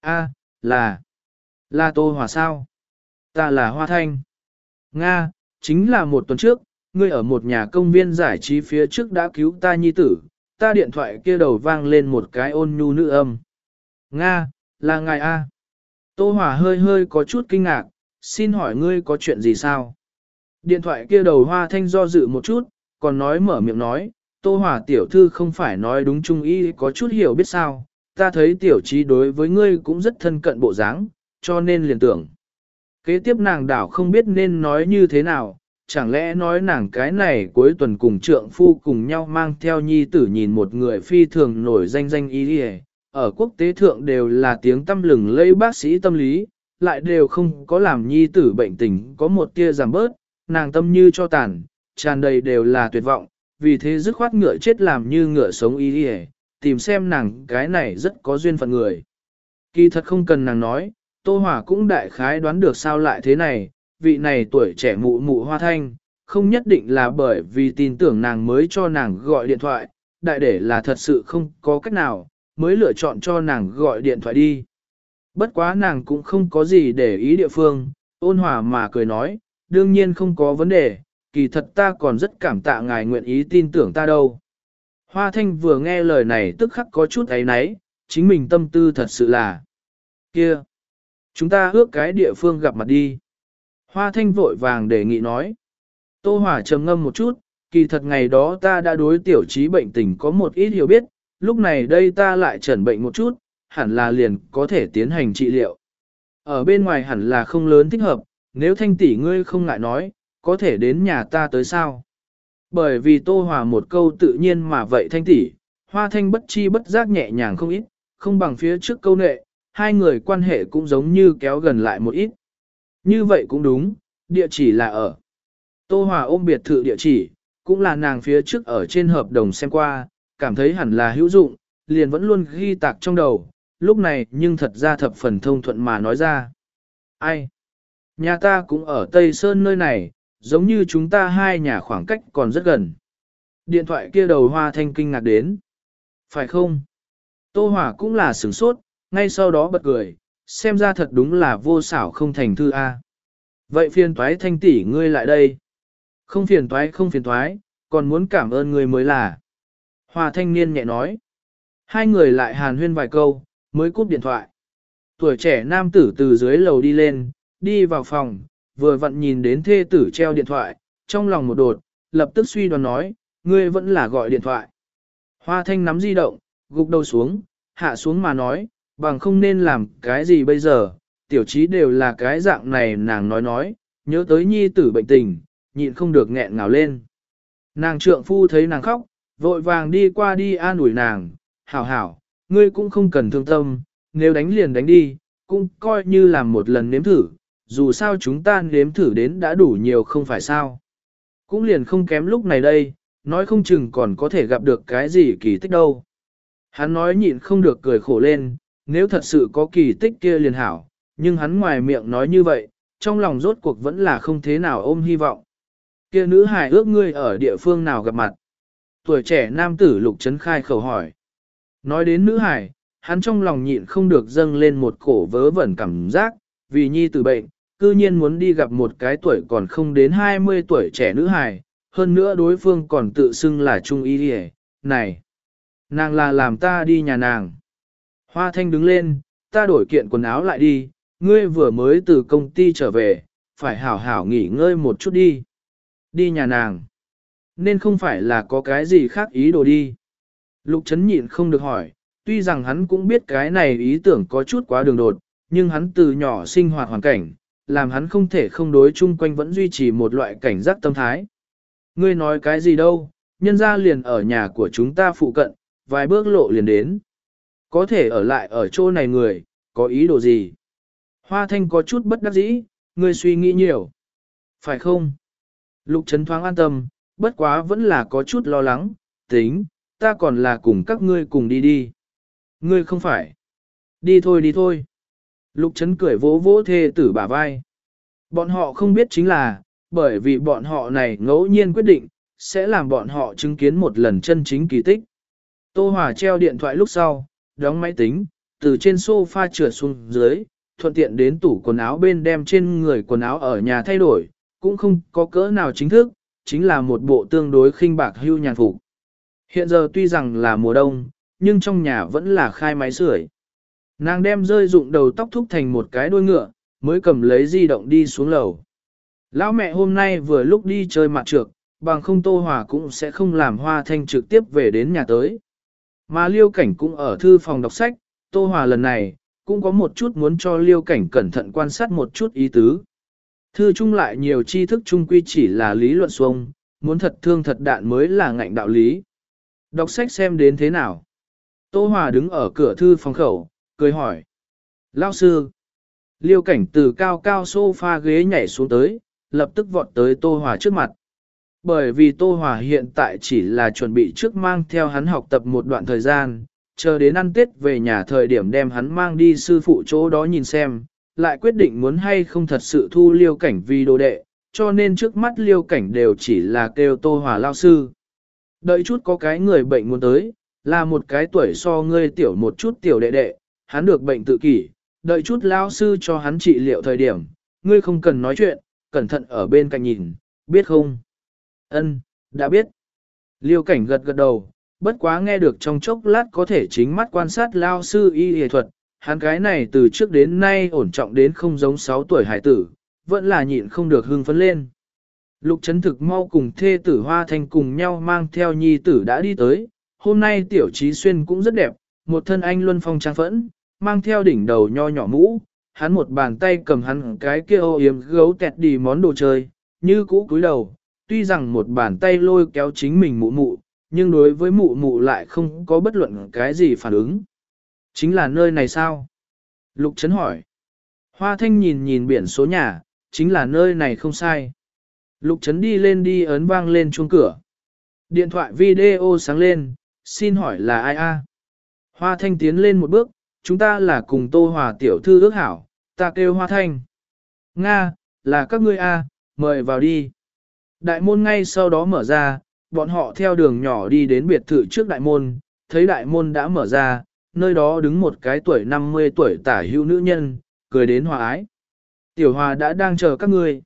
Speaker 1: A, là, là Tô Hòa sao? Ta là Hoa Thanh. Nga, chính là một tuần trước, ngươi ở một nhà công viên giải trí phía trước đã cứu ta nhi tử, ta điện thoại kia đầu vang lên một cái ôn nhu nữ âm. Nga, là ngài A. Tô Hòa hơi hơi có chút kinh ngạc, xin hỏi ngươi có chuyện gì sao? Điện thoại kia đầu hoa thanh do dự một chút, còn nói mở miệng nói, Tô Hòa tiểu thư không phải nói đúng trung ý có chút hiểu biết sao, ta thấy tiểu trí đối với ngươi cũng rất thân cận bộ dáng, cho nên liền tưởng. Kế tiếp nàng đảo không biết nên nói như thế nào, chẳng lẽ nói nàng cái này cuối tuần cùng trượng phu cùng nhau mang theo nhi tử nhìn một người phi thường nổi danh danh ý đi ở quốc tế thượng đều là tiếng tâm lừng lấy bác sĩ tâm lý, lại đều không có làm nhi tử bệnh tình có một tia giảm bớt, nàng tâm như cho tàn, tràn đầy đều là tuyệt vọng, vì thế dứt khoát ngựa chết làm như ngựa sống y đi tìm xem nàng cái này rất có duyên phận người. Kỳ thật không cần nàng nói, Tô hòa cũng đại khái đoán được sao lại thế này, vị này tuổi trẻ mụ mụ hoa thanh, không nhất định là bởi vì tin tưởng nàng mới cho nàng gọi điện thoại, đại để là thật sự không có cách nào, mới lựa chọn cho nàng gọi điện thoại đi. Bất quá nàng cũng không có gì để ý địa phương, ôn hòa mà cười nói, đương nhiên không có vấn đề, kỳ thật ta còn rất cảm tạ ngài nguyện ý tin tưởng ta đâu. Hoa thanh vừa nghe lời này tức khắc có chút ấy náy, chính mình tâm tư thật sự là kia. Chúng ta ước cái địa phương gặp mặt đi. Hoa thanh vội vàng đề nghị nói. Tô Hỏa trầm ngâm một chút, kỳ thật ngày đó ta đã đối tiểu trí bệnh tình có một ít hiểu biết, lúc này đây ta lại chẩn bệnh một chút, hẳn là liền có thể tiến hành trị liệu. Ở bên ngoài hẳn là không lớn thích hợp, nếu thanh tỷ ngươi không ngại nói, có thể đến nhà ta tới sao? Bởi vì Tô Hòa một câu tự nhiên mà vậy thanh tỷ, hoa thanh bất chi bất giác nhẹ nhàng không ít, không bằng phía trước câu nệ, hai người quan hệ cũng giống như kéo gần lại một ít. Như vậy cũng đúng, địa chỉ là ở. Tô Hòa ôm biệt thự địa chỉ, cũng là nàng phía trước ở trên hợp đồng xem qua, cảm thấy hẳn là hữu dụng, liền vẫn luôn ghi tạc trong đầu, lúc này nhưng thật ra thập phần thông thuận mà nói ra. Ai? Nhà ta cũng ở Tây Sơn nơi này, giống như chúng ta hai nhà khoảng cách còn rất gần. Điện thoại kia đầu hoa thanh kinh ngạc đến. Phải không? Tô Hỏa cũng là sửng sốt, ngay sau đó bật cười, xem ra thật đúng là vô xảo không thành thư A. Vậy phiền toái thanh tỷ ngươi lại đây. Không phiền toái không phiền toái, còn muốn cảm ơn ngươi mới là. Hoa thanh niên nhẹ nói. Hai người lại hàn huyên vài câu, mới cúp điện thoại. Tuổi trẻ nam tử từ dưới lầu đi lên, đi vào phòng, vừa vặn nhìn đến thê tử treo điện thoại, trong lòng một đột, lập tức suy đoán nói, ngươi vẫn là gọi điện thoại. Hoa thanh nắm di động, gục đầu xuống, hạ xuống mà nói, bằng không nên làm cái gì bây giờ, tiểu trí đều là cái dạng này nàng nói nói, nhớ tới nhi tử bệnh tình, nhịn không được nghẹn ngào lên. Nàng trượng phu thấy nàng khóc, vội vàng đi qua đi an ủi nàng, hảo hảo, ngươi cũng không cần thương tâm, nếu đánh liền đánh đi, cũng coi như làm một lần nếm thử, dù sao chúng ta nếm thử đến đã đủ nhiều không phải sao. Cũng liền không kém lúc này đây, nói không chừng còn có thể gặp được cái gì kỳ tích đâu. Hắn nói nhịn không được cười khổ lên, nếu thật sự có kỳ tích kia liền hảo, nhưng hắn ngoài miệng nói như vậy, trong lòng rốt cuộc vẫn là không thế nào ôm hy vọng. Kia nữ hài ước ngươi ở địa phương nào gặp mặt? Tuổi trẻ nam tử lục trấn khai khẩu hỏi. Nói đến nữ hài, hắn trong lòng nhịn không được dâng lên một cổ vớ vẩn cảm giác, vì nhi tử bệnh, cư nhiên muốn đi gặp một cái tuổi còn không đến 20 tuổi trẻ nữ hài, hơn nữa đối phương còn tự xưng là trung y đi này, nàng là làm ta đi nhà nàng. Hoa thanh đứng lên, ta đổi kiện quần áo lại đi, ngươi vừa mới từ công ty trở về, phải hảo hảo nghỉ ngơi một chút đi. Đi nhà nàng. Nên không phải là có cái gì khác ý đồ đi. Lục chấn nhịn không được hỏi, tuy rằng hắn cũng biết cái này ý tưởng có chút quá đường đột, nhưng hắn từ nhỏ sinh hoạt hoàn cảnh, làm hắn không thể không đối chung quanh vẫn duy trì một loại cảnh giác tâm thái. Ngươi nói cái gì đâu, nhân ra liền ở nhà của chúng ta phụ cận, vài bước lộ liền đến. Có thể ở lại ở chỗ này người, có ý đồ gì? Hoa thanh có chút bất đắc dĩ, ngươi suy nghĩ nhiều. Phải không? Lục Trấn thoáng an tâm, bất quá vẫn là có chút lo lắng, tính, ta còn là cùng các ngươi cùng đi đi. Ngươi không phải. Đi thôi đi thôi. Lục Trấn cười vỗ vỗ thê tử bả vai. Bọn họ không biết chính là, bởi vì bọn họ này ngẫu nhiên quyết định, sẽ làm bọn họ chứng kiến một lần chân chính kỳ tích. Tô Hòa treo điện thoại lúc sau, đóng máy tính, từ trên sofa trượt xuống dưới, thuận tiện đến tủ quần áo bên đem trên người quần áo ở nhà thay đổi, cũng không có cỡ nào chính thức, chính là một bộ tương đối khinh bạc hưu nhàn phục. Hiện giờ tuy rằng là mùa đông, nhưng trong nhà vẫn là khai máy sưởi. Nàng đem rơi dụng đầu tóc thúc thành một cái đuôi ngựa, mới cầm lấy di động đi xuống lầu. Lão mẹ hôm nay vừa lúc đi chơi mặt trược, bằng không Tô Hòa cũng sẽ không làm Hoa Thanh trực tiếp về đến nhà tới. Mà Liêu Cảnh cũng ở thư phòng đọc sách, Tô Hòa lần này, cũng có một chút muốn cho Liêu Cảnh cẩn thận quan sát một chút ý tứ. Thư chung lại nhiều tri thức chung quy chỉ là lý luận xuông, muốn thật thương thật đạn mới là ngạnh đạo lý. Đọc sách xem đến thế nào. Tô Hòa đứng ở cửa thư phòng khẩu, cười hỏi. Lao sư. Liêu cảnh từ cao cao sofa ghế nhảy xuống tới, lập tức vọt tới Tô Hòa trước mặt. Bởi vì Tô Hòa hiện tại chỉ là chuẩn bị trước mang theo hắn học tập một đoạn thời gian, chờ đến ăn Tết về nhà thời điểm đem hắn mang đi sư phụ chỗ đó nhìn xem, lại quyết định muốn hay không thật sự thu liêu cảnh vì đồ đệ, cho nên trước mắt liêu cảnh đều chỉ là kêu Tô Hòa lao sư. Đợi chút có cái người bệnh muốn tới, là một cái tuổi so ngươi tiểu một chút tiểu đệ đệ, hắn được bệnh tự kỷ, đợi chút lao sư cho hắn trị liệu thời điểm, ngươi không cần nói chuyện, cẩn thận ở bên cạnh nhìn, biết không? Ân, đã biết. Liêu cảnh gật gật đầu, bất quá nghe được trong chốc lát có thể chính mắt quan sát lao sư y y thuật, hắn cái này từ trước đến nay ổn trọng đến không giống 6 tuổi hải tử, vẫn là nhịn không được hưng phấn lên. Lục chấn thực mau cùng thê tử hoa thanh cùng nhau mang theo nhi tử đã đi tới, hôm nay tiểu trí xuyên cũng rất đẹp, một thân anh luân phong trang phẫn, mang theo đỉnh đầu nho nhỏ mũ, hắn một bàn tay cầm hắn cái kia ô yếm gấu tẹt đi món đồ chơi, như cũ cúi đầu, tuy rằng một bàn tay lôi kéo chính mình mụ mụ, nhưng đối với mụ mụ lại không có bất luận cái gì phản ứng. Chính là nơi này sao? Lục Trấn hỏi. Hoa Thanh nhìn nhìn biển số nhà, chính là nơi này không sai. Lục Trấn đi lên đi ấn vang lên chuông cửa. Điện thoại video sáng lên, xin hỏi là ai a? Hoa Thanh tiến lên một bước, chúng ta là cùng Tô Hòa tiểu thư ước hảo, ta kêu Hoa Thanh. Nga, là các ngươi a, mời vào đi. Đại môn ngay sau đó mở ra, bọn họ theo đường nhỏ đi đến biệt thự trước đại môn, thấy đại môn đã mở ra, nơi đó đứng một cái tuổi 50 tuổi tả hữu nữ nhân, cười đến hòa ái. Tiểu hòa đã đang chờ các ngươi.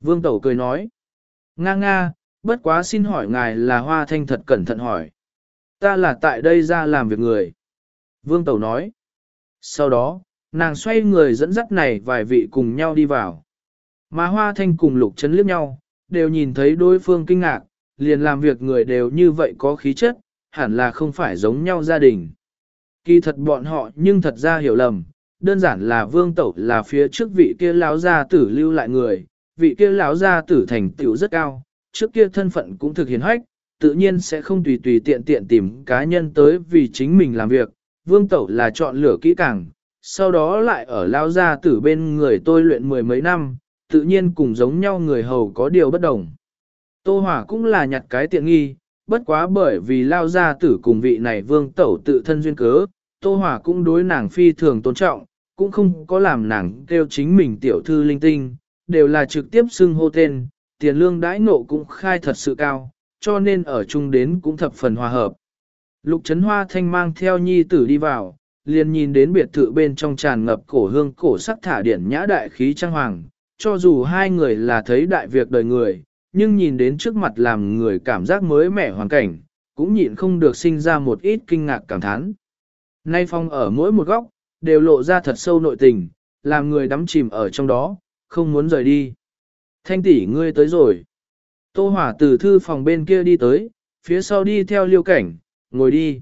Speaker 1: Vương Tẩu cười nói. Nga nga, bất quá xin hỏi ngài là hoa thanh thật cẩn thận hỏi. Ta là tại đây ra làm việc người. Vương Tẩu nói. Sau đó, nàng xoay người dẫn dắt này vài vị cùng nhau đi vào. Mà hoa thanh cùng lục chấn liếc nhau, đều nhìn thấy đối phương kinh ngạc, liền làm việc người đều như vậy có khí chất, hẳn là không phải giống nhau gia đình. Kỳ thật bọn họ nhưng thật ra hiểu lầm, đơn giản là vương tẩu là phía trước vị kia lão gia tử lưu lại người, vị kia lão gia tử thành tựu rất cao, trước kia thân phận cũng thực hiện hách, tự nhiên sẽ không tùy tùy tiện tiện tìm cá nhân tới vì chính mình làm việc, vương tẩu là chọn lựa kỹ càng, sau đó lại ở lão gia tử bên người tôi luyện mười mấy năm, tự nhiên cùng giống nhau người hầu có điều bất đồng. Tô Hỏa cũng là nhặt cái tiện nghi, bất quá bởi vì lao gia tử cùng vị này vương tẩu tự thân duyên cớ, Tô Hỏa cũng đối nàng phi thường tôn trọng, cũng không có làm nàng kêu chính mình tiểu thư linh tinh, đều là trực tiếp xưng hô tên, tiền lương đãi nộ cũng khai thật sự cao, cho nên ở chung đến cũng thập phần hòa hợp. Lục Trấn Hoa Thanh mang theo nhi tử đi vào, liền nhìn đến biệt thự bên trong tràn ngập cổ hương cổ sắc thả điển nhã đại khí trang hoàng, cho dù hai người là thấy đại việc đời người, nhưng nhìn đến trước mặt làm người cảm giác mới mẻ hoàn cảnh, cũng nhịn không được sinh ra một ít kinh ngạc cảm thán. Nay phong ở mỗi một góc, đều lộ ra thật sâu nội tình, làm người đắm chìm ở trong đó, không muốn rời đi. Thanh tỷ ngươi tới rồi. Tô Hỏa từ thư phòng bên kia đi tới, phía sau đi theo liêu cảnh, ngồi đi.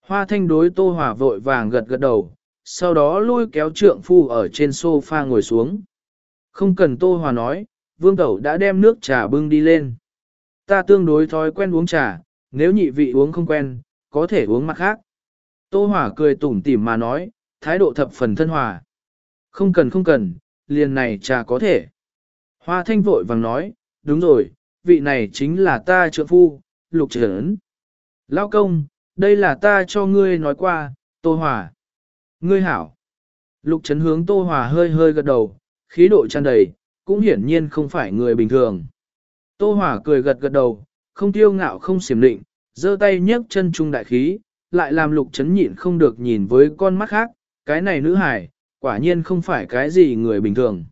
Speaker 1: Hoa thanh đối Tô Hòa vội vàng gật gật đầu, sau đó lôi kéo trượng phu ở trên sofa ngồi xuống. Không cần Tô Hòa nói, Vương Tẩu đã đem nước trà bưng đi lên. Ta tương đối thói quen uống trà, nếu nhị vị uống không quen, có thể uống mặt khác. Tô Hòa cười tủm tỉm mà nói, thái độ thập phần thân hòa. Không cần không cần, liền này trà có thể. Hoa thanh vội vàng nói, đúng rồi, vị này chính là ta trượng phu, lục trưởng. Lao công, đây là ta cho ngươi nói qua, Tô Hòa. Ngươi hảo. Lục trấn hướng Tô Hòa hơi hơi gật đầu, khí độ tràn đầy, cũng hiển nhiên không phải người bình thường. Tô Hòa cười gật gật đầu, không tiêu ngạo không xiểm định, giơ tay nhấc chân trung đại khí, lại làm lục Trấn nhịn không được nhìn với con mắt khác, cái này nữ hải, quả nhiên không phải cái gì người bình thường.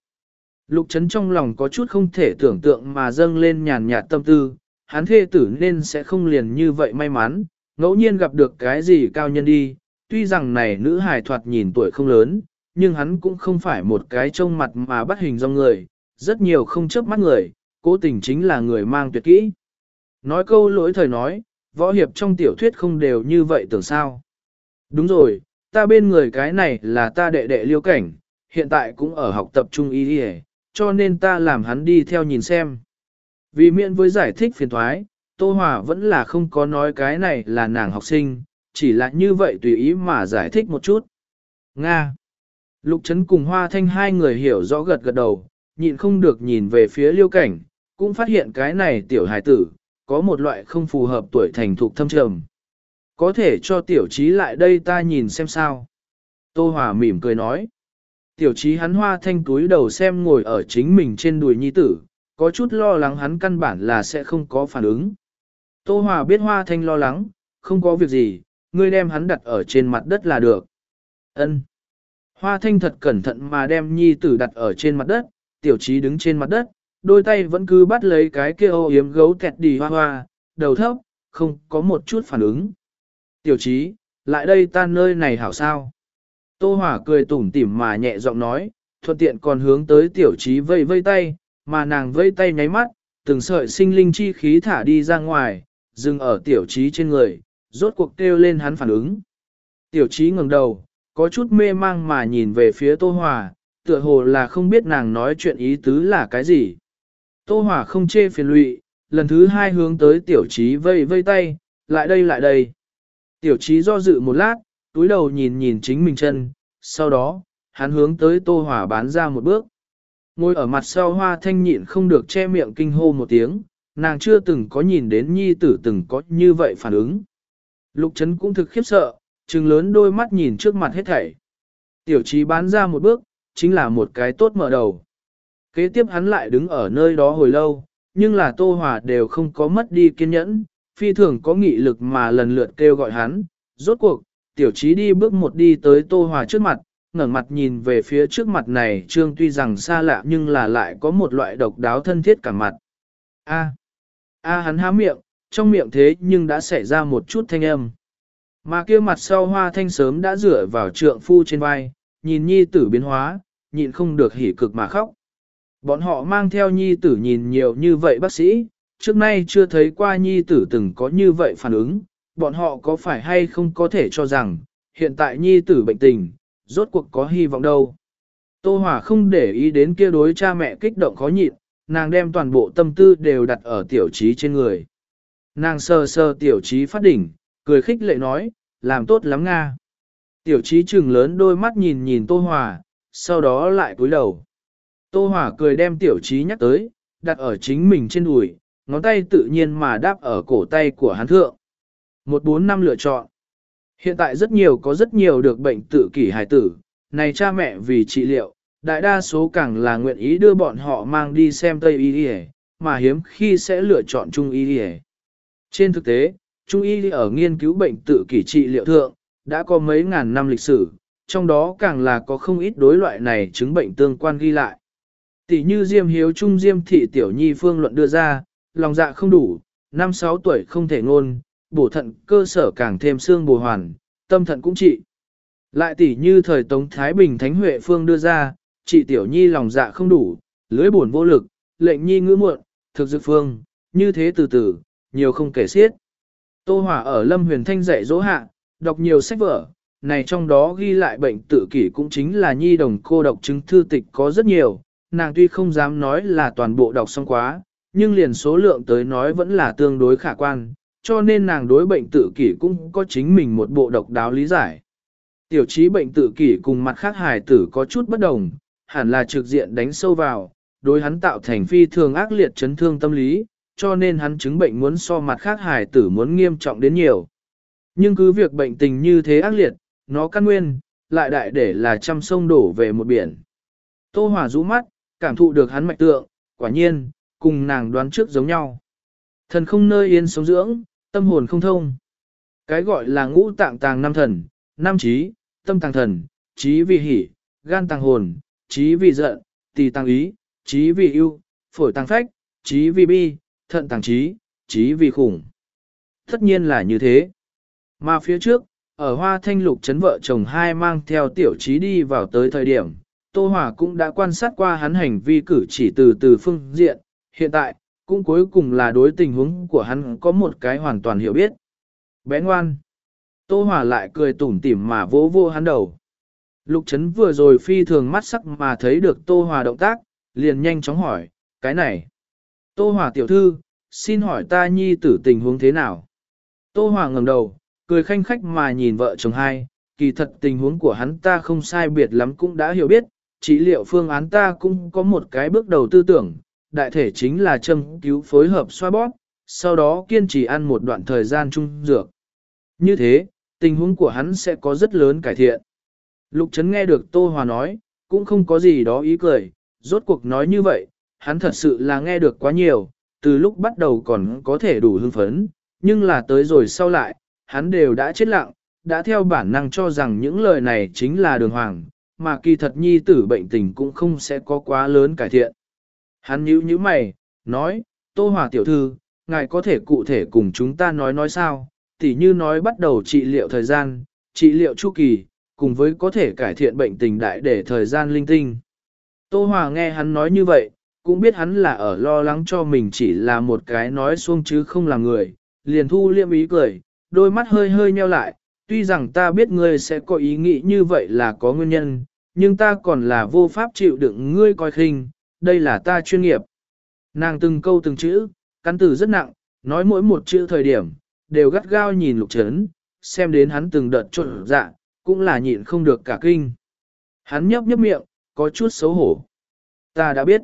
Speaker 1: Lục Trấn trong lòng có chút không thể tưởng tượng mà dâng lên nhàn nhạt tâm tư, hắn thê tử nên sẽ không liền như vậy may mắn, ngẫu nhiên gặp được cái gì cao nhân đi, tuy rằng này nữ hài thoạt nhìn tuổi không lớn, nhưng hắn cũng không phải một cái trông mặt mà bắt hình dong người, rất nhiều không chớp mắt người, cố tình chính là người mang tuyệt kỹ. Nói câu lỗi thời nói, võ hiệp trong tiểu thuyết không đều như vậy tưởng sao. Đúng rồi, ta bên người cái này là ta đệ đệ liêu cảnh, hiện tại cũng ở học tập trung y đi cho nên ta làm hắn đi theo nhìn xem. Vì miễn với giải thích phiền thoái, Tô Hòa vẫn là không có nói cái này là nàng học sinh, chỉ là như vậy tùy ý mà giải thích một chút. Nga Lục Trấn cùng Hoa Thanh hai người hiểu rõ gật gật đầu, nhịn không được nhìn về phía liêu cảnh, cũng phát hiện cái này tiểu hài tử, có một loại không phù hợp tuổi thành thục thâm trầm. Có thể cho tiểu trí lại đây ta nhìn xem sao. Tô Hòa mỉm cười nói. Tiểu trí hắn hoa thanh túi đầu xem ngồi ở chính mình trên đùi nhi tử, có chút lo lắng hắn căn bản là sẽ không có phản ứng. Tô Hòa biết hoa thanh lo lắng, không có việc gì, ngươi đem hắn đặt ở trên mặt đất là được. Ân. Hoa thanh thật cẩn thận mà đem nhi tử đặt ở trên mặt đất, tiểu trí đứng trên mặt đất, đôi tay vẫn cứ bắt lấy cái kia ô yếm gấu kẹt đi hoa hoa, đầu thấp, không có một chút phản ứng. Tiểu trí, lại đây ta nơi này hảo sao? Tô Hỏa cười tủm tỉm mà nhẹ giọng nói, thuận tiện còn hướng tới tiểu trí vây vây tay, mà nàng vẫy tay nháy mắt, từng sợi sinh linh chi khí thả đi ra ngoài, dừng ở tiểu trí trên người, rốt cuộc kêu lên hắn phản ứng. Tiểu trí ngẩng đầu, có chút mê mang mà nhìn về phía Tô Hòa, tựa hồ là không biết nàng nói chuyện ý tứ là cái gì. Tô Hòa không chê phiền lụy, lần thứ hai hướng tới tiểu trí vây vây tay, lại đây lại đây. Tiểu trí do dự một lát, túi đầu nhìn nhìn chính mình chân, sau đó, hắn hướng tới Tô Hòa bán ra một bước. Ngồi ở mặt sau hoa thanh nhịn không được che miệng kinh hô một tiếng, nàng chưa từng có nhìn đến nhi tử từng có như vậy phản ứng. Lục chấn cũng thực khiếp sợ, trừng lớn đôi mắt nhìn trước mặt hết thảy. Tiểu trí bán ra một bước, chính là một cái tốt mở đầu. Kế tiếp hắn lại đứng ở nơi đó hồi lâu, nhưng là Tô Hòa đều không có mất đi kiên nhẫn, phi thường có nghị lực mà lần lượt kêu gọi hắn. Rốt cuộc, tiểu trí đi bước một đi tới Tô Hòa trước mặt, ngẩng mặt nhìn về phía trước mặt này trương tuy rằng xa lạ nhưng là lại có một loại độc đáo thân thiết cả mặt. A. A hắn há miệng, trong miệng thế nhưng đã xảy ra một chút thanh âm. Mà kia mặt sau hoa thanh sớm đã rửa vào trượng phu trên vai, nhìn nhi tử biến hóa, nhịn không được hỉ cực mà khóc. Bọn họ mang theo nhi tử nhìn nhiều như vậy bác sĩ, trước nay chưa thấy qua nhi tử từng có như vậy phản ứng, bọn họ có phải hay không có thể cho rằng, hiện tại nhi tử bệnh tình, rốt cuộc có hy vọng đâu. Tô Hòa không để ý đến kia đối cha mẹ kích động khó nhịn, nàng đem toàn bộ tâm tư đều đặt ở tiểu trí trên người. Nàng sờ sờ tiểu trí phát đỉnh, cười khích lệ nói, làm tốt lắm Nga. Tiểu trí trừng lớn đôi mắt nhìn nhìn Tô Hòa, sau đó lại cúi đầu. Tô Hòa cười đem tiểu trí nhắc tới, đặt ở chính mình trên đùi, ngón tay tự nhiên mà đáp ở cổ tay của hắn thượng. Một bốn năm lựa chọn. Hiện tại rất nhiều có rất nhiều được bệnh tự kỷ hài tử, này cha mẹ vì trị liệu, đại đa số càng là nguyện ý đưa bọn họ mang đi xem Tây Y Y, mà hiếm khi sẽ lựa chọn Trung Y Y. Trên thực tế, Trung Y ở nghiên cứu bệnh tự kỷ trị liệu thượng, đã có mấy ngàn năm lịch sử, trong đó càng là có không ít đối loại này chứng bệnh tương quan ghi lại. Tỷ như Diêm Hiếu Trung Diêm Thị Tiểu Nhi Phương luận đưa ra, lòng dạ không đủ, năm sáu tuổi không thể ngôn, bổ thận cơ sở càng thêm xương bổ hoàn, tâm thận cũng trị. Lại tỷ như thời Tống Thái Bình Thánh Huệ Phương đưa ra, trị Tiểu Nhi lòng dạ không đủ, lưới buồn vô lực, lệnh nhi ngữ muộn, thực dược phương, như thế từ từ, nhiều không kể xiết. Tô Hòa ở Lâm Huyền Thanh dạy dỗ hạ, đọc nhiều sách vở, này trong đó ghi lại bệnh tự kỷ cũng chính là nhi đồng cô độc chứng thư tịch có rất nhiều, nàng tuy không dám nói là toàn bộ đọc xong quá, nhưng liền số lượng tới nói vẫn là tương đối khả quan, cho nên nàng đối bệnh tự kỷ cũng có chính mình một bộ độc đáo lý giải. Tiểu trí bệnh tự kỷ cùng mặt khác hài tử có chút bất đồng, hẳn là trực diện đánh sâu vào, đối hắn tạo thành phi thường ác liệt chấn thương tâm lý, cho nên hắn chứng bệnh muốn so mặt khác hài tử muốn nghiêm trọng đến nhiều. Nhưng cứ việc bệnh tình như thế ác liệt, nó căn nguyên, lại đại để là trăm sông đổ về một biển. Tô Hòa rũ mắt, cảm thụ được hắn mạch tượng, quả nhiên, cùng nàng đoán trước giống nhau. Thần không nơi yên sống dưỡng, tâm hồn không thông. Cái gọi là ngũ tạng tàng năm thần, năm trí, tâm tàng thần, trí vì hỉ, gan tàng hồn, trí vì giận, tỳ tàng ý, trí vì ưu, phổi tàng phách, trí vì bi, thận tàng trí, trí vì khủng. Tất nhiên là như thế. Mà phía trước, ở hoa thanh lục chấn vợ chồng hai mang theo tiểu trí đi vào tới thời điểm, Tô Hòa cũng đã quan sát qua hắn hành vi cử chỉ từ từ phương diện, hiện tại, cũng cuối cùng là đối tình huống của hắn có một cái hoàn toàn hiểu biết. Bé ngoan. Tô Hòa lại cười tủm tỉm mà vỗ vô hắn đầu. Lục Trấn vừa rồi phi thường mắt sắc mà thấy được Tô Hòa động tác, liền nhanh chóng hỏi, cái này. Tô Hòa tiểu thư, xin hỏi ta nhi tử tình huống thế nào? Tô Hòa ngẩng đầu, cười khanh khách mà nhìn vợ chồng hai, kỳ thật tình huống của hắn ta không sai biệt lắm cũng đã hiểu biết, trị liệu phương án ta cũng có một cái bước đầu tư tưởng, đại thể chính là châm cứu phối hợp xoa bóp, sau đó kiên trì ăn một đoạn thời gian trung dược. Như thế, tình huống của hắn sẽ có rất lớn cải thiện. Lục Trấn nghe được Tô Hòa nói, cũng không có gì đó ý cười, rốt cuộc nói như vậy, hắn thật sự là nghe được quá nhiều, từ lúc bắt đầu còn có thể đủ hưng phấn, nhưng là tới rồi sau lại, hắn đều đã chết lặng, đã theo bản năng cho rằng những lời này chính là đường hoàng, mà kỳ thật nhi tử bệnh tình cũng không sẽ có quá lớn cải thiện. Hắn nhíu nhíu mày, nói, Tô Hòa tiểu thư, ngài có thể cụ thể cùng chúng ta nói nói sao, tỉ như nói bắt đầu trị liệu thời gian, trị liệu chu kỳ, cùng với có thể cải thiện bệnh tình đại để thời gian linh tinh. Tô Hòa nghe hắn nói như vậy, cũng biết hắn là ở lo lắng cho mình chỉ là một cái nói xuông chứ không là người, liền thu liêm ý cười, đôi mắt hơi hơi nheo lại, tuy rằng ta biết ngươi sẽ có ý nghĩ như vậy là có nguyên nhân, nhưng ta còn là vô pháp chịu đựng ngươi coi khinh, đây là ta chuyên nghiệp. Nàng từng câu từng chữ, cắn từ rất nặng, nói mỗi một chữ thời điểm, đều gắt gao nhìn lục trấn, xem đến hắn từng đợt trộn dạ, cũng là nhịn không được cả kinh. Hắn nhấp nhấp miệng, có chút xấu hổ. Ta đã biết,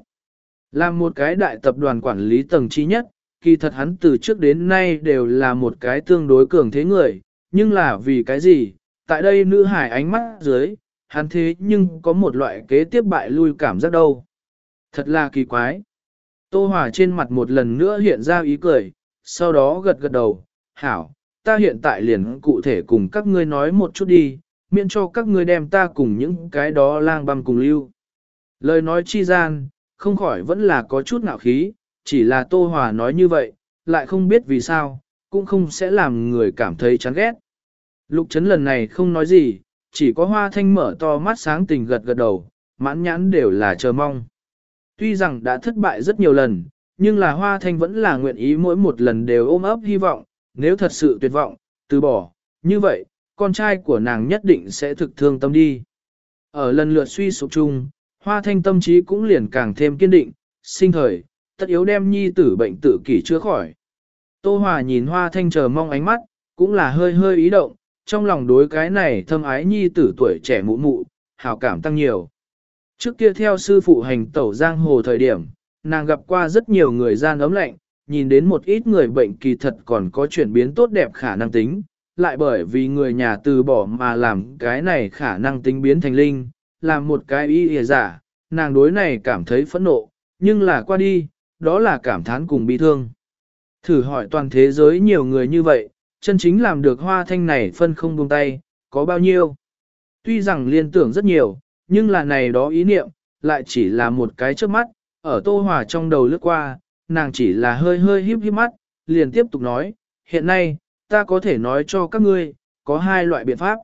Speaker 1: làm một cái đại tập đoàn quản lý tầng chi nhất, kỳ thật hắn từ trước đến nay đều là một cái tương đối cường thế người, nhưng là vì cái gì, tại đây nữ hải ánh mắt dưới, hắn thế nhưng có một loại kế tiếp bại lui cảm giác đâu. Thật là kỳ quái. Tô Hòa trên mặt một lần nữa hiện ra ý cười, sau đó gật gật đầu, hảo, ta hiện tại liền cụ thể cùng các ngươi nói một chút đi, miễn cho các ngươi đem ta cùng những cái đó lang băm cùng lưu. Lời nói chi gian, không khỏi vẫn là có chút ngạo khí, chỉ là Tô Hòa nói như vậy, lại không biết vì sao, cũng không sẽ làm người cảm thấy chán ghét. Lục chấn lần này không nói gì, chỉ có hoa thanh mở to mắt sáng tình gật gật đầu, mãn nhãn đều là chờ mong. Tuy rằng đã thất bại rất nhiều lần, nhưng là hoa thanh vẫn là nguyện ý mỗi một lần đều ôm ấp hy vọng, nếu thật sự tuyệt vọng, từ bỏ, như vậy, con trai của nàng nhất định sẽ thực thương tâm đi. Ở lần lượt suy sụp chung, hoa thanh tâm trí cũng liền càng thêm kiên định, sinh thời, tất yếu đem nhi tử bệnh tự kỷ chữa khỏi. Tô Hòa nhìn hoa thanh chờ mong ánh mắt, cũng là hơi hơi ý động, trong lòng đối cái này thâm ái nhi tử tuổi trẻ mụ mụ, hảo cảm tăng nhiều. Trước kia theo sư phụ hành tẩu giang hồ thời điểm, nàng gặp qua rất nhiều người gian ấm lạnh, nhìn đến một ít người bệnh kỳ thật còn có chuyển biến tốt đẹp khả năng tính, lại bởi vì người nhà từ bỏ mà làm cái này khả năng tính biến thành linh, làm một cái ý hề giả, nàng đối này cảm thấy phẫn nộ, nhưng là qua đi, đó là cảm thán cùng bi thương. Thử hỏi toàn thế giới nhiều người như vậy, chân chính làm được hoa thanh này phân không buông tay, có bao nhiêu. Tuy rằng liên tưởng rất nhiều, nhưng là này đó ý niệm, lại chỉ là một cái trước mắt, ở Tô Hòa trong đầu lướt qua, nàng chỉ là hơi hơi híp híp mắt, liền tiếp tục nói, hiện nay, ta có thể nói cho các ngươi, có hai loại biện pháp.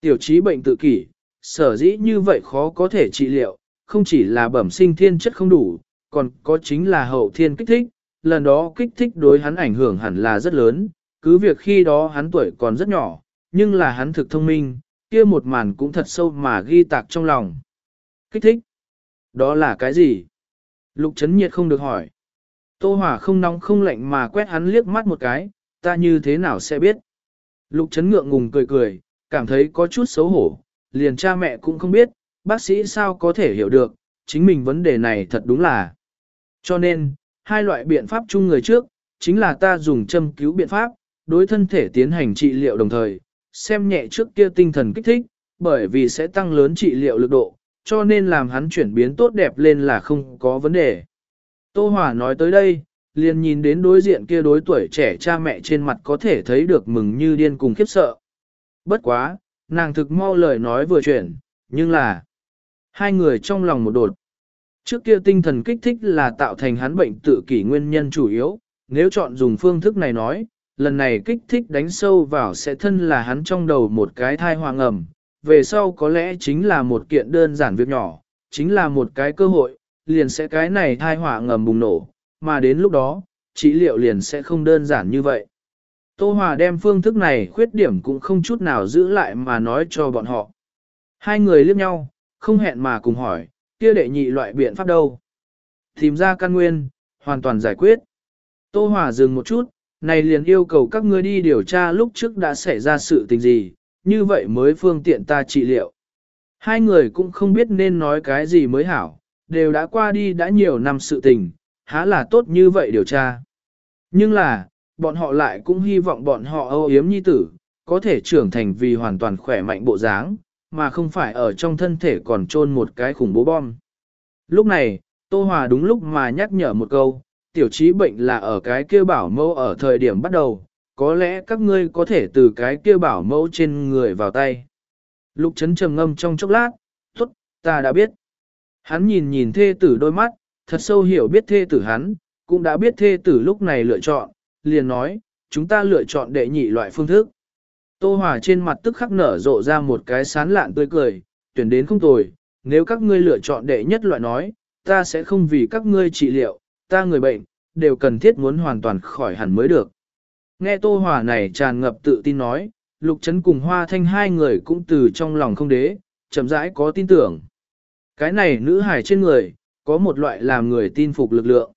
Speaker 1: Tiểu trí bệnh tự kỷ, sở dĩ như vậy khó có thể trị liệu, không chỉ là bẩm sinh thiên chất không đủ, còn có chính là hậu thiên kích thích, lần đó kích thích đối hắn ảnh hưởng hẳn là rất lớn, cứ việc khi đó hắn tuổi còn rất nhỏ, nhưng là hắn thực thông minh, kia một màn cũng thật sâu mà ghi tạc trong lòng. Kích thích? Đó là cái gì? Lục chấn nhiệt không được hỏi. Tô hỏa không nóng không lạnh mà quét hắn liếc mắt một cái, ta như thế nào sẽ biết? Lục chấn ngượng ngùng cười cười, cảm thấy có chút xấu hổ, liền cha mẹ cũng không biết, bác sĩ sao có thể hiểu được, chính mình vấn đề này thật đúng là. Cho nên, hai loại biện pháp chung người trước, chính là ta dùng châm cứu biện pháp, đối thân thể tiến hành trị liệu đồng thời, xem nhẹ trước kia tinh thần kích thích, bởi vì sẽ tăng lớn trị liệu lực độ, cho nên làm hắn chuyển biến tốt đẹp lên là không có vấn đề. Tô Hòa nói tới đây, liền nhìn đến đối diện kia đối tuổi trẻ cha mẹ trên mặt có thể thấy được mừng như điên cùng khiếp sợ. Bất quá, nàng thực mau lời nói vừa chuyển, nhưng là hai người trong lòng một đột. Trước kia tinh thần kích thích là tạo thành hắn bệnh tự kỷ nguyên nhân chủ yếu, nếu chọn dùng phương thức này nói, lần này kích thích đánh sâu vào sẽ thân là hắn trong đầu một cái thai hoàng ẩm, về sau có lẽ chính là một kiện đơn giản việc nhỏ, chính là một cái cơ hội, liền sẽ cái này thai hỏa ngầm bùng nổ, mà đến lúc đó, trị liệu liền sẽ không đơn giản như vậy. Tô Hòa đem phương thức này khuyết điểm cũng không chút nào giữ lại mà nói cho bọn họ. Hai người liếc nhau, không hẹn mà cùng hỏi, kia đệ nhị loại biện pháp đâu? Tìm ra căn nguyên, hoàn toàn giải quyết. Tô Hòa dừng một chút, này liền yêu cầu các ngươi đi điều tra lúc trước đã xảy ra sự tình gì, như vậy mới phương tiện ta trị liệu. Hai người cũng không biết nên nói cái gì mới hảo, đều đã qua đi đã nhiều năm sự tình, há là tốt như vậy điều tra. Nhưng là, bọn họ lại cũng hy vọng bọn họ âu yếm nhi tử, có thể trưởng thành vì hoàn toàn khỏe mạnh bộ dáng, mà không phải ở trong thân thể còn trôn một cái khủng bố bom. Lúc này, Tô Hòa đúng lúc mà nhắc nhở một câu, tiểu trí bệnh là ở cái kia bảo mẫu ở thời điểm bắt đầu, có lẽ các ngươi có thể từ cái kia bảo mẫu trên người vào tay. Lục chấn trầm ngâm trong chốc lát, tốt, ta đã biết. Hắn nhìn nhìn thê tử đôi mắt, thật sâu hiểu biết thê tử hắn, cũng đã biết thê tử lúc này lựa chọn, liền nói, chúng ta lựa chọn đệ nhị loại phương thức. Tô Hòa trên mặt tức khắc nở rộ ra một cái sán lạn tươi cười, tuyển đến không tồi, nếu các ngươi lựa chọn đệ nhất loại nói, ta sẽ không vì các ngươi trị liệu, ta người bệnh, đều cần thiết muốn hoàn toàn khỏi hẳn mới được. Nghe Tô Hòa này tràn ngập tự tin nói, Lục Trấn cùng Hoa Thanh hai người cũng từ trong lòng không đế, chậm rãi có tin tưởng. Cái này nữ hài trên người, có một loại làm người tin phục lực lượng.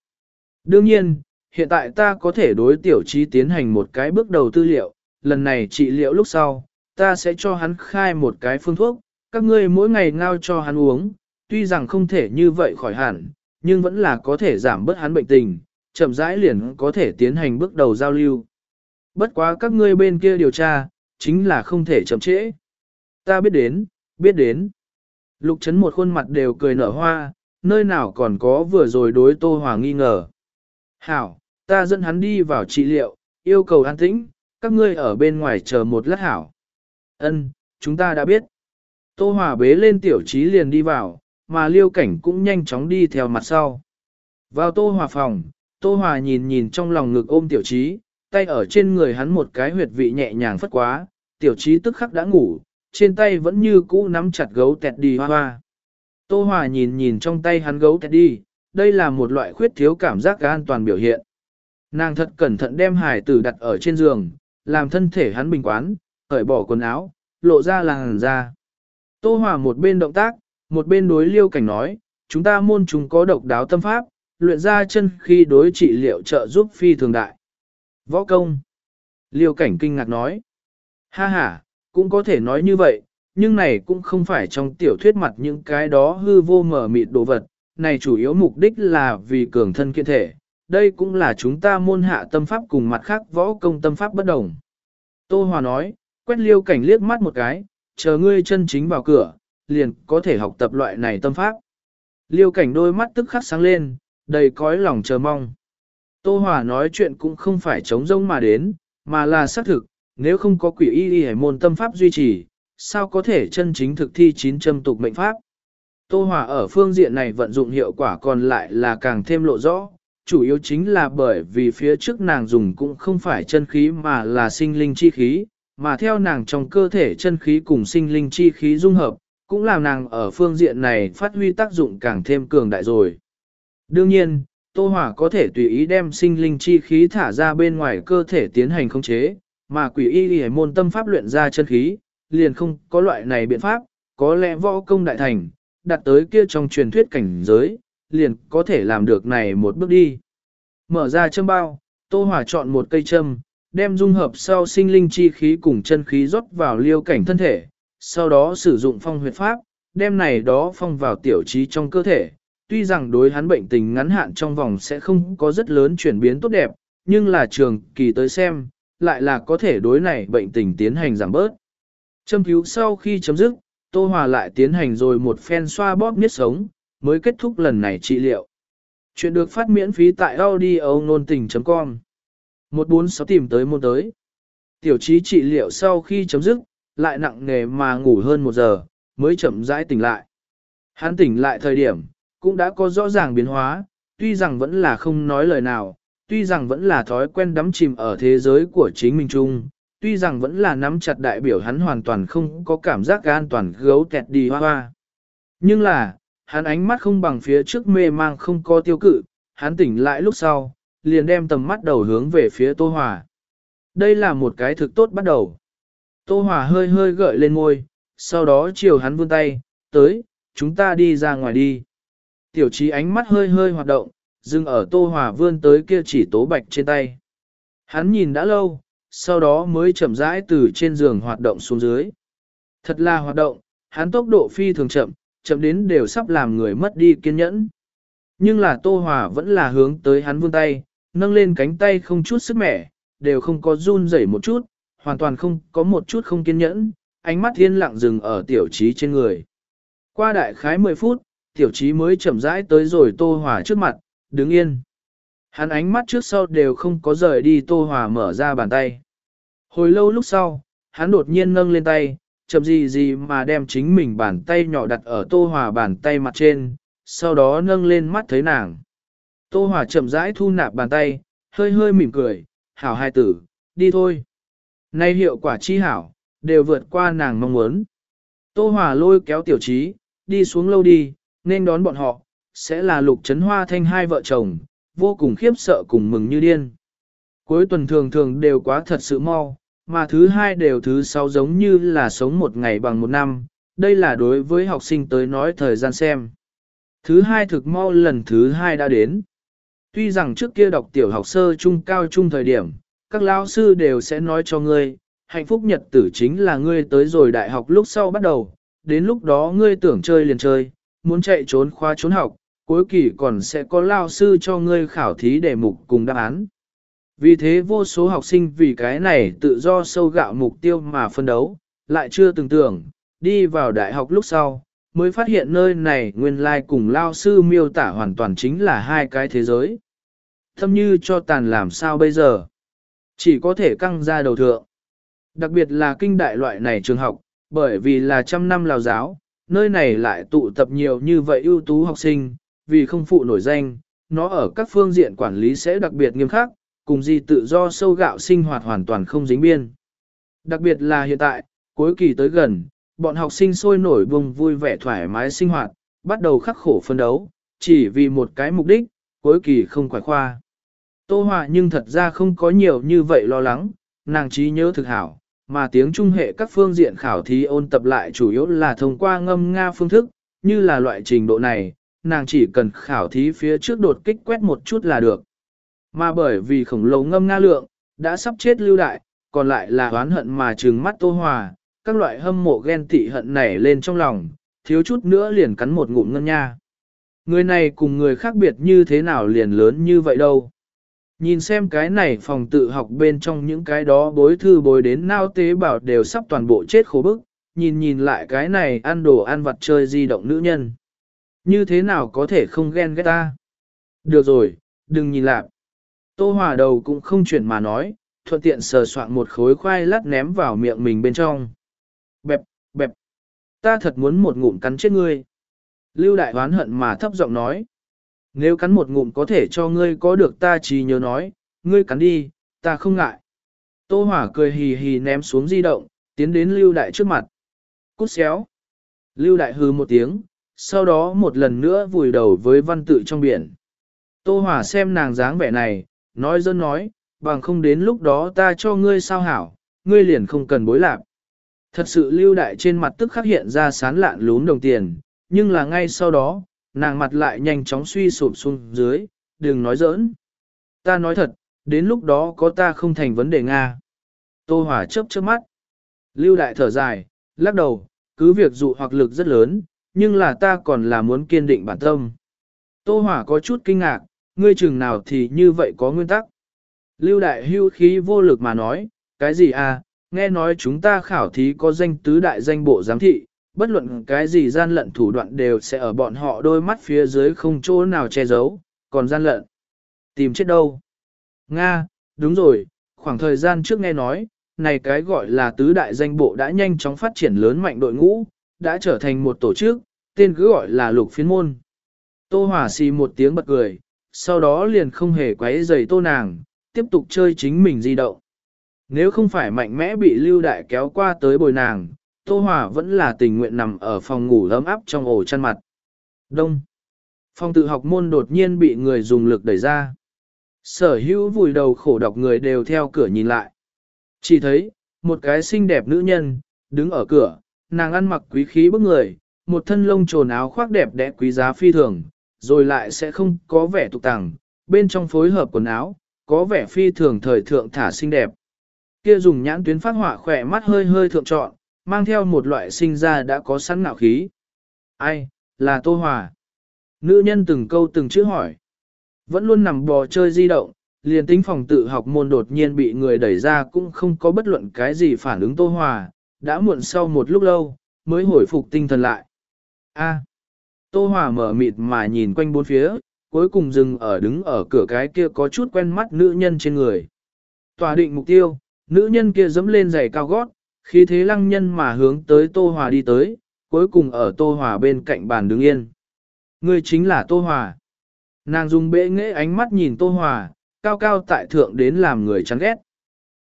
Speaker 1: Đương nhiên, hiện tại ta có thể đối tiểu trí tiến hành một cái bước đầu tư liệu, lần này trị liệu lúc sau, ta sẽ cho hắn khai một cái phương thuốc, các ngươi mỗi ngày ngao cho hắn uống, tuy rằng không thể như vậy khỏi hẳn, nhưng vẫn là có thể giảm bớt hắn bệnh tình, chậm rãi liền có thể tiến hành bước đầu giao lưu. Bất quá các ngươi bên kia điều tra, chính là không thể chậm trễ. Ta biết đến, biết đến. Lục chấn một khuôn mặt đều cười nở hoa, nơi nào còn có vừa rồi đối Tô Hòa nghi ngờ. Hảo, ta dẫn hắn đi vào trị liệu, yêu cầu an tĩnh, các ngươi ở bên ngoài chờ một lát hảo. Ân, chúng ta đã biết. Tô Hòa bế lên tiểu trí liền đi vào, mà liêu cảnh cũng nhanh chóng đi theo mặt sau. Vào Tô Hòa phòng, Tô Hòa nhìn nhìn trong lòng ngực ôm tiểu trí, tay ở trên người hắn một cái huyệt vị nhẹ nhàng phất quá, tiểu trí tức khắc đã ngủ, trên tay vẫn như cũ nắm chặt gấu tẹt đi hoa hoa. Tô Hòa nhìn nhìn trong tay hắn gấu tẹt đi, đây là một loại khuyết thiếu cảm giác an toàn biểu hiện. Nàng thật cẩn thận đem hải tử đặt ở trên giường, làm thân thể hắn bình quán, cởi bỏ quần áo, lộ ra làn da. Tô Hòa một bên động tác, một bên đối liêu cảnh nói, chúng ta môn chúng có độc đáo tâm pháp, luyện ra chân khi đối trị liệu trợ giúp phi thường đại. Võ công. Liêu cảnh kinh ngạc nói. Ha ha, cũng có thể nói như vậy, nhưng này cũng không phải trong tiểu thuyết mặt những cái đó hư vô mở mịt đồ vật, này chủ yếu mục đích là vì cường thân kiện thể, đây cũng là chúng ta môn hạ tâm pháp cùng mặt khác võ công tâm pháp bất đồng. Tô Hòa nói, quét liêu cảnh liếc mắt một cái, chờ ngươi chân chính vào cửa, liền có thể học tập loại này tâm pháp. Liêu cảnh đôi mắt tức khắc sáng lên, đầy cõi lòng chờ mong. Tô Hòa nói chuyện cũng không phải chống rông mà đến, mà là xác thực, nếu không có quỷ y y môn tâm pháp duy trì, sao có thể chân chính thực thi chín châm tục mệnh pháp. Tô Hòa ở phương diện này vận dụng hiệu quả còn lại là càng thêm lộ rõ, chủ yếu chính là bởi vì phía trước nàng dùng cũng không phải chân khí mà là sinh linh chi khí, mà theo nàng trong cơ thể chân khí cùng sinh linh chi khí dung hợp, cũng làm nàng ở phương diện này phát huy tác dụng càng thêm cường đại rồi. Đương nhiên, Tô Hỏa có thể tùy ý đem sinh linh chi khí thả ra bên ngoài cơ thể tiến hành khống chế, mà quỷ y y môn tâm pháp luyện ra chân khí, liền không có loại này biện pháp, có lẽ võ công đại thành, đặt tới kia trong truyền thuyết cảnh giới, liền có thể làm được này một bước đi. Mở ra châm bao, Tô Hỏa chọn một cây châm, đem dung hợp sau sinh linh chi khí cùng chân khí rót vào liêu cảnh thân thể, sau đó sử dụng phong huyệt pháp, đem này đó phong vào tiểu trí trong cơ thể. Tuy rằng đối hắn bệnh tình ngắn hạn trong vòng sẽ không có rất lớn chuyển biến tốt đẹp, nhưng là trường kỳ tới xem, lại là có thể đối này bệnh tình tiến hành giảm bớt. Châm cứu sau khi chấm dứt, Tô Hòa lại tiến hành rồi một phen xoa bóp miết sống, mới kết thúc lần này trị liệu. Chuyện được phát miễn phí tại audio nôn tình.com 146 tìm tới môn tới. Tiểu trí trị liệu sau khi chấm dứt, lại nặng nề mà ngủ hơn một giờ, mới chậm rãi tỉnh lại. Hắn tỉnh lại thời điểm, cũng đã có rõ ràng biến hóa, tuy rằng vẫn là không nói lời nào, tuy rằng vẫn là thói quen đắm chìm ở thế giới của chính mình chung, tuy rằng vẫn là nắm chặt đại biểu hắn hoàn toàn không có cảm giác an toàn gấu kẹt đi hoa hoa. Nhưng là, hắn ánh mắt không bằng phía trước mê mang không có tiêu cự, hắn tỉnh lại lúc sau, liền đem tầm mắt đầu hướng về phía Tô Hòa. Đây là một cái thực tốt bắt đầu. Tô Hòa hơi hơi gợi lên ngôi, sau đó chiều hắn vươn tay, tới, chúng ta đi ra ngoài đi. Tiểu trí ánh mắt hơi hơi hoạt động, dừng ở Tô Hòa vươn tới kia chỉ tố bạch trên tay. Hắn nhìn đã lâu, sau đó mới chậm rãi từ trên giường hoạt động xuống dưới. Thật là hoạt động, hắn tốc độ phi thường chậm, chậm đến đều sắp làm người mất đi kiên nhẫn. Nhưng là Tô Hòa vẫn là hướng tới hắn vươn tay, nâng lên cánh tay không chút sức mẻ, đều không có run rẩy một chút, hoàn toàn không có một chút không kiên nhẫn, ánh mắt thiên lặng dừng ở tiểu trí trên người. Qua đại khái 10 phút, tiểu trí mới chậm rãi tới rồi Tô Hòa trước mặt, đứng yên. Hắn ánh mắt trước sau đều không có rời đi Tô Hòa mở ra bàn tay. Hồi lâu lúc sau, hắn đột nhiên nâng lên tay, chậm gì gì mà đem chính mình bàn tay nhỏ đặt ở Tô Hòa bàn tay mặt trên, sau đó nâng lên mắt thấy nàng. Tô Hòa chậm rãi thu nạp bàn tay, hơi hơi mỉm cười, hảo hai tử, đi thôi. Nay hiệu quả chi hảo, đều vượt qua nàng mong muốn. Tô Hòa lôi kéo tiểu trí, đi xuống lâu đi, nên đón bọn họ, sẽ là lục chấn hoa thanh hai vợ chồng, vô cùng khiếp sợ cùng mừng như điên. Cuối tuần thường thường đều quá thật sự mau, mà thứ hai đều thứ sáu giống như là sống một ngày bằng một năm, đây là đối với học sinh tới nói thời gian xem. Thứ hai thực mau lần thứ hai đã đến. Tuy rằng trước kia đọc tiểu học sơ trung cao trung thời điểm, các lao sư đều sẽ nói cho ngươi, hạnh phúc nhật tử chính là ngươi tới rồi đại học lúc sau bắt đầu, đến lúc đó ngươi tưởng chơi liền chơi, muốn chạy trốn khoa trốn học, cuối kỳ còn sẽ có lao sư cho ngươi khảo thí đề mục cùng đáp án. Vì thế vô số học sinh vì cái này tự do sâu gạo mục tiêu mà phân đấu, lại chưa từng tưởng, đi vào đại học lúc sau, mới phát hiện nơi này nguyên lai cùng lao sư miêu tả hoàn toàn chính là hai cái thế giới. Thâm như cho tàn làm sao bây giờ? Chỉ có thể căng ra đầu thượng. Đặc biệt là kinh đại loại này trường học, bởi vì là trăm năm lào giáo, nơi này lại tụ tập nhiều như vậy ưu tú học sinh, vì không phụ nổi danh, nó ở các phương diện quản lý sẽ đặc biệt nghiêm khắc, cùng gì tự do sâu gạo sinh hoạt hoàn toàn không dính biên. Đặc biệt là hiện tại, cuối kỳ tới gần, bọn học sinh sôi nổi vùng vui vẻ thoải mái sinh hoạt, bắt đầu khắc khổ phân đấu, chỉ vì một cái mục đích, cuối kỳ không quải khoa. Tô Hòa nhưng thật ra không có nhiều như vậy lo lắng, nàng trí nhớ thực hảo, mà tiếng trung hệ các phương diện khảo thí ôn tập lại chủ yếu là thông qua ngâm Nga phương thức, như là loại trình độ này, nàng chỉ cần khảo thí phía trước đột kích quét một chút là được. Mà bởi vì khổng lồ ngâm Nga lượng, đã sắp chết lưu đại, còn lại là oán hận mà trừng mắt Tô Hòa, các loại hâm mộ ghen tị hận nảy lên trong lòng, thiếu chút nữa liền cắn một ngụm ngân nha. Người này cùng người khác biệt như thế nào liền lớn như vậy đâu. Nhìn xem cái này phòng tự học bên trong những cái đó bối thư bối đến nao tế bảo đều sắp toàn bộ chết khổ bức, nhìn nhìn lại cái này ăn đồ ăn vặt chơi di động nữ nhân. Như thế nào có thể không ghen ghét ta? Được rồi, đừng nhìn lạc. Tô Hòa đầu cũng không chuyển mà nói, thuận tiện sờ soạn một khối khoai lát ném vào miệng mình bên trong. Bẹp, bẹp ta thật muốn một ngụm cắn chết ngươi. Lưu đại hoán hận mà thấp giọng nói. Nếu cắn một ngụm có thể cho ngươi có được ta chỉ nhớ nói, ngươi cắn đi, ta không ngại. Tô Hỏa cười hì hì ném xuống di động, tiến đến Lưu Đại trước mặt. Cút xéo. Lưu Đại hừ một tiếng, sau đó một lần nữa vùi đầu với văn tự trong biển. Tô Hỏa xem nàng dáng vẻ này, nói dân nói, bằng không đến lúc đó ta cho ngươi sao hảo, ngươi liền không cần bối lạc. Thật sự Lưu Đại trên mặt tức khắc hiện ra sán lạn lún đồng tiền, nhưng là ngay sau đó, nàng mặt lại nhanh chóng suy sụp xuống dưới, đừng nói giỡn. Ta nói thật, đến lúc đó có ta không thành vấn đề Nga. Tô Hòa chớp chớp mắt. Lưu đại thở dài, lắc đầu, cứ việc dụ hoặc lực rất lớn, nhưng là ta còn là muốn kiên định bản tâm. Tô Hòa có chút kinh ngạc, ngươi chừng nào thì như vậy có nguyên tắc. Lưu đại hưu khí vô lực mà nói, cái gì à, nghe nói chúng ta khảo thí có danh tứ đại danh bộ giám thị, bất luận cái gì gian lận thủ đoạn đều sẽ ở bọn họ đôi mắt phía dưới không chỗ nào che giấu, còn gian lận. Tìm chết đâu? Nga, đúng rồi, khoảng thời gian trước nghe nói, này cái gọi là tứ đại danh bộ đã nhanh chóng phát triển lớn mạnh đội ngũ, đã trở thành một tổ chức, tên cứ gọi là lục phiến môn. Tô Hòa xì một tiếng bật cười, sau đó liền không hề quấy giày tô nàng, tiếp tục chơi chính mình di động. Nếu không phải mạnh mẽ bị lưu đại kéo qua tới bồi nàng, Tô Hòa vẫn là tình nguyện nằm ở phòng ngủ ấm áp trong ổ chăn mặt. Đông. Phòng tự học môn đột nhiên bị người dùng lực đẩy ra. Sở hữu vùi đầu khổ đọc người đều theo cửa nhìn lại. Chỉ thấy, một cái xinh đẹp nữ nhân, đứng ở cửa, nàng ăn mặc quý khí bức người, một thân lông trồn áo khoác đẹp đẽ quý giá phi thường, rồi lại sẽ không có vẻ tục tàng, bên trong phối hợp quần áo, có vẻ phi thường thời thượng thả xinh đẹp. Kia dùng nhãn tuyến phát họa khỏe mắt hơi hơi thượng trọn, mang theo một loại sinh ra đã có sẵn ngạo khí. Ai, là Tô Hòa. Nữ nhân từng câu từng chữ hỏi. Vẫn luôn nằm bò chơi di động, liền tính phòng tự học môn đột nhiên bị người đẩy ra cũng không có bất luận cái gì phản ứng Tô Hòa, đã muộn sau một lúc lâu, mới hồi phục tinh thần lại. A. Tô Hòa mở mịt mà nhìn quanh bốn phía, cuối cùng dừng ở đứng ở cửa cái kia có chút quen mắt nữ nhân trên người. Tòa định mục tiêu, nữ nhân kia dẫm lên giày cao gót, khi thế lăng nhân mà hướng tới Tô Hòa đi tới, cuối cùng ở Tô Hòa bên cạnh bàn đứng yên. Người chính là Tô Hòa. Nàng dùng bệ nghệ ánh mắt nhìn Tô Hòa, cao cao tại thượng đến làm người chán ghét.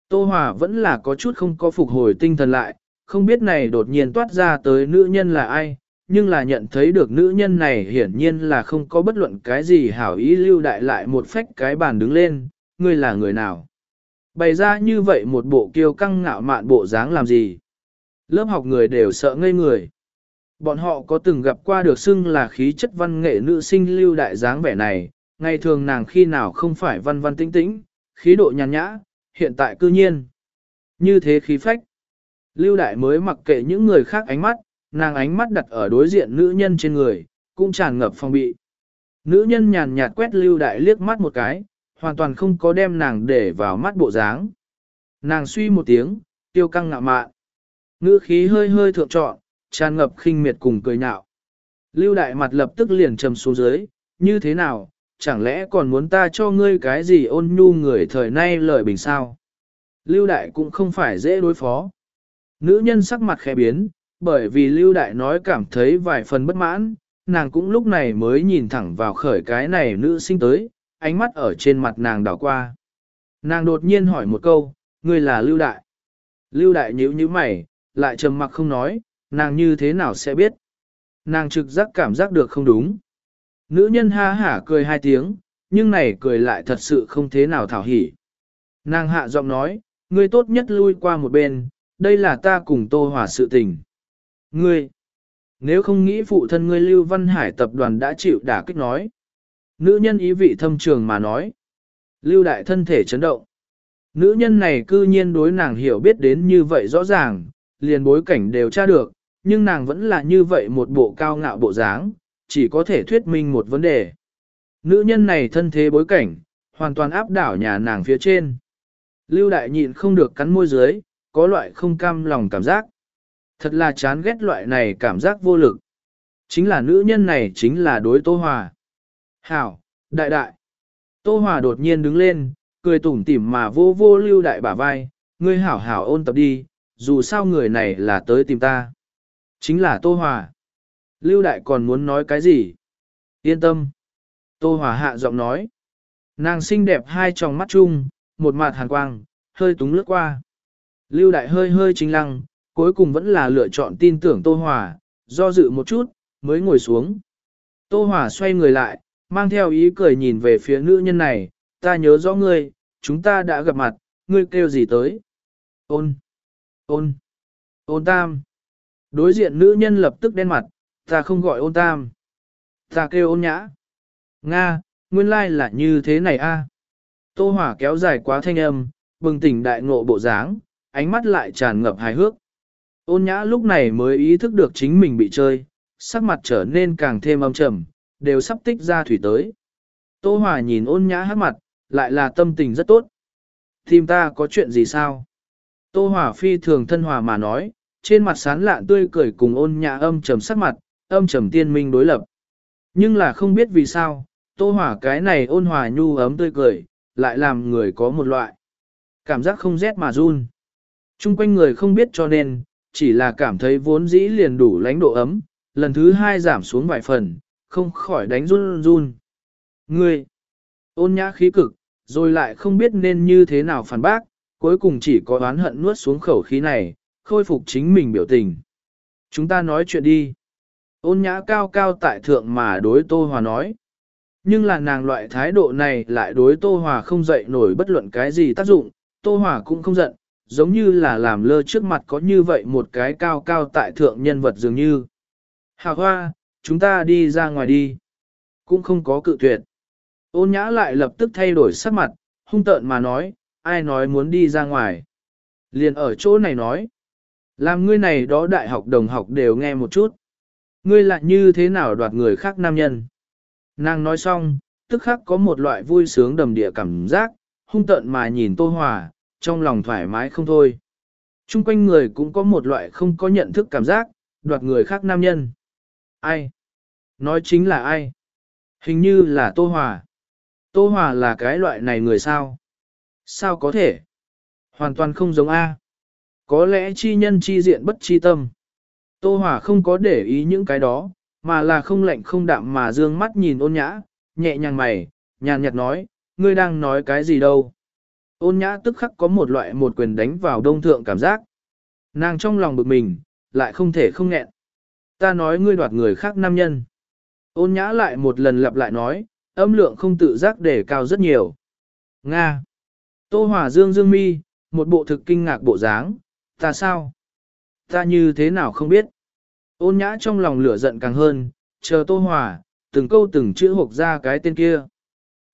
Speaker 1: Tô Hòa vẫn là có chút không có phục hồi tinh thần lại, không biết này đột nhiên toát ra tới nữ nhân là ai, nhưng là nhận thấy được nữ nhân này hiển nhiên là không có bất luận cái gì hảo ý lưu đại lại một phách cái bàn đứng lên, ngươi là người nào. Bày ra như vậy một bộ kiêu căng ngạo mạn bộ dáng làm gì? Lớp học người đều sợ ngây người. Bọn họ có từng gặp qua được xưng là khí chất văn nghệ nữ sinh lưu đại dáng vẻ này, ngày thường nàng khi nào không phải văn văn tĩnh tĩnh, khí độ nhàn nhã, hiện tại cư nhiên. Như thế khí phách. Lưu đại mới mặc kệ những người khác ánh mắt, nàng ánh mắt đặt ở đối diện nữ nhân trên người, cũng tràn ngập phong bị. Nữ nhân nhàn nhạt quét lưu đại liếc mắt một cái, hoàn toàn không có đem nàng để vào mắt bộ dáng. Nàng suy một tiếng, tiêu căng ngạo mạn. Ngữ khí hơi hơi thượng trọn, tràn ngập khinh miệt cùng cười nhạo. Lưu đại mặt lập tức liền trầm xuống dưới, như thế nào, chẳng lẽ còn muốn ta cho ngươi cái gì ôn nhu người thời nay lời bình sao? Lưu đại cũng không phải dễ đối phó. Nữ nhân sắc mặt khẽ biến, bởi vì Lưu đại nói cảm thấy vài phần bất mãn, nàng cũng lúc này mới nhìn thẳng vào khởi cái này nữ sinh tới, ánh mắt ở trên mặt nàng đảo qua. Nàng đột nhiên hỏi một câu, ngươi là Lưu đại. Lưu đại nhíu nhíu mày, lại trầm mặc không nói, nàng như thế nào sẽ biết. Nàng trực giác cảm giác được không đúng. Nữ nhân ha hả cười hai tiếng, nhưng này cười lại thật sự không thế nào thảo hỉ. Nàng hạ giọng nói, ngươi tốt nhất lui qua một bên, đây là ta cùng tô hỏa sự tình. Ngươi, nếu không nghĩ phụ thân ngươi Lưu Văn Hải tập đoàn đã chịu đả kích nói. Nữ nhân ý vị thâm trường mà nói. Lưu đại thân thể chấn động. Nữ nhân này cư nhiên đối nàng hiểu biết đến như vậy rõ ràng, liền bối cảnh đều tra được, nhưng nàng vẫn là như vậy một bộ cao ngạo bộ dáng, chỉ có thể thuyết minh một vấn đề. Nữ nhân này thân thế bối cảnh, hoàn toàn áp đảo nhà nàng phía trên. Lưu đại nhịn không được cắn môi dưới, có loại không cam lòng cảm giác. Thật là chán ghét loại này cảm giác vô lực. Chính là nữ nhân này chính là đối Tô Hòa. Hảo, đại đại. Tô Hòa đột nhiên đứng lên, cười tủm tỉm mà vô vô lưu đại bả vai, ngươi hảo hảo ôn tập đi, dù sao người này là tới tìm ta. Chính là Tô Hòa. Lưu Đại còn muốn nói cái gì? Yên tâm. Tô Hòa hạ giọng nói. Nàng xinh đẹp hai tròng mắt chung, một mặt hàn quang, hơi túng lướt qua. Lưu Đại hơi hơi chính lăng, cuối cùng vẫn là lựa chọn tin tưởng Tô Hòa, do dự một chút, mới ngồi xuống. Tô Hòa xoay người lại, mang theo ý cười nhìn về phía nữ nhân này, ta nhớ rõ ngươi, chúng ta đã gặp mặt, ngươi kêu gì tới? Ôn! Ôn! Ôn tam! Đối diện nữ nhân lập tức đen mặt, ta không gọi ôn tam. Ta kêu ôn nhã. Nga, nguyên lai là như thế này a. Tô hỏa kéo dài quá thanh âm, bừng tỉnh đại ngộ bộ dáng, ánh mắt lại tràn ngập hài hước. Ôn nhã lúc này mới ý thức được chính mình bị chơi, sắc mặt trở nên càng thêm âm trầm, đều sắp tích ra thủy tới. Tô Hòa nhìn ôn nhã hát mặt, lại là tâm tình rất tốt. Tìm ta có chuyện gì sao? Tô Hòa phi thường thân hòa mà nói, trên mặt sán lạn tươi cười cùng ôn nhã âm trầm sắc mặt, âm trầm tiên minh đối lập. Nhưng là không biết vì sao, tô Hòa cái này ôn hòa nhu ấm tươi cười, lại làm người có một loại. Cảm giác không rét mà run. Trung quanh người không biết cho nên, chỉ là cảm thấy vốn dĩ liền đủ lãnh độ ấm, lần thứ hai giảm xuống vài phần, không khỏi đánh run run. Ngươi, ôn nhã khí cực, rồi lại không biết nên như thế nào phản bác, cuối cùng chỉ có oán hận nuốt xuống khẩu khí này, khôi phục chính mình biểu tình. Chúng ta nói chuyện đi. Ôn nhã cao cao tại thượng mà đối Tô Hòa nói. Nhưng là nàng loại thái độ này lại đối Tô Hòa không dậy nổi bất luận cái gì tác dụng, Tô Hòa cũng không giận, giống như là làm lơ trước mặt có như vậy một cái cao cao tại thượng nhân vật dường như. Hà hoa, chúng ta đi ra ngoài đi. Cũng không có cự tuyệt. Ôn nhã lại lập tức thay đổi sắc mặt, hung tợn mà nói, ai nói muốn đi ra ngoài. Liền ở chỗ này nói. Làm ngươi này đó đại học đồng học đều nghe một chút. Ngươi lại như thế nào đoạt người khác nam nhân. Nàng nói xong, tức khắc có một loại vui sướng đầm địa cảm giác, hung tợn mà nhìn Tô Hòa, trong lòng thoải mái không thôi. Trung quanh người cũng có một loại không có nhận thức cảm giác, đoạt người khác nam nhân. Ai? Nói chính là ai? Hình như là Tô Hòa. Tô Hòa là cái loại này người sao? Sao có thể? Hoàn toàn không giống A. Có lẽ chi nhân chi diện bất chi tâm. Tô Hòa không có để ý những cái đó, mà là không lạnh không đạm mà dương mắt nhìn ôn nhã, nhẹ nhàng mày, nhàn nhạt nói, ngươi đang nói cái gì đâu. Ôn nhã tức khắc có một loại một quyền đánh vào đông thượng cảm giác. Nàng trong lòng bực mình, lại không thể không nghẹn. Ta nói ngươi đoạt người khác nam nhân. Ôn nhã lại một lần lặp lại nói, âm lượng không tự giác để cao rất nhiều. Nga. Tô Hòa Dương Dương mi, một bộ thực kinh ngạc bộ dáng, ta sao? Ta như thế nào không biết? Ôn nhã trong lòng lửa giận càng hơn, chờ Tô Hòa, từng câu từng chữ hộp ra cái tên kia.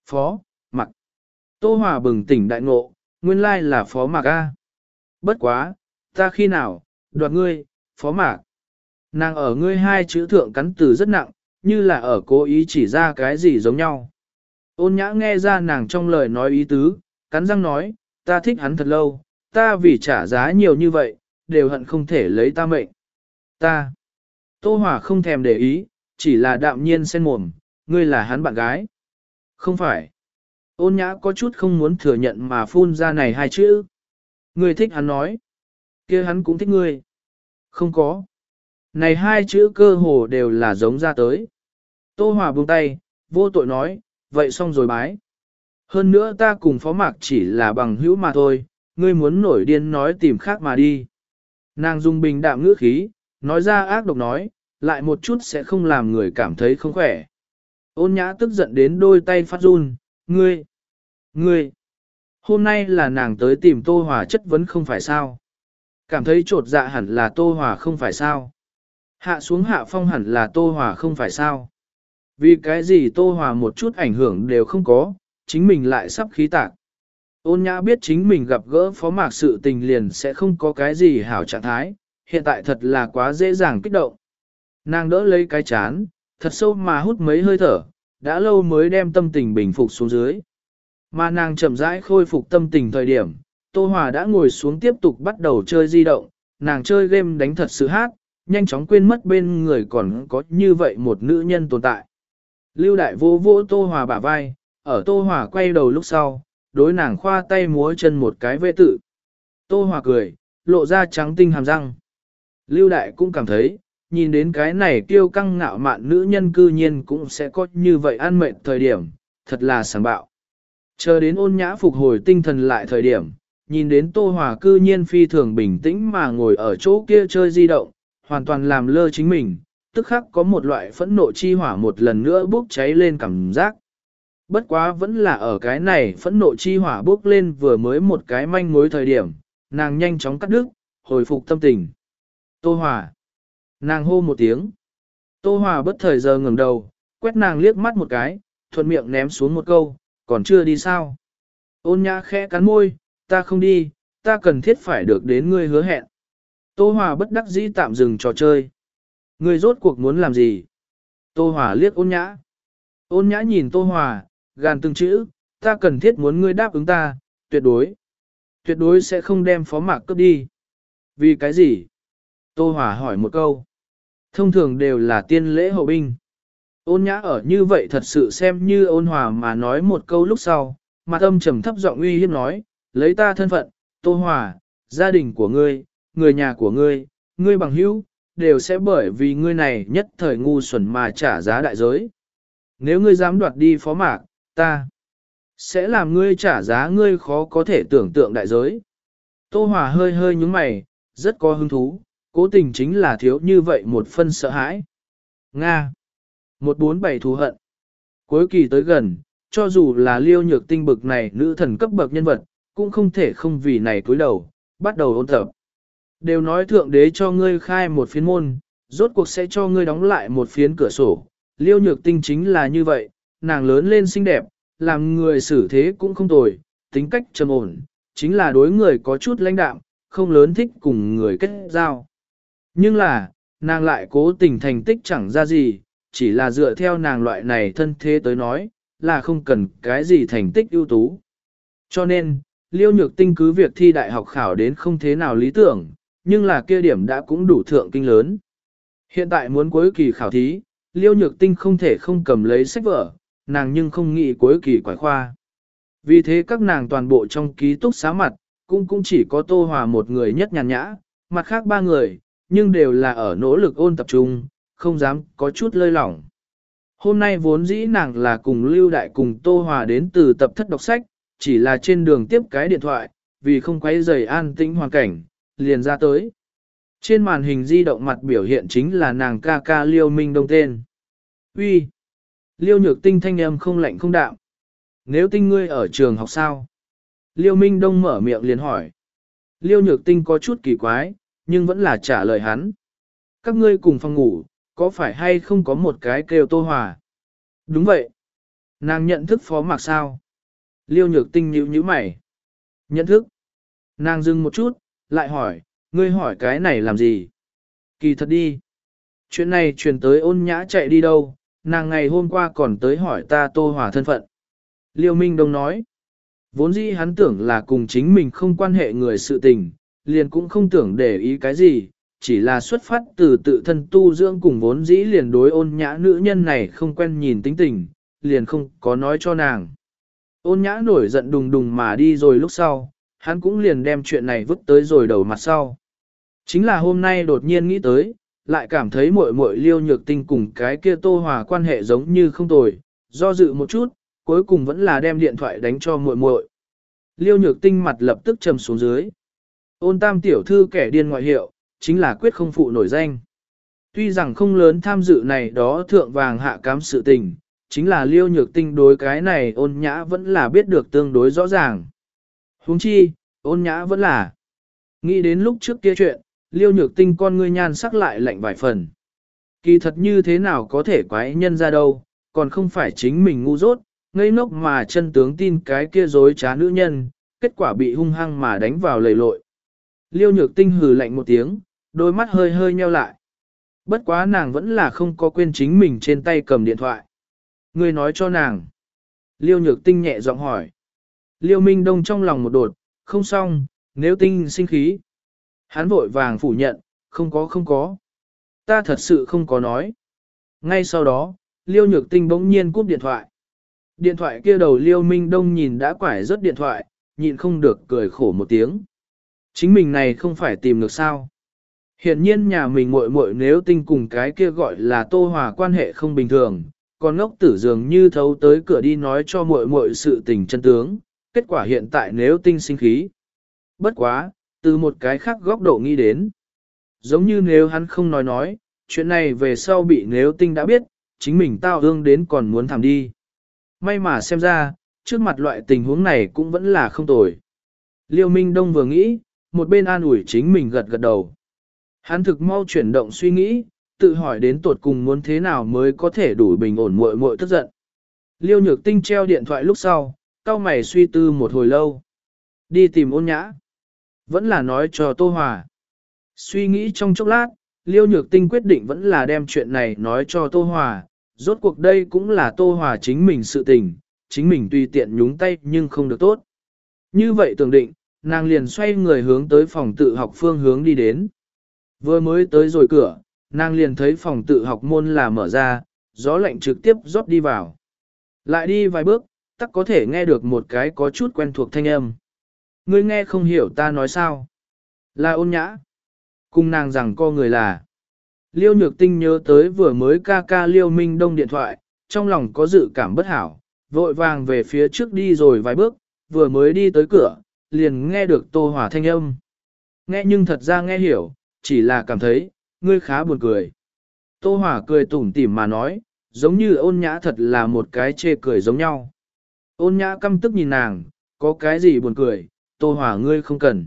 Speaker 1: Phó, mặc. Tô Hòa bừng tỉnh đại ngộ, nguyên lai là phó mạc A. Bất quá, ta khi nào, đoạt ngươi, phó mạc. Nàng ở ngươi hai chữ thượng cắn từ rất nặng, như là ở cố ý chỉ ra cái gì giống nhau. Ôn nhã nghe ra nàng trong lời nói ý tứ, cắn răng nói, ta thích hắn thật lâu, ta vì trả giá nhiều như vậy, đều hận không thể lấy ta mệnh. Ta. Tô Hòa không thèm để ý, chỉ là đạm nhiên sen mồm, ngươi là hắn bạn gái. Không phải. Ôn nhã có chút không muốn thừa nhận mà phun ra này hai chữ. Ngươi thích hắn nói. kia hắn cũng thích ngươi. Không có. Này hai chữ cơ hồ đều là giống ra tới. Tô Hòa buông tay, vô tội nói, vậy xong rồi bái. Hơn nữa ta cùng phó mạc chỉ là bằng hữu mà thôi, ngươi muốn nổi điên nói tìm khác mà đi. Nàng dùng bình đạm ngữ khí, nói ra ác độc nói, lại một chút sẽ không làm người cảm thấy không khỏe. Ôn nhã tức giận đến đôi tay phát run, ngươi, ngươi, hôm nay là nàng tới tìm Tô Hòa chất vấn không phải sao. Cảm thấy trột dạ hẳn là Tô Hòa không phải sao. Hạ xuống hạ phong hẳn là Tô Hòa không phải sao. Vì cái gì Tô Hòa một chút ảnh hưởng đều không có, chính mình lại sắp khí tạc. Ôn nhã biết chính mình gặp gỡ phó mạc sự tình liền sẽ không có cái gì hảo trạng thái, hiện tại thật là quá dễ dàng kích động. Nàng đỡ lấy cái chán, thật sâu mà hút mấy hơi thở, đã lâu mới đem tâm tình bình phục xuống dưới. Mà nàng chậm rãi khôi phục tâm tình thời điểm, Tô Hòa đã ngồi xuống tiếp tục bắt đầu chơi di động, nàng chơi game đánh thật sự hát, nhanh chóng quên mất bên người còn có như vậy một nữ nhân tồn tại. Lưu đại vô vô Tô Hòa bả vai, ở Tô Hòa quay đầu lúc sau, đối nàng khoa tay múa chân một cái vệ tự. Tô Hòa cười, lộ ra trắng tinh hàm răng. Lưu đại cũng cảm thấy, nhìn đến cái này tiêu căng ngạo mạn nữ nhân cư nhiên cũng sẽ có như vậy an mệnh thời điểm, thật là sáng bạo. Chờ đến ôn nhã phục hồi tinh thần lại thời điểm, nhìn đến Tô Hòa cư nhiên phi thường bình tĩnh mà ngồi ở chỗ kia chơi di động, hoàn toàn làm lơ chính mình, tức khắc có một loại phẫn nộ chi hỏa một lần nữa bốc cháy lên cảm giác. Bất quá vẫn là ở cái này phẫn nộ chi hỏa bốc lên vừa mới một cái manh mối thời điểm, nàng nhanh chóng cắt đứt, hồi phục tâm tình. Tô Hòa. Nàng hô một tiếng. Tô Hòa bất thời giờ ngẩng đầu, quét nàng liếc mắt một cái, thuận miệng ném xuống một câu, còn chưa đi sao. Ôn nhã khẽ cắn môi, ta không đi, ta cần thiết phải được đến ngươi hứa hẹn. Tô Hòa bất đắc dĩ tạm dừng trò chơi. Ngươi rốt cuộc muốn làm gì? Tô Hòa liếc ôn nhã. Ôn nhã nhìn Tô Hòa, gàn từng chữ, ta cần thiết muốn ngươi đáp ứng ta, tuyệt đối. Tuyệt đối sẽ không đem phó mạc cướp đi. Vì cái gì? Tô Hòa hỏi một câu. Thông thường đều là tiên lễ hậu binh. Ôn nhã ở như vậy thật sự xem như ôn hòa mà nói một câu lúc sau, mặt âm trầm thấp giọng uy hiếp nói, lấy ta thân phận, Tô Hòa, gia đình của ngươi, người nhà của ngươi, ngươi bằng hữu, đều sẽ bởi vì ngươi này nhất thời ngu xuẩn mà trả giá đại giới. Nếu ngươi dám đoạt đi phó mạc, ta sẽ làm ngươi trả giá ngươi khó có thể tưởng tượng đại giới. Tô Hòa hơi hơi nhúng mày, rất có hứng thú, cố tình chính là thiếu như vậy một phân sợ hãi. Nga. Một bốn bảy thù hận. Cuối kỳ tới gần, cho dù là liêu nhược tinh bực này nữ thần cấp bậc nhân vật, cũng không thể không vì này cúi đầu, bắt đầu ôn tập. Đều nói thượng đế cho ngươi khai một phiến môn, rốt cuộc sẽ cho ngươi đóng lại một phiến cửa sổ. Liêu nhược tinh chính là như vậy, nàng lớn lên xinh đẹp, làm người xử thế cũng không tồi, tính cách trầm ổn, chính là đối người có chút lãnh đạm, không lớn thích cùng người kết giao. Nhưng là, nàng lại cố tình thành tích chẳng ra gì, chỉ là dựa theo nàng loại này thân thế tới nói, là không cần cái gì thành tích ưu tú. Cho nên, liêu nhược tinh cứ việc thi đại học khảo đến không thế nào lý tưởng, nhưng là kia điểm đã cũng đủ thượng kinh lớn. Hiện tại muốn cuối kỳ khảo thí, liêu nhược tinh không thể không cầm lấy sách vở, nàng nhưng không nghĩ cuối kỳ quải khoa. Vì thế các nàng toàn bộ trong ký túc xá mặt, cũng cũng chỉ có tô hòa một người nhất nhàn nhã, mặt khác ba người, nhưng đều là ở nỗ lực ôn tập trung, không dám có chút lơi lỏng. Hôm nay vốn dĩ nàng là cùng Lưu Đại cùng Tô Hòa đến từ tập thất đọc sách, chỉ là trên đường tiếp cái điện thoại, vì không quấy rầy an tĩnh hoàn cảnh, liền ra tới. Trên màn hình di động mặt biểu hiện chính là nàng ca ca Liêu Minh Đông tên. Uy, Liêu nhược tinh thanh âm không lạnh không đạm. Nếu tinh ngươi ở trường học sao? Liêu Minh Đông mở miệng liền hỏi. Liêu nhược tinh có chút kỳ quái, nhưng vẫn là trả lời hắn. Các ngươi cùng phòng ngủ, có phải hay không có một cái kêu tô hòa? Đúng vậy. Nàng nhận thức phó mạc sao? Liêu nhược tinh nhíu nhíu mày. Nhận thức. Nàng dừng một chút, lại hỏi, ngươi hỏi cái này làm gì? Kỳ thật đi. Chuyện này truyền tới ôn nhã chạy đi đâu, nàng ngày hôm qua còn tới hỏi ta tô hỏa thân phận. Liêu Minh Đông nói, vốn dĩ hắn tưởng là cùng chính mình không quan hệ người sự tình, liền cũng không tưởng để ý cái gì, chỉ là xuất phát từ tự thân tu dưỡng cùng vốn dĩ liền đối ôn nhã nữ nhân này không quen nhìn tính tình, liền không có nói cho nàng. Ôn nhã nổi giận đùng đùng mà đi rồi lúc sau, hắn cũng liền đem chuyện này vứt tới rồi đầu mặt sau. Chính là hôm nay đột nhiên nghĩ tới, lại cảm thấy muội muội liêu nhược tinh cùng cái kia tô hòa quan hệ giống như không tồi, do dự một chút, cuối cùng vẫn là đem điện thoại đánh cho muội muội. Liêu nhược tinh mặt lập tức trầm xuống dưới. Ôn tam tiểu thư kẻ điên ngoại hiệu, chính là quyết không phụ nổi danh. Tuy rằng không lớn tham dự này đó thượng vàng hạ cám sự tình, chính là liêu nhược tinh đối cái này ôn nhã vẫn là biết được tương đối rõ ràng huống chi, ôn nhã vẫn là. Nghĩ đến lúc trước kia chuyện, liêu nhược tinh con ngươi nhan sắc lại lạnh vài phần. Kỳ thật như thế nào có thể quái nhân ra đâu, còn không phải chính mình ngu dốt, ngây ngốc mà chân tướng tin cái kia dối trá nữ nhân, kết quả bị hung hăng mà đánh vào lầy lội. Liêu nhược tinh hừ lạnh một tiếng, đôi mắt hơi hơi nheo lại. Bất quá nàng vẫn là không có quên chính mình trên tay cầm điện thoại. Người nói cho nàng. Liêu nhược tinh nhẹ giọng hỏi. Liêu Minh Đông trong lòng một đột, không xong, nếu tinh sinh khí. Hắn vội vàng phủ nhận, không có không có. Ta thật sự không có nói. Ngay sau đó, Liêu Nhược Tinh bỗng nhiên cúp điện thoại. Điện thoại kia đầu Liêu Minh Đông nhìn đã quải rất điện thoại, nhịn không được cười khổ một tiếng. Chính mình này không phải tìm được sao. Hiện nhiên nhà mình muội muội nếu tinh cùng cái kia gọi là tô hòa quan hệ không bình thường, còn ngốc tử dường như thấu tới cửa đi nói cho muội muội sự tình chân tướng, kết quả hiện tại nếu tinh sinh khí. Bất quá, từ một cái khác góc độ nghĩ đến. Giống như nếu hắn không nói nói, chuyện này về sau bị nếu tinh đã biết, chính mình tao hương đến còn muốn thảm đi. May mà xem ra, trước mặt loại tình huống này cũng vẫn là không tồi. Liêu Minh Đông vừa nghĩ, một bên an ủi chính mình gật gật đầu. Hắn thực mau chuyển động suy nghĩ, tự hỏi đến tuột cùng muốn thế nào mới có thể đủ bình ổn muội muội tức giận. Liêu Nhược Tinh treo điện thoại lúc sau, cao mày suy tư một hồi lâu. Đi tìm ôn nhã. Vẫn là nói cho Tô Hòa. Suy nghĩ trong chốc lát, Liêu Nhược Tinh quyết định vẫn là đem chuyện này nói cho Tô Hòa. Rốt cuộc đây cũng là Tô Hòa chính mình sự tình, chính mình tùy tiện nhúng tay nhưng không được tốt. Như vậy tưởng định, nàng liền xoay người hướng tới phòng tự học phương hướng đi đến. Vừa mới tới rồi cửa, nàng liền thấy phòng tự học môn là mở ra, gió lạnh trực tiếp rót đi vào. Lại đi vài bước, tắc có thể nghe được một cái có chút quen thuộc thanh âm. Ngươi nghe không hiểu ta nói sao? Là ôn nhã. Cùng nàng rằng co người là. Liêu nhược tinh nhớ tới vừa mới ca ca liêu minh đông điện thoại, trong lòng có dự cảm bất hảo, vội vàng về phía trước đi rồi vài bước, vừa mới đi tới cửa, liền nghe được tô hỏa thanh âm. Nghe nhưng thật ra nghe hiểu, chỉ là cảm thấy, ngươi khá buồn cười. Tô hỏa cười tủm tỉm mà nói, giống như ôn nhã thật là một cái chê cười giống nhau. Ôn nhã căm tức nhìn nàng, có cái gì buồn cười, tô hỏa ngươi không cần.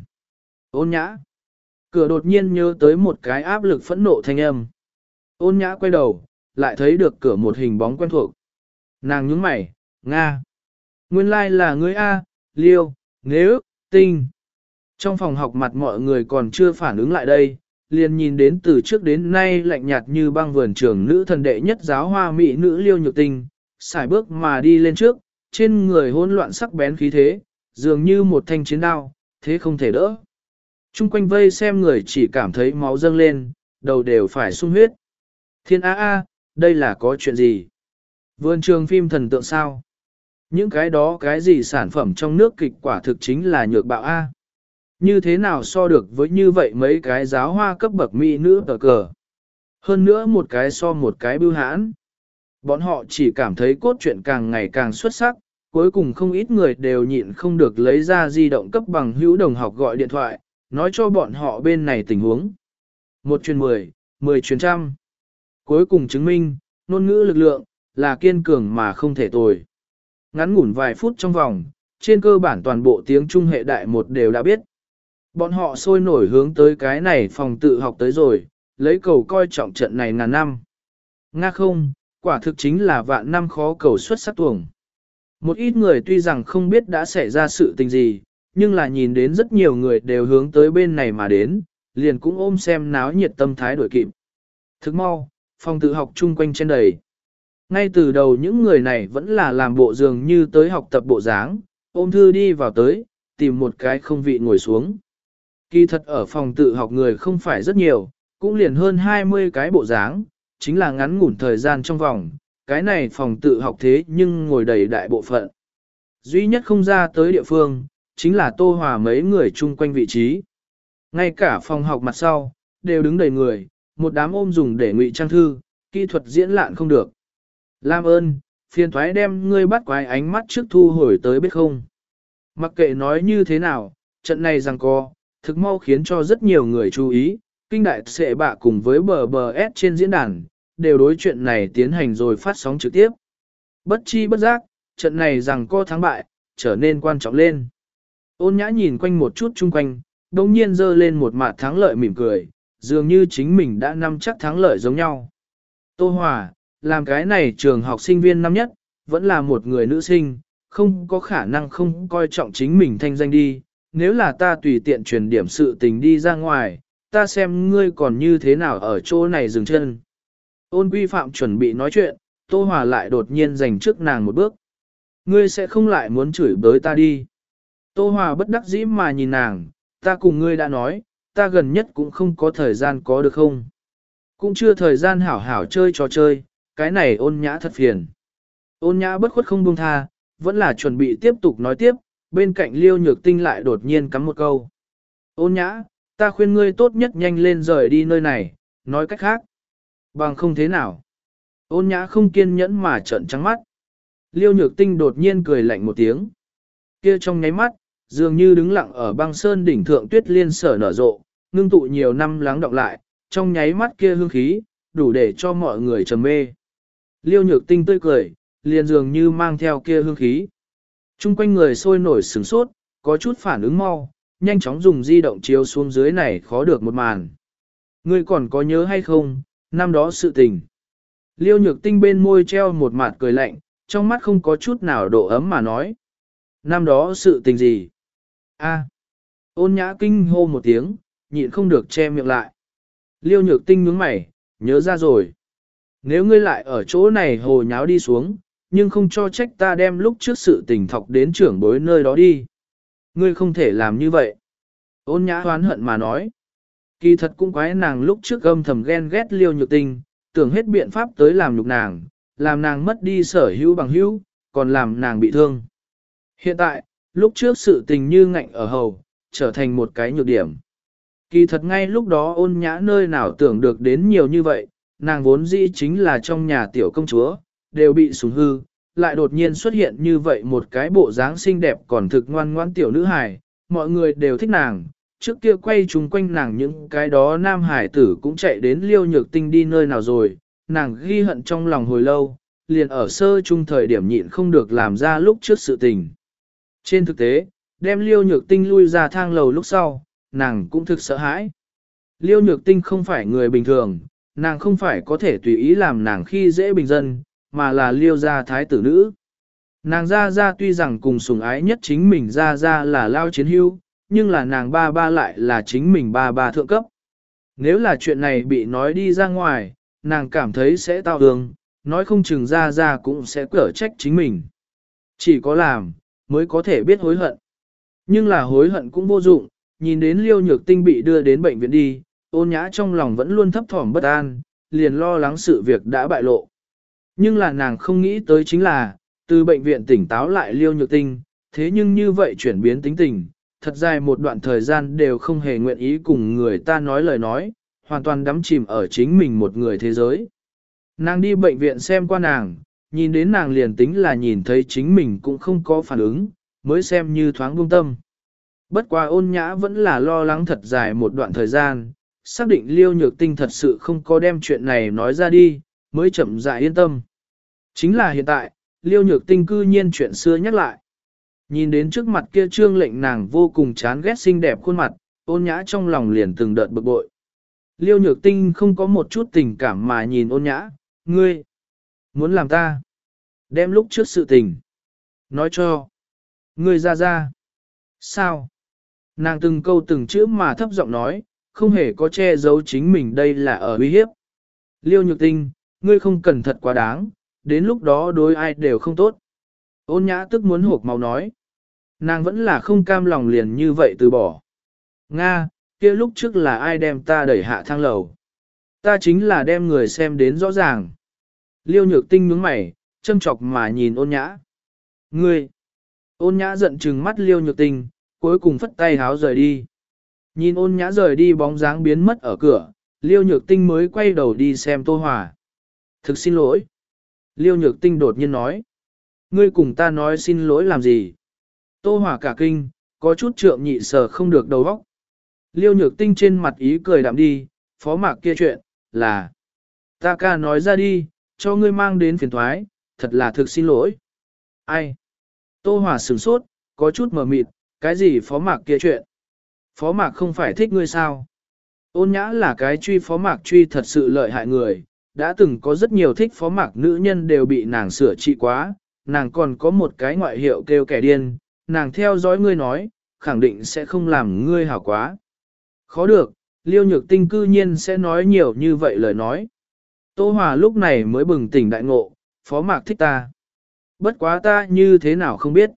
Speaker 1: Ôn nhã. Cửa đột nhiên nhớ tới một cái áp lực phẫn nộ thanh âm. Ôn nhã quay đầu, lại thấy được cửa một hình bóng quen thuộc. Nàng nhướng mày, Nga. Nguyên lai like là ngươi A, Liêu, Nếu, Tinh. Trong phòng học mặt mọi người còn chưa phản ứng lại đây, liền nhìn đến từ trước đến nay lạnh nhạt như băng vườn trường nữ thần đệ nhất giáo hoa mỹ nữ Liêu Nhược Tinh, xài bước mà đi lên trước, trên người hỗn loạn sắc bén khí thế, dường như một thanh chiến đao, thế không thể đỡ. Trung quanh vây xem người chỉ cảm thấy máu dâng lên, đầu đều phải sung huyết. Thiên A A, đây là có chuyện gì? Vườn trường phim thần tượng sao? Những cái đó cái gì sản phẩm trong nước kịch quả thực chính là nhược bạo A. Như thế nào so được với như vậy mấy cái giáo hoa cấp bậc mỹ nữ tờ cờ? Hơn nữa một cái so một cái bưu hãn. Bọn họ chỉ cảm thấy cốt truyện càng ngày càng xuất sắc, cuối cùng không ít người đều nhịn không được lấy ra di động cấp bằng hữu đồng học gọi điện thoại, nói cho bọn họ bên này tình huống. Một chuyến mười, mười chuyến trăm. Cuối cùng chứng minh, ngôn ngữ lực lượng, là kiên cường mà không thể tồi. Ngắn ngủn vài phút trong vòng, trên cơ bản toàn bộ tiếng Trung hệ đại một đều đã biết. Bọn họ sôi nổi hướng tới cái này phòng tự học tới rồi, lấy cầu coi trọng trận này ngàn năm. Nga không, quả thực chính là vạn năm khó cầu xuất sắc tuồng. Một ít người tuy rằng không biết đã xảy ra sự tình gì, nhưng là nhìn đến rất nhiều người đều hướng tới bên này mà đến, liền cũng ôm xem náo nhiệt tâm thái đổi kịp. Thức mau, phòng tự học chung quanh trên đầy. Ngay từ đầu những người này vẫn là làm bộ dường như tới học tập bộ dáng, ôm thư đi vào tới, tìm một cái không vị ngồi xuống. Kỳ thật ở phòng tự học người không phải rất nhiều, cũng liền hơn 20 cái bộ dáng, chính là ngắn ngủn thời gian trong vòng, cái này phòng tự học thế nhưng ngồi đầy đại bộ phận. Duy nhất không ra tới địa phương, chính là tô hòa mấy người chung quanh vị trí. Ngay cả phòng học mặt sau, đều đứng đầy người, một đám ôm dùng để ngụy trang thư, kỹ thuật diễn lạn không được. Lam ơn, phiền thoái đem ngươi bắt quái ánh mắt trước thu hồi tới biết không. Mặc kệ nói như thế nào, trận này rằng co, thực mau khiến cho rất nhiều người chú ý, kinh đại sệ bạ cùng với bờ bờ S trên diễn đàn, đều đối chuyện này tiến hành rồi phát sóng trực tiếp. Bất chi bất giác, trận này rằng co thắng bại, trở nên quan trọng lên. Ôn nhã nhìn quanh một chút chung quanh, đồng nhiên dơ lên một mặt thắng lợi mỉm cười, dường như chính mình đã nắm chắc thắng lợi giống nhau. Tô Hòa, làm cái này trường học sinh viên năm nhất, vẫn là một người nữ sinh, không có khả năng không coi trọng chính mình thanh danh đi. Nếu là ta tùy tiện truyền điểm sự tình đi ra ngoài, ta xem ngươi còn như thế nào ở chỗ này dừng chân. Ôn quy phạm chuẩn bị nói chuyện, Tô Hòa lại đột nhiên giành trước nàng một bước. Ngươi sẽ không lại muốn chửi bới ta đi. Tô Hòa bất đắc dĩ mà nhìn nàng, ta cùng ngươi đã nói, ta gần nhất cũng không có thời gian có được không. Cũng chưa thời gian hảo hảo chơi trò chơi, cái này ôn nhã thật phiền. Ôn nhã bất khuất không buông tha, vẫn là chuẩn bị tiếp tục nói tiếp, bên cạnh liêu nhược tinh lại đột nhiên cắm một câu. Ôn nhã, Ta khuyên ngươi tốt nhất nhanh lên rời đi nơi này, nói cách khác. Bằng không thế nào. Ôn nhã không kiên nhẫn mà trợn trắng mắt. Liêu nhược tinh đột nhiên cười lạnh một tiếng. Kia trong nháy mắt, dường như đứng lặng ở băng sơn đỉnh thượng tuyết liên sở nở rộ, ngưng tụ nhiều năm lắng động lại, trong nháy mắt kia hương khí, đủ để cho mọi người trầm mê. Liêu nhược tinh tươi cười, liền dường như mang theo kia hương khí. Trung quanh người sôi nổi sửng sốt, có chút phản ứng mau, nhanh chóng dùng di động chiếu xuống dưới này khó được một màn. Ngươi còn có nhớ hay không, năm đó sự tình. Liêu nhược tinh bên môi treo một mặt cười lạnh, trong mắt không có chút nào độ ấm mà nói. Năm đó sự tình gì? A. ôn nhã kinh hô một tiếng, nhịn không được che miệng lại. Liêu nhược tinh nhướng mày, nhớ ra rồi. Nếu ngươi lại ở chỗ này hồ nháo đi xuống, nhưng không cho trách ta đem lúc trước sự tình thọc đến trưởng bối nơi đó đi. Ngươi không thể làm như vậy. Ôn nhã hoán hận mà nói. Kỳ thật cũng quái nàng lúc trước âm thầm ghen ghét liêu nhược tình, tưởng hết biện pháp tới làm nhục nàng, làm nàng mất đi sở hữu bằng hữu, còn làm nàng bị thương. Hiện tại, lúc trước sự tình như ngạnh ở hầu, trở thành một cái nhược điểm. Kỳ thật ngay lúc đó ôn nhã nơi nào tưởng được đến nhiều như vậy, nàng vốn dĩ chính là trong nhà tiểu công chúa, đều bị sủng hư, lại đột nhiên xuất hiện như vậy một cái bộ dáng xinh đẹp còn thực ngoan ngoãn tiểu nữ hài, mọi người đều thích nàng, trước kia quay chung quanh nàng những cái đó nam hải tử cũng chạy đến liêu nhược tinh đi nơi nào rồi, nàng ghi hận trong lòng hồi lâu, liền ở sơ chung thời điểm nhịn không được làm ra lúc trước sự tình. Trên thực tế, đem liêu nhược tinh lui ra thang lầu lúc sau, nàng cũng thực sợ hãi. Liêu nhược tinh không phải người bình thường, nàng không phải có thể tùy ý làm nàng khi dễ bình dân, mà là liêu gia thái tử nữ. Nàng ra ra tuy rằng cùng sùng ái nhất chính mình ra ra là lao chiến hưu, nhưng là nàng ba ba lại là chính mình ba ba thượng cấp. Nếu là chuyện này bị nói đi ra ngoài, nàng cảm thấy sẽ tao hương, nói không chừng ra ra cũng sẽ cở trách chính mình. Chỉ có làm, mới có thể biết hối hận. Nhưng là hối hận cũng vô dụng, nhìn đến liêu nhược tinh bị đưa đến bệnh viện đi, ôn nhã trong lòng vẫn luôn thấp thỏm bất an, liền lo lắng sự việc đã bại lộ. Nhưng là nàng không nghĩ tới chính là, từ bệnh viện tỉnh táo lại liêu nhược tinh, thế nhưng như vậy chuyển biến tính tình, thật dài một đoạn thời gian đều không hề nguyện ý cùng người ta nói lời nói, hoàn toàn đắm chìm ở chính mình một người thế giới. Nàng đi bệnh viện xem qua nàng, nhìn đến nàng liền tính là nhìn thấy chính mình cũng không có phản ứng, mới xem như thoáng buông tâm. Bất quá ôn nhã vẫn là lo lắng thật dài một đoạn thời gian, xác định liêu nhược tinh thật sự không có đem chuyện này nói ra đi, mới chậm rãi yên tâm. Chính là hiện tại, liêu nhược tinh cư nhiên chuyện xưa nhắc lại. Nhìn đến trước mặt kia trương lệnh nàng vô cùng chán ghét xinh đẹp khuôn mặt, ôn nhã trong lòng liền từng đợt bực bội. Liêu nhược tinh không có một chút tình cảm mà nhìn ôn nhã, ngươi, muốn làm ta, đem lúc trước sự tình, nói cho, ngươi ra ra, sao? Nàng từng câu từng chữ mà thấp giọng nói, không hề có che giấu chính mình đây là ở uy hiếp. Liêu nhược tinh, ngươi không cần thật quá đáng, đến lúc đó đối ai đều không tốt. Ôn nhã tức muốn hộp màu nói. Nàng vẫn là không cam lòng liền như vậy từ bỏ. Nga, kia lúc trước là ai đem ta đẩy hạ thang lầu. Ta chính là đem người xem đến rõ ràng. Liêu nhược tinh nhướng mày, châm chọc mà nhìn ôn nhã. Ngươi! Ôn nhã giận trừng mắt liêu nhược tinh, cuối cùng phất tay háo rời đi. Nhìn ôn nhã rời đi bóng dáng biến mất ở cửa, liêu nhược tinh mới quay đầu đi xem tô hòa. Thực xin lỗi. Liêu nhược tinh đột nhiên nói. Ngươi cùng ta nói xin lỗi làm gì? Tô hỏa cả kinh, có chút trượng nhị sở không được đầu óc. Liêu nhược tinh trên mặt ý cười đạm đi, phó mạc kia chuyện, là. Ta ca nói ra đi, cho ngươi mang đến phiền thoái, thật là thực xin lỗi. Ai? Tô hỏa sửng sốt, có chút mờ mịt, cái gì phó mạc kia chuyện? Phó mạc không phải thích ngươi sao? Ôn nhã là cái truy phó mạc truy thật sự lợi hại người, đã từng có rất nhiều thích phó mạc nữ nhân đều bị nàng sửa trị quá, nàng còn có một cái ngoại hiệu kêu kẻ điên, nàng theo dõi ngươi nói, khẳng định sẽ không làm ngươi hảo quá. Khó được, liêu nhược tinh cư nhiên sẽ nói nhiều như vậy lời nói. Tô Hòa lúc này mới bừng tỉnh đại ngộ, phó mạc thích ta. Bất quá ta như thế nào không biết.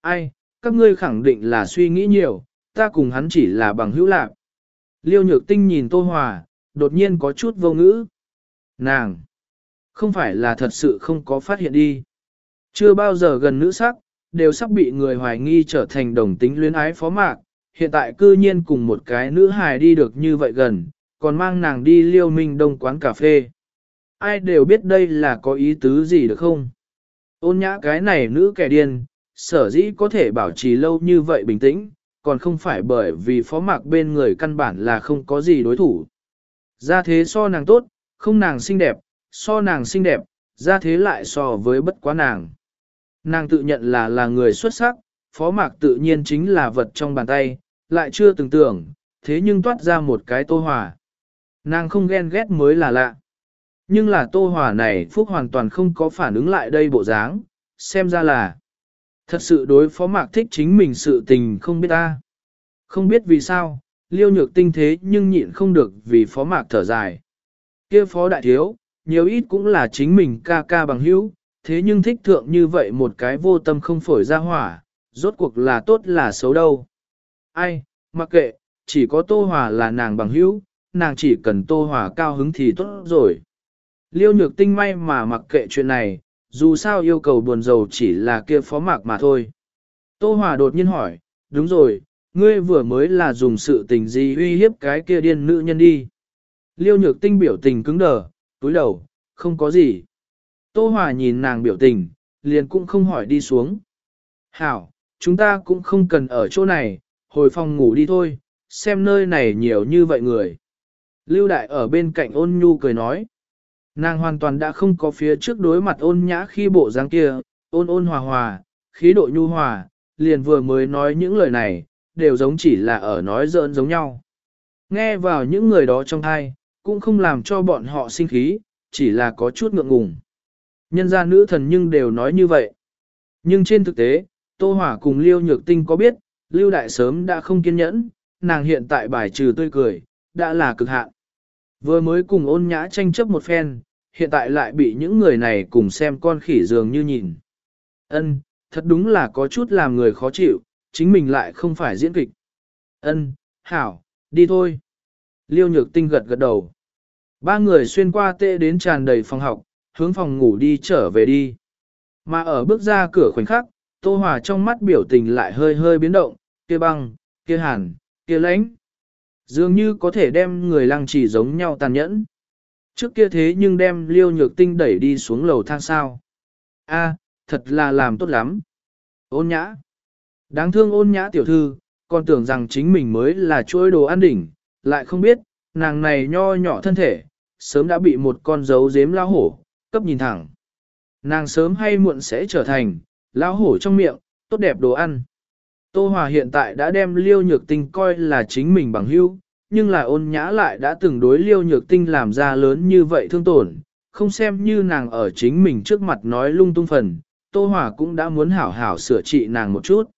Speaker 1: Ai, các ngươi khẳng định là suy nghĩ nhiều, ta cùng hắn chỉ là bằng hữu lạc. Liêu nhược tinh nhìn Tô Hòa, đột nhiên có chút vô ngữ. Nàng! Không phải là thật sự không có phát hiện đi. Chưa bao giờ gần nữ sắc, đều sắp bị người hoài nghi trở thành đồng tính luyến ái phó mạc, hiện tại cư nhiên cùng một cái nữ hài đi được như vậy gần, còn mang nàng đi liêu minh đông quán cà phê. Ai đều biết đây là có ý tứ gì được không? Ôn nhã cái này nữ kẻ điên, sở dĩ có thể bảo trì lâu như vậy bình tĩnh, còn không phải bởi vì phó mạc bên người căn bản là không có gì đối thủ. Ra thế so nàng tốt, không nàng xinh đẹp, so nàng xinh đẹp, ra thế lại so với bất quá nàng. Nàng tự nhận là là người xuất sắc, phó mạc tự nhiên chính là vật trong bàn tay, lại chưa từng tưởng, thế nhưng toát ra một cái tô hòa. Nàng không ghen ghét mới là lạ. Nhưng là tô hòa này phúc hoàn toàn không có phản ứng lại đây bộ dáng, xem ra là thật sự đối phó mạc thích chính mình sự tình không biết ta. Không biết vì sao, liêu nhược tinh thế nhưng nhịn không được vì phó mạc thở dài. kia phó đại thiếu, nhiều ít cũng là chính mình ca ca bằng hữu, thế nhưng thích thượng như vậy một cái vô tâm không phổi ra hỏa, rốt cuộc là tốt là xấu đâu. Ai, mặc kệ, chỉ có Tô Hòa là nàng bằng hữu, nàng chỉ cần Tô Hòa cao hứng thì tốt rồi. Liêu nhược tinh may mà mặc kệ chuyện này, dù sao yêu cầu buồn rầu chỉ là kia phó mạc mà thôi. Tô Hòa đột nhiên hỏi, đúng rồi, ngươi vừa mới là dùng sự tình gì uy hiếp cái kia điên nữ nhân đi. Liêu nhược tinh biểu tình cứng đờ, túi đầu, không có gì. Tô Hòa nhìn nàng biểu tình, liền cũng không hỏi đi xuống. Hảo, chúng ta cũng không cần ở chỗ này, hồi phòng ngủ đi thôi, xem nơi này nhiều như vậy người. Lưu Đại ở bên cạnh ôn nhu cười nói. Nàng hoàn toàn đã không có phía trước đối mặt ôn nhã khi bộ dáng kia, ôn ôn hòa hòa, khí độ nhu hòa, liền vừa mới nói những lời này, đều giống chỉ là ở nói giỡn giống nhau. Nghe vào những người đó trong thai, cũng không làm cho bọn họ sinh khí, chỉ là có chút ngượng ngùng. Nhân gia nữ thần nhưng đều nói như vậy. Nhưng trên thực tế, Tô Hỏa cùng Liêu Nhược Tinh có biết, Lưu Đại sớm đã không kiên nhẫn, nàng hiện tại bài trừ tươi cười, đã là cực hạn. Vừa mới cùng ôn nhã tranh chấp một phen, hiện tại lại bị những người này cùng xem con khỉ dường như nhìn. Ân, thật đúng là có chút làm người khó chịu, chính mình lại không phải diễn kịch. Ân, hảo, đi thôi. Liêu nhược tinh gật gật đầu. Ba người xuyên qua tê đến tràn đầy phòng học, hướng phòng ngủ đi trở về đi. Mà ở bước ra cửa khoảnh khắc, Tô Hòa trong mắt biểu tình lại hơi hơi biến động, kia băng, kia hàn, kia lãnh. Dường như có thể đem người lăng chỉ giống nhau tàn nhẫn. Trước kia thế nhưng đem liêu nhược tinh đẩy đi xuống lầu thang sao. A, thật là làm tốt lắm. Ôn nhã. Đáng thương ôn nhã tiểu thư, còn tưởng rằng chính mình mới là chuỗi đồ ăn đỉnh, lại không biết, nàng này nho nhỏ thân thể, sớm đã bị một con dấu dếm lao hổ, cấp nhìn thẳng. Nàng sớm hay muộn sẽ trở thành, lão hổ trong miệng, tốt đẹp đồ ăn. Tô Hòa hiện tại đã đem liêu nhược tinh coi là chính mình bằng hữu, nhưng là ôn nhã lại đã từng đối liêu nhược tinh làm ra lớn như vậy thương tổn, không xem như nàng ở chính mình trước mặt nói lung tung phần, Tô Hòa cũng đã muốn hảo hảo sửa trị nàng một chút.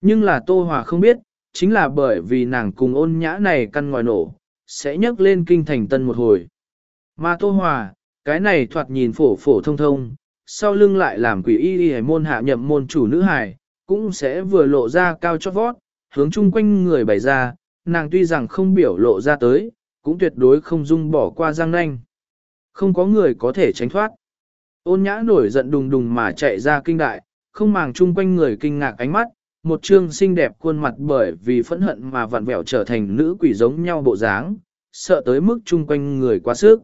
Speaker 1: Nhưng là Tô Hòa không biết, chính là bởi vì nàng cùng ôn nhã này căn ngòi nổ, sẽ nhấc lên kinh thành tân một hồi. Mà Tô Hòa, cái này thoạt nhìn phổ phổ thông thông, sau lưng lại làm quỷ y y môn hạ nhậm môn chủ nữ hài, cũng sẽ vừa lộ ra cao chót vót, hướng chung quanh người bày ra, nàng tuy rằng không biểu lộ ra tới, cũng tuyệt đối không dung bỏ qua răng nanh. Không có người có thể tránh thoát. Ôn nhã nổi giận đùng đùng mà chạy ra kinh đại, không màng chung quanh người kinh ngạc ánh mắt, một trương xinh đẹp khuôn mặt bởi vì phẫn hận mà vặn vẹo trở thành nữ quỷ giống nhau bộ dáng, sợ tới mức chung quanh người quá sức.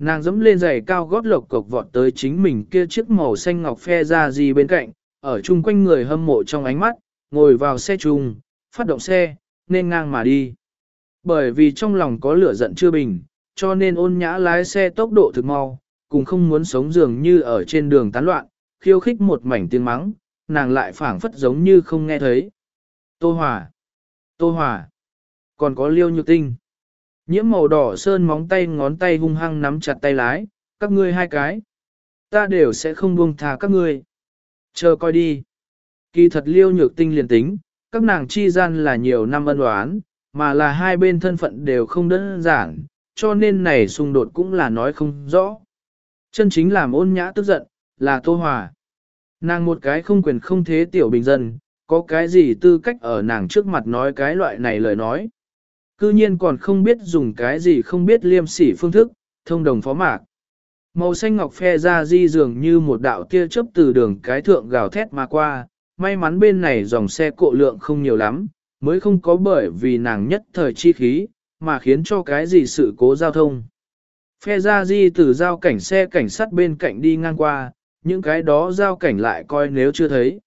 Speaker 1: Nàng dẫm lên giày cao gót lộc cộc vọt tới chính mình kia chiếc màu xanh ngọc phe ra gì bên cạnh, ở chung quanh người hâm mộ trong ánh mắt, ngồi vào xe chung, phát động xe, nên ngang mà đi. Bởi vì trong lòng có lửa giận chưa bình, cho nên ôn nhã lái xe tốc độ thực mau, cùng không muốn sống dường như ở trên đường tán loạn, khiêu khích một mảnh tiếng mắng, nàng lại phảng phất giống như không nghe thấy. Tô Hòa! Tô Hòa! Còn có liêu nhược tinh. Nhiễm màu đỏ sơn móng tay ngón tay hung hăng nắm chặt tay lái, các ngươi hai cái. Ta đều sẽ không buông tha các ngươi. Chờ coi đi. Kỳ thật liêu nhược tinh liền tính, các nàng chi gian là nhiều năm ân oán, mà là hai bên thân phận đều không đơn giản, cho nên này xung đột cũng là nói không rõ. Chân chính làm ôn nhã tức giận, là Tô Hòa. Nàng một cái không quyền không thế tiểu bình dân, có cái gì tư cách ở nàng trước mặt nói cái loại này lời nói. Cư nhiên còn không biết dùng cái gì không biết liêm sỉ phương thức, thông đồng phó mạc. Màu xanh ngọc phe ra di dường như một đạo tia chớp từ đường cái thượng gào thét mà qua, may mắn bên này dòng xe cộ lượng không nhiều lắm, mới không có bởi vì nàng nhất thời chi khí, mà khiến cho cái gì sự cố giao thông. Phe ra di từ giao cảnh xe cảnh sát bên cạnh đi ngang qua, những cái đó giao cảnh lại coi nếu chưa thấy.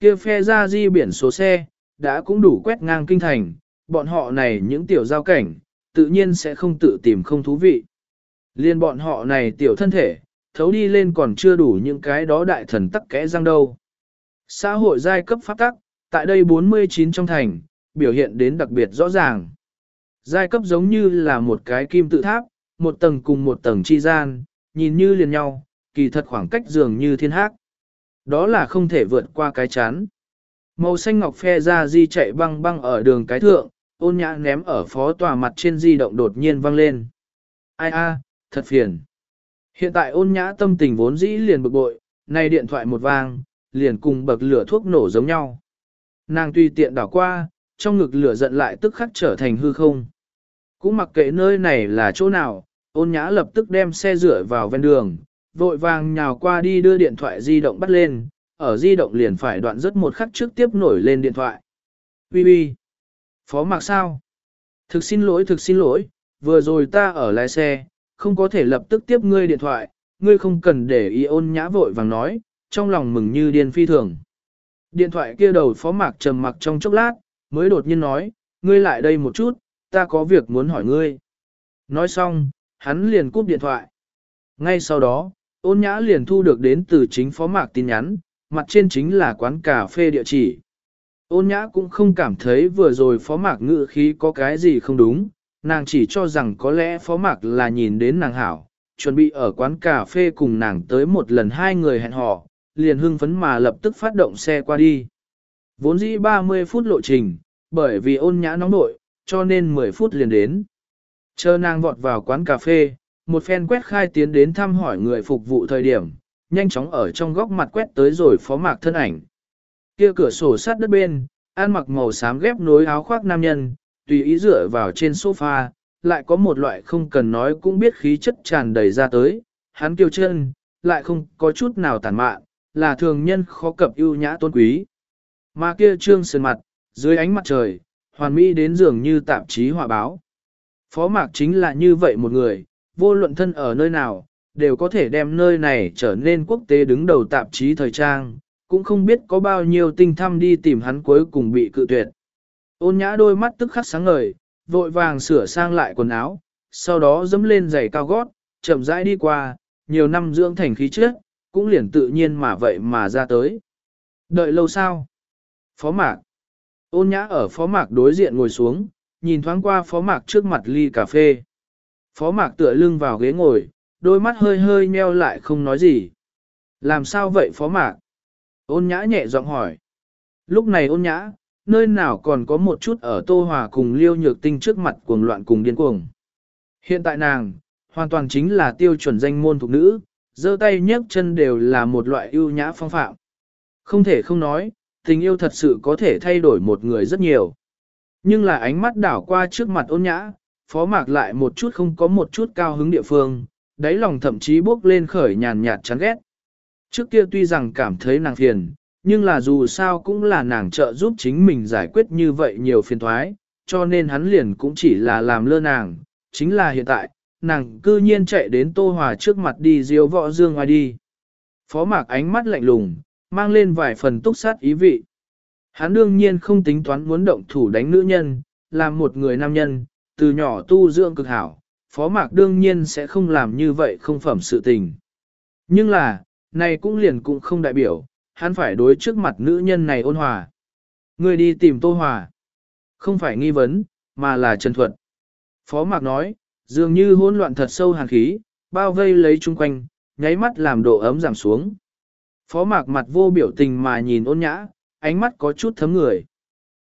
Speaker 1: kia phe ra di biển số xe, đã cũng đủ quét ngang kinh thành, bọn họ này những tiểu giao cảnh, tự nhiên sẽ không tự tìm không thú vị. Liên bọn họ này tiểu thân thể, thấu đi lên còn chưa đủ những cái đó đại thần tắc kẽ răng đâu. Xã hội giai cấp pháp tắc, tại đây 49 trong thành, biểu hiện đến đặc biệt rõ ràng. Giai cấp giống như là một cái kim tự tháp, một tầng cùng một tầng chi gian, nhìn như liền nhau, kỳ thật khoảng cách dường như thiên hác. Đó là không thể vượt qua cái chán. Màu xanh ngọc phe ra di chạy băng băng ở đường cái thượng, ôn nhã ném ở phó tòa mặt trên di động đột nhiên vang lên. Ai a, thật phiền. Hiện tại ôn nhã tâm tình vốn dĩ liền bực bội, nay điện thoại một vang, liền cùng bậc lửa thuốc nổ giống nhau. Nàng tuy tiện đảo qua, trong ngực lửa giận lại tức khắc trở thành hư không. Cũng mặc kệ nơi này là chỗ nào, ôn nhã lập tức đem xe rửa vào ven đường, vội vàng nhào qua đi đưa điện thoại di động bắt lên, ở di động liền phải đoạn rất một khắc trước tiếp nổi lên điện thoại. Bi bi. Phó mạc sao? Thực xin lỗi thực xin lỗi, vừa rồi ta ở lái xe, không có thể lập tức tiếp ngươi điện thoại, ngươi không cần để ý ôn nhã vội vàng nói, trong lòng mừng như điên phi thường. Điện thoại kia đầu phó mạc trầm mặc trong chốc lát, mới đột nhiên nói, ngươi lại đây một chút, ta có việc muốn hỏi ngươi. Nói xong, hắn liền cúp điện thoại. Ngay sau đó, ôn nhã liền thu được đến từ chính phó mạc tin nhắn, mặt trên chính là quán cà phê địa chỉ. Ôn nhã cũng không cảm thấy vừa rồi phó mạc ngự khí có cái gì không đúng, nàng chỉ cho rằng có lẽ phó mạc là nhìn đến nàng hảo, chuẩn bị ở quán cà phê cùng nàng tới một lần hai người hẹn hò, liền hưng phấn mà lập tức phát động xe qua đi. Vốn dĩ 30 phút lộ trình, bởi vì ôn nhã nóng nội, cho nên 10 phút liền đến. Chờ nàng vọt vào quán cà phê, một phen quét khai tiến đến thăm hỏi người phục vụ thời điểm, nhanh chóng ở trong góc mặt quét tới rồi phó mạc thân ảnh. Kia cửa sổ sát đất bên, ăn mặc màu xám ghép nối áo khoác nam nhân, tùy ý dựa vào trên sofa, lại có một loại không cần nói cũng biết khí chất tràn đầy ra tới, hắn kiêu chân, lại không có chút nào tàn mạn, là thường nhân khó cập ưu nhã tôn quý. Mà kia trương sơn mặt, dưới ánh mặt trời, hoàn mỹ đến dường như tạp chí họa báo. Phó mạc chính là như vậy một người, vô luận thân ở nơi nào, đều có thể đem nơi này trở nên quốc tế đứng đầu tạp chí thời trang, cũng không biết có bao nhiêu tinh thăm đi tìm hắn cuối cùng bị cự tuyệt. Ôn nhã đôi mắt tức khắc sáng ngời, vội vàng sửa sang lại quần áo, sau đó dẫm lên giày cao gót, chậm rãi đi qua, nhiều năm dưỡng thành khí trước, cũng liền tự nhiên mà vậy mà ra tới. Đợi lâu sao? Phó mạc. Ôn nhã ở phó mạc đối diện ngồi xuống, nhìn thoáng qua phó mạc trước mặt ly cà phê. Phó mạc tựa lưng vào ghế ngồi, đôi mắt hơi hơi nheo lại không nói gì. Làm sao vậy phó mạc? Ôn nhã nhẹ giọng hỏi. Lúc này ôn nhã, nơi nào còn có một chút ở tô hòa cùng liêu nhược tinh trước mặt cuồng loạn cùng điên cuồng. Hiện tại nàng, hoàn toàn chính là tiêu chuẩn danh môn thuộc nữ, giơ tay nhấc chân đều là một loại ưu nhã phong phạm. Không thể không nói, tình yêu thật sự có thể thay đổi một người rất nhiều. Nhưng là ánh mắt đảo qua trước mặt ôn nhã, phó mạc lại một chút không có một chút cao hứng địa phương, đáy lòng thậm chí bước lên khởi nhàn nhạt chán ghét. Trước kia tuy rằng cảm thấy nàng phiền, nhưng là dù sao cũng là nàng trợ giúp chính mình giải quyết như vậy nhiều phiền thoái, cho nên hắn liền cũng chỉ là làm lơ nàng, chính là hiện tại, nàng cư nhiên chạy đến Tô Hòa trước mặt đi diêu võ dương ngoài đi. Phó mạc ánh mắt lạnh lùng, mang lên vài phần túc sát ý vị. Hắn đương nhiên không tính toán muốn động thủ đánh nữ nhân, làm một người nam nhân, từ nhỏ tu dưỡng cực hảo, phó mạc đương nhiên sẽ không làm như vậy không phẩm sự tình. Nhưng là, này cũng liền cũng không đại biểu, hắn phải đối trước mặt nữ nhân này ôn hòa. Người đi tìm Tô Hòa. Không phải nghi vấn, mà là trần thuật. Phó Mạc nói, dường như hỗn loạn thật sâu hàn khí, bao vây lấy chung quanh, nháy mắt làm độ ấm giảm xuống. Phó Mạc mặt vô biểu tình mà nhìn ôn nhã, ánh mắt có chút thấm người.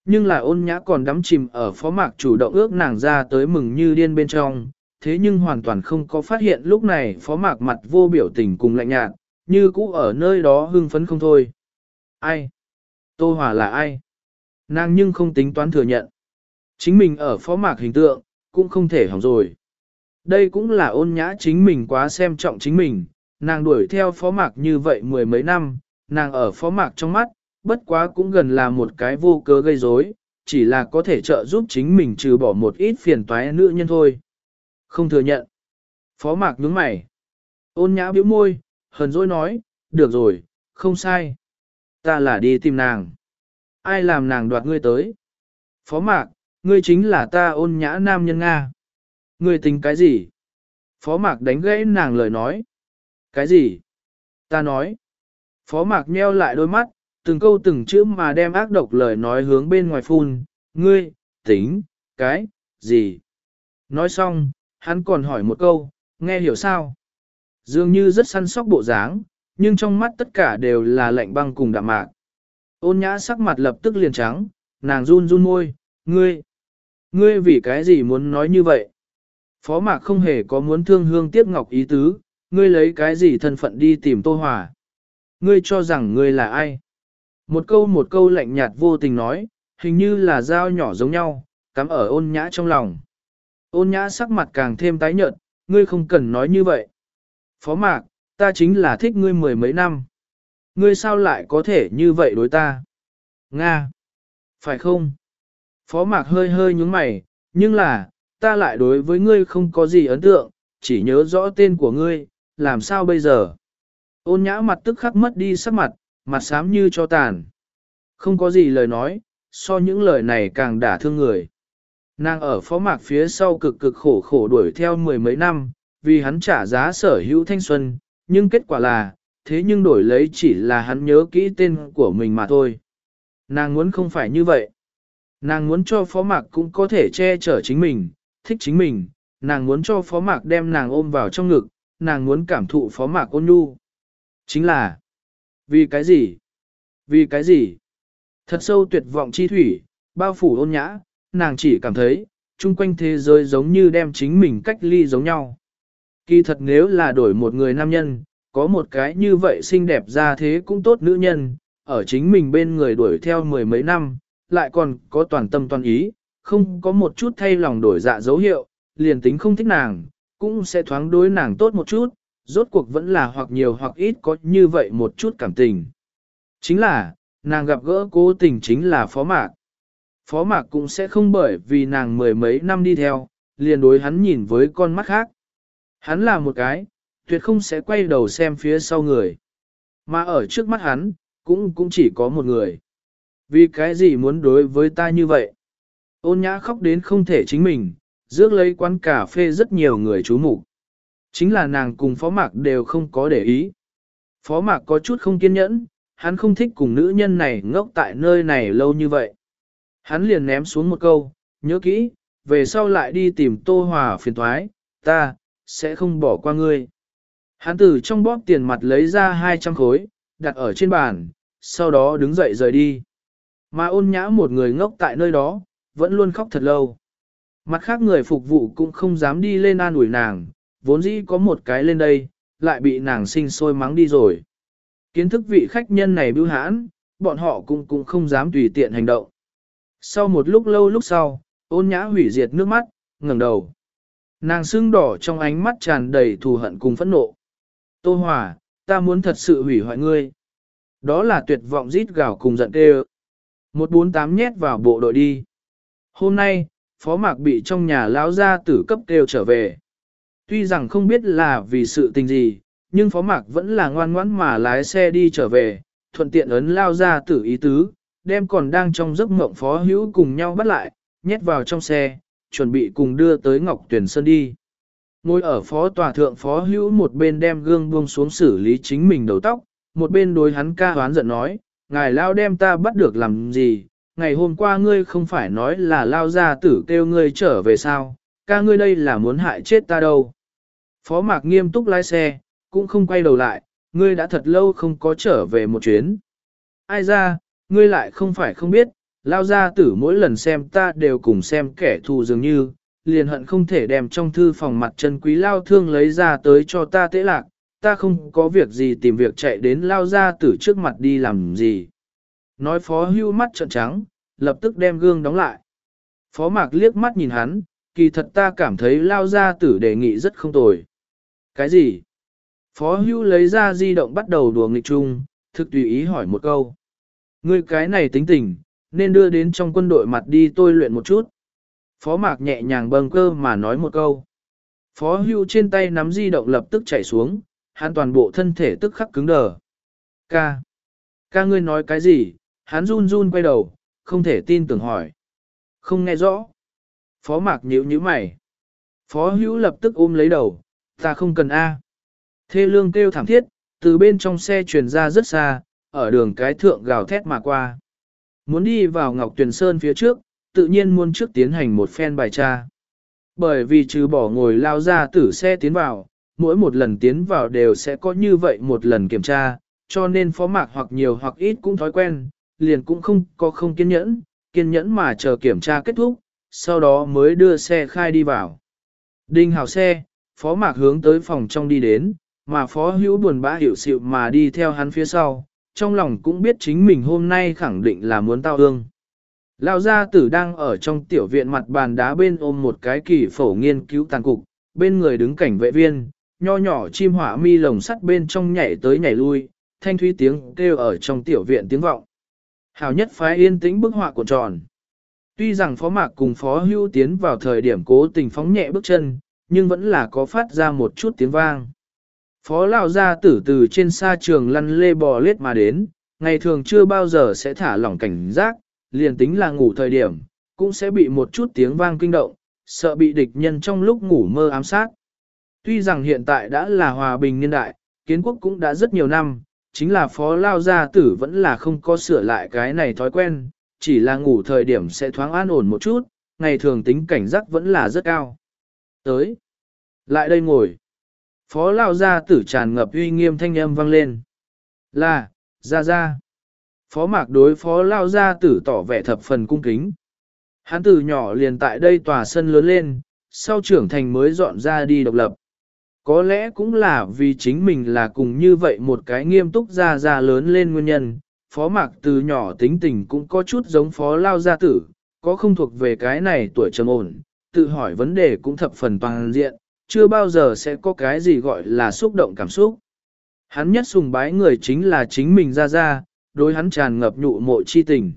Speaker 1: Nhưng là ôn nhã còn đắm chìm ở phó mạc chủ động ước nàng ra tới mừng như điên bên trong, thế nhưng hoàn toàn không có phát hiện lúc này phó mạc mặt vô biểu tình cùng lạnh nhạt, như cũ ở nơi đó hưng phấn không thôi. Ai? Tô Hòa là ai? Nàng nhưng không tính toán thừa nhận. Chính mình ở phó mạc hình tượng, cũng không thể hỏng rồi. Đây cũng là ôn nhã chính mình quá xem trọng chính mình, nàng đuổi theo phó mạc như vậy mười mấy năm, nàng ở phó mạc trong mắt, bất quá cũng gần là một cái vô cớ gây rối, chỉ là có thể trợ giúp chính mình trừ bỏ một ít phiền toái nữ nhân thôi. Không thừa nhận. Phó mạc nhướng mày. Ôn nhã bĩu môi, hờn dỗi nói, được rồi, không sai. Ta là đi tìm nàng. Ai làm nàng đoạt ngươi tới? Phó mạc, ngươi chính là ta ôn nhã nam nhân Nga. Ngươi tính cái gì? Phó mạc đánh gãy nàng lời nói. Cái gì? Ta nói. Phó mạc nheo lại đôi mắt, từng câu từng chữ mà đem ác độc lời nói hướng bên ngoài phun. Ngươi, tính, cái, gì? Nói xong, hắn còn hỏi một câu, nghe hiểu sao? Dường như rất săn sóc bộ dáng, nhưng trong mắt tất cả đều là lạnh băng cùng đạm mạc. Ôn nhã sắc mặt lập tức liền trắng, nàng run run môi, ngươi, ngươi vì cái gì muốn nói như vậy? Phó mạc không hề có muốn thương hương tiếc ngọc ý tứ, ngươi lấy cái gì thân phận đi tìm Tô Hòa? Ngươi cho rằng ngươi là ai? Một câu một câu lạnh nhạt vô tình nói, hình như là dao nhỏ giống nhau, cắm ở ôn nhã trong lòng. Ôn nhã sắc mặt càng thêm tái nhợt, ngươi không cần nói như vậy. Phó mạc, ta chính là thích ngươi mười mấy năm. Ngươi sao lại có thể như vậy đối ta? Nga! Phải không? Phó mạc hơi hơi nhúng mày, nhưng là, ta lại đối với ngươi không có gì ấn tượng, chỉ nhớ rõ tên của ngươi, làm sao bây giờ? Ôn nhã mặt tức khắc mất đi sắc mặt, mặt xám như cho tàn. Không có gì lời nói, so những lời này càng đả thương người. Nàng ở phó mạc phía sau cực cực khổ khổ đuổi theo mười mấy năm, vì hắn trả giá sở hữu thanh xuân, nhưng kết quả là, thế nhưng đổi lấy chỉ là hắn nhớ kỹ tên của mình mà thôi. Nàng muốn không phải như vậy. Nàng muốn cho phó mạc cũng có thể che chở chính mình, thích chính mình, nàng muốn cho phó mạc đem nàng ôm vào trong ngực, nàng muốn cảm thụ phó mạc ôn nhu. Chính là, vì cái gì? Vì cái gì? Thật sâu tuyệt vọng chi thủy, bao phủ ôn nhã, nàng chỉ cảm thấy, chung quanh thế giới giống như đem chính mình cách ly giống nhau. Kỳ thật nếu là đổi một người nam nhân, có một cái như vậy xinh đẹp ra thế cũng tốt nữ nhân, ở chính mình bên người đuổi theo mười mấy năm, lại còn có toàn tâm toàn ý, không có một chút thay lòng đổi dạ dấu hiệu, liền tính không thích nàng, cũng sẽ thoáng đối nàng tốt một chút, rốt cuộc vẫn là hoặc nhiều hoặc ít có như vậy một chút cảm tình. Chính là, nàng gặp gỡ cố tình chính là phó mạc. Phó mạc cũng sẽ không bởi vì nàng mười mấy năm đi theo, liền đối hắn nhìn với con mắt khác. Hắn là một cái, tuyệt không sẽ quay đầu xem phía sau người. Mà ở trước mắt hắn, cũng cũng chỉ có một người. Vì cái gì muốn đối với ta như vậy? Ôn nhã khóc đến không thể chính mình, rước lấy quán cà phê rất nhiều người chú mục Chính là nàng cùng phó mạc đều không có để ý. Phó mạc có chút không kiên nhẫn, hắn không thích cùng nữ nhân này ngốc tại nơi này lâu như vậy. Hắn liền ném xuống một câu, nhớ kỹ, về sau lại đi tìm tô hòa phiền thoái, ta, sẽ không bỏ qua ngươi. Hắn từ trong bóp tiền mặt lấy ra 200 khối, đặt ở trên bàn, sau đó đứng dậy rời đi. Mà ôn nhã một người ngốc tại nơi đó, vẫn luôn khóc thật lâu. Mặt khác người phục vụ cũng không dám đi lên an ủi nàng, vốn dĩ có một cái lên đây, lại bị nàng sinh sôi mắng đi rồi. Kiến thức vị khách nhân này bưu hãn, bọn họ cũng cũng không dám tùy tiện hành động. Sau một lúc lâu lúc sau, ôn nhã hủy diệt nước mắt, ngẩng đầu. Nàng sưng đỏ trong ánh mắt tràn đầy thù hận cùng phẫn nộ. Tô Hòa, ta muốn thật sự hủy hoại ngươi. Đó là tuyệt vọng rít gào cùng giận kêu. 148 nhét vào bộ đội đi. Hôm nay, Phó Mạc bị trong nhà lão gia tử cấp kêu trở về. Tuy rằng không biết là vì sự tình gì, nhưng Phó Mạc vẫn là ngoan ngoãn mà lái xe đi trở về, thuận tiện ấn lao gia tử ý tứ, đem còn đang trong giấc mộng Phó Hữu cùng nhau bắt lại, nhét vào trong xe, chuẩn bị cùng đưa tới Ngọc Tuyển Sơn đi. Ngồi ở phó tòa thượng phó hữu một bên đem gương buông xuống xử lý chính mình đầu tóc, một bên đối hắn ca hoán giận nói, ngài lao đem ta bắt được làm gì, ngày hôm qua ngươi không phải nói là lao ra tử kêu ngươi trở về sao, ca ngươi đây là muốn hại chết ta đâu. Phó mạc nghiêm túc lái xe, cũng không quay đầu lại, ngươi đã thật lâu không có trở về một chuyến. Ai ra, ngươi lại không phải không biết, lao gia tử mỗi lần xem ta đều cùng xem kẻ thù dường như, liền hận không thể đem trong thư phòng mặt chân quý lao thương lấy ra tới cho ta tế lạc, ta không có việc gì tìm việc chạy đến lao gia tử trước mặt đi làm gì. Nói phó hưu mắt trợn trắng, lập tức đem gương đóng lại. Phó mạc liếc mắt nhìn hắn, kỳ thật ta cảm thấy lao gia tử đề nghị rất không tồi. Cái gì? Phó hưu lấy ra di động bắt đầu đùa nghịch chung, thực tùy ý hỏi một câu. Ngươi cái này tính tình, nên đưa đến trong quân đội mặt đi tôi luyện một chút. Phó mạc nhẹ nhàng bâng cơ mà nói một câu. Phó hưu trên tay nắm di động lập tức chảy xuống, hắn toàn bộ thân thể tức khắc cứng đờ. Ca. Ca ngươi nói cái gì? Hắn run run quay đầu, không thể tin tưởng hỏi. Không nghe rõ. Phó mạc nhíu nhíu mày. Phó hữu lập tức ôm lấy đầu, ta không cần A. Thê lương kêu thảm thiết, từ bên trong xe truyền ra rất xa, ở đường cái thượng gào thét mà qua. Muốn đi vào Ngọc Tuyền Sơn phía trước, tự nhiên muốn trước tiến hành một phen bài tra. Bởi vì trừ bỏ ngồi lao ra tử xe tiến vào, mỗi một lần tiến vào đều sẽ có như vậy một lần kiểm tra, cho nên phó mạc hoặc nhiều hoặc ít cũng thói quen, liền cũng không có không kiên nhẫn, kiên nhẫn mà chờ kiểm tra kết thúc, sau đó mới đưa xe khai đi vào. Đinh hào xe, phó mạc hướng tới phòng trong đi đến, mà phó hữu buồn bã hiểu sự mà đi theo hắn phía sau, trong lòng cũng biết chính mình hôm nay khẳng định là muốn tao ương. Lão gia tử đang ở trong tiểu viện mặt bàn đá bên ôm một cái kỳ phổ nghiên cứu tàn cục, bên người đứng cảnh vệ viên, nho nhỏ chim hỏa mi lồng sắt bên trong nhảy tới nhảy lui, thanh thúy tiếng kêu ở trong tiểu viện tiếng vọng. Hào nhất phái yên tĩnh bức họa của tròn. Tuy rằng phó mạc cùng phó hưu tiến vào thời điểm cố tình phóng nhẹ bước chân, nhưng vẫn là có phát ra một chút tiếng vang. Phó lão gia tử từ trên xa trường lăn lê bò lết mà đến, ngày thường chưa bao giờ sẽ thả lỏng cảnh giác, liền tính là ngủ thời điểm, cũng sẽ bị một chút tiếng vang kinh động, sợ bị địch nhân trong lúc ngủ mơ ám sát. Tuy rằng hiện tại đã là hòa bình niên đại, kiến quốc cũng đã rất nhiều năm, chính là phó lao gia tử vẫn là không có sửa lại cái này thói quen, chỉ là ngủ thời điểm sẽ thoáng an ổn một chút, ngày thường tính cảnh giác vẫn là rất cao. Tới, lại đây ngồi. Phó lao gia tử tràn ngập uy nghiêm thanh âm vang lên. Là, ra ra. Phó mạc đối phó lao gia tử tỏ vẻ thập phần cung kính. Hắn từ nhỏ liền tại đây tòa sân lớn lên, sau trưởng thành mới dọn ra đi độc lập. Có lẽ cũng là vì chính mình là cùng như vậy một cái nghiêm túc ra ra lớn lên nguyên nhân, phó mạc từ nhỏ tính tình cũng có chút giống phó lao gia tử, có không thuộc về cái này tuổi trầm ổn, tự hỏi vấn đề cũng thập phần toàn diện, chưa bao giờ sẽ có cái gì gọi là xúc động cảm xúc. Hắn nhất sùng bái người chính là chính mình ra ra, đối hắn tràn ngập nhụ mộ chi tình.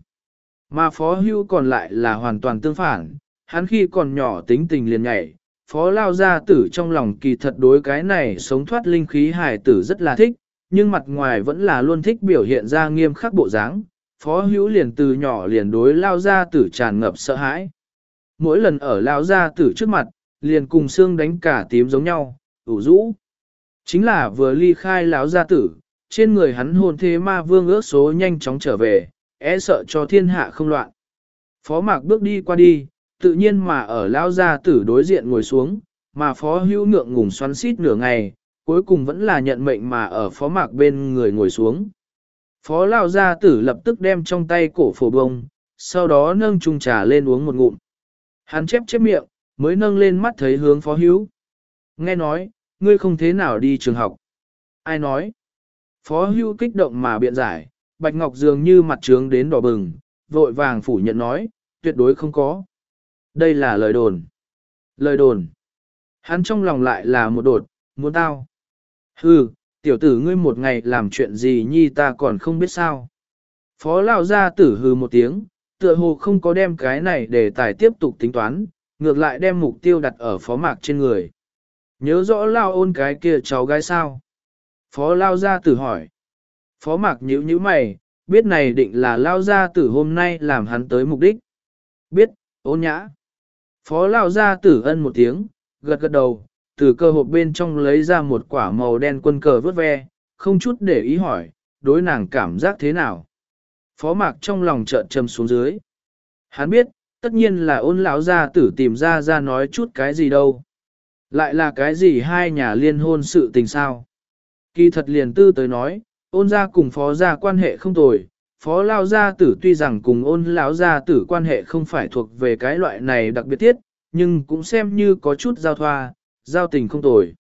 Speaker 1: Mà phó hưu còn lại là hoàn toàn tương phản, hắn khi còn nhỏ tính tình liền nhảy, phó lao gia tử trong lòng kỳ thật đối cái này sống thoát linh khí hài tử rất là thích, nhưng mặt ngoài vẫn là luôn thích biểu hiện ra nghiêm khắc bộ dáng. Phó hữu liền từ nhỏ liền đối lao gia tử tràn ngập sợ hãi. Mỗi lần ở lao gia tử trước mặt, liền cùng xương đánh cả tím giống nhau, ủ rũ. Chính là vừa ly khai lão gia tử, trên người hắn hồn thế ma vương ước số nhanh chóng trở về, e sợ cho thiên hạ không loạn. Phó mạc bước đi qua đi, tự nhiên mà ở lão gia tử đối diện ngồi xuống, mà phó hữu ngượng ngùng xoắn xít nửa ngày, cuối cùng vẫn là nhận mệnh mà ở phó mạc bên người ngồi xuống. Phó lão gia tử lập tức đem trong tay cổ phổ bông, sau đó nâng chung trà lên uống một ngụm. Hắn chép chép miệng, mới nâng lên mắt thấy hướng phó hữu. Nghe nói, ngươi không thế nào đi trường học. Ai nói? Phó hữu kích động mà biện giải, Bạch Ngọc dường như mặt trướng đến đỏ bừng, vội vàng phủ nhận nói, tuyệt đối không có. Đây là lời đồn. Lời đồn. Hắn trong lòng lại là một đột, muốn tao. Hừ, tiểu tử ngươi một ngày làm chuyện gì nhi ta còn không biết sao. Phó lao ra tử hừ một tiếng, tựa hồ không có đem cái này để tài tiếp tục tính toán, ngược lại đem mục tiêu đặt ở phó mạc trên người. Nhớ rõ lao ôn cái kia cháu gái sao? Phó lao ra tử hỏi. Phó mạc nhíu nhíu mày, biết này định là lao ra tử hôm nay làm hắn tới mục đích. Biết, ôn nhã. Phó lao ra tử ân một tiếng, gật gật đầu, từ cơ hộp bên trong lấy ra một quả màu đen quân cờ vớt ve, không chút để ý hỏi, đối nàng cảm giác thế nào. Phó mạc trong lòng trợn trầm xuống dưới. Hắn biết, tất nhiên là ôn lão gia tử tìm ra ra nói chút cái gì đâu. Lại là cái gì hai nhà liên hôn sự tình sao. Kỳ thật liền tư tới nói, ôn gia cùng phó gia quan hệ không tồi, phó lao gia tử tuy rằng cùng ôn lão gia tử quan hệ không phải thuộc về cái loại này đặc biệt tiết, nhưng cũng xem như có chút giao thoa, giao tình không tồi.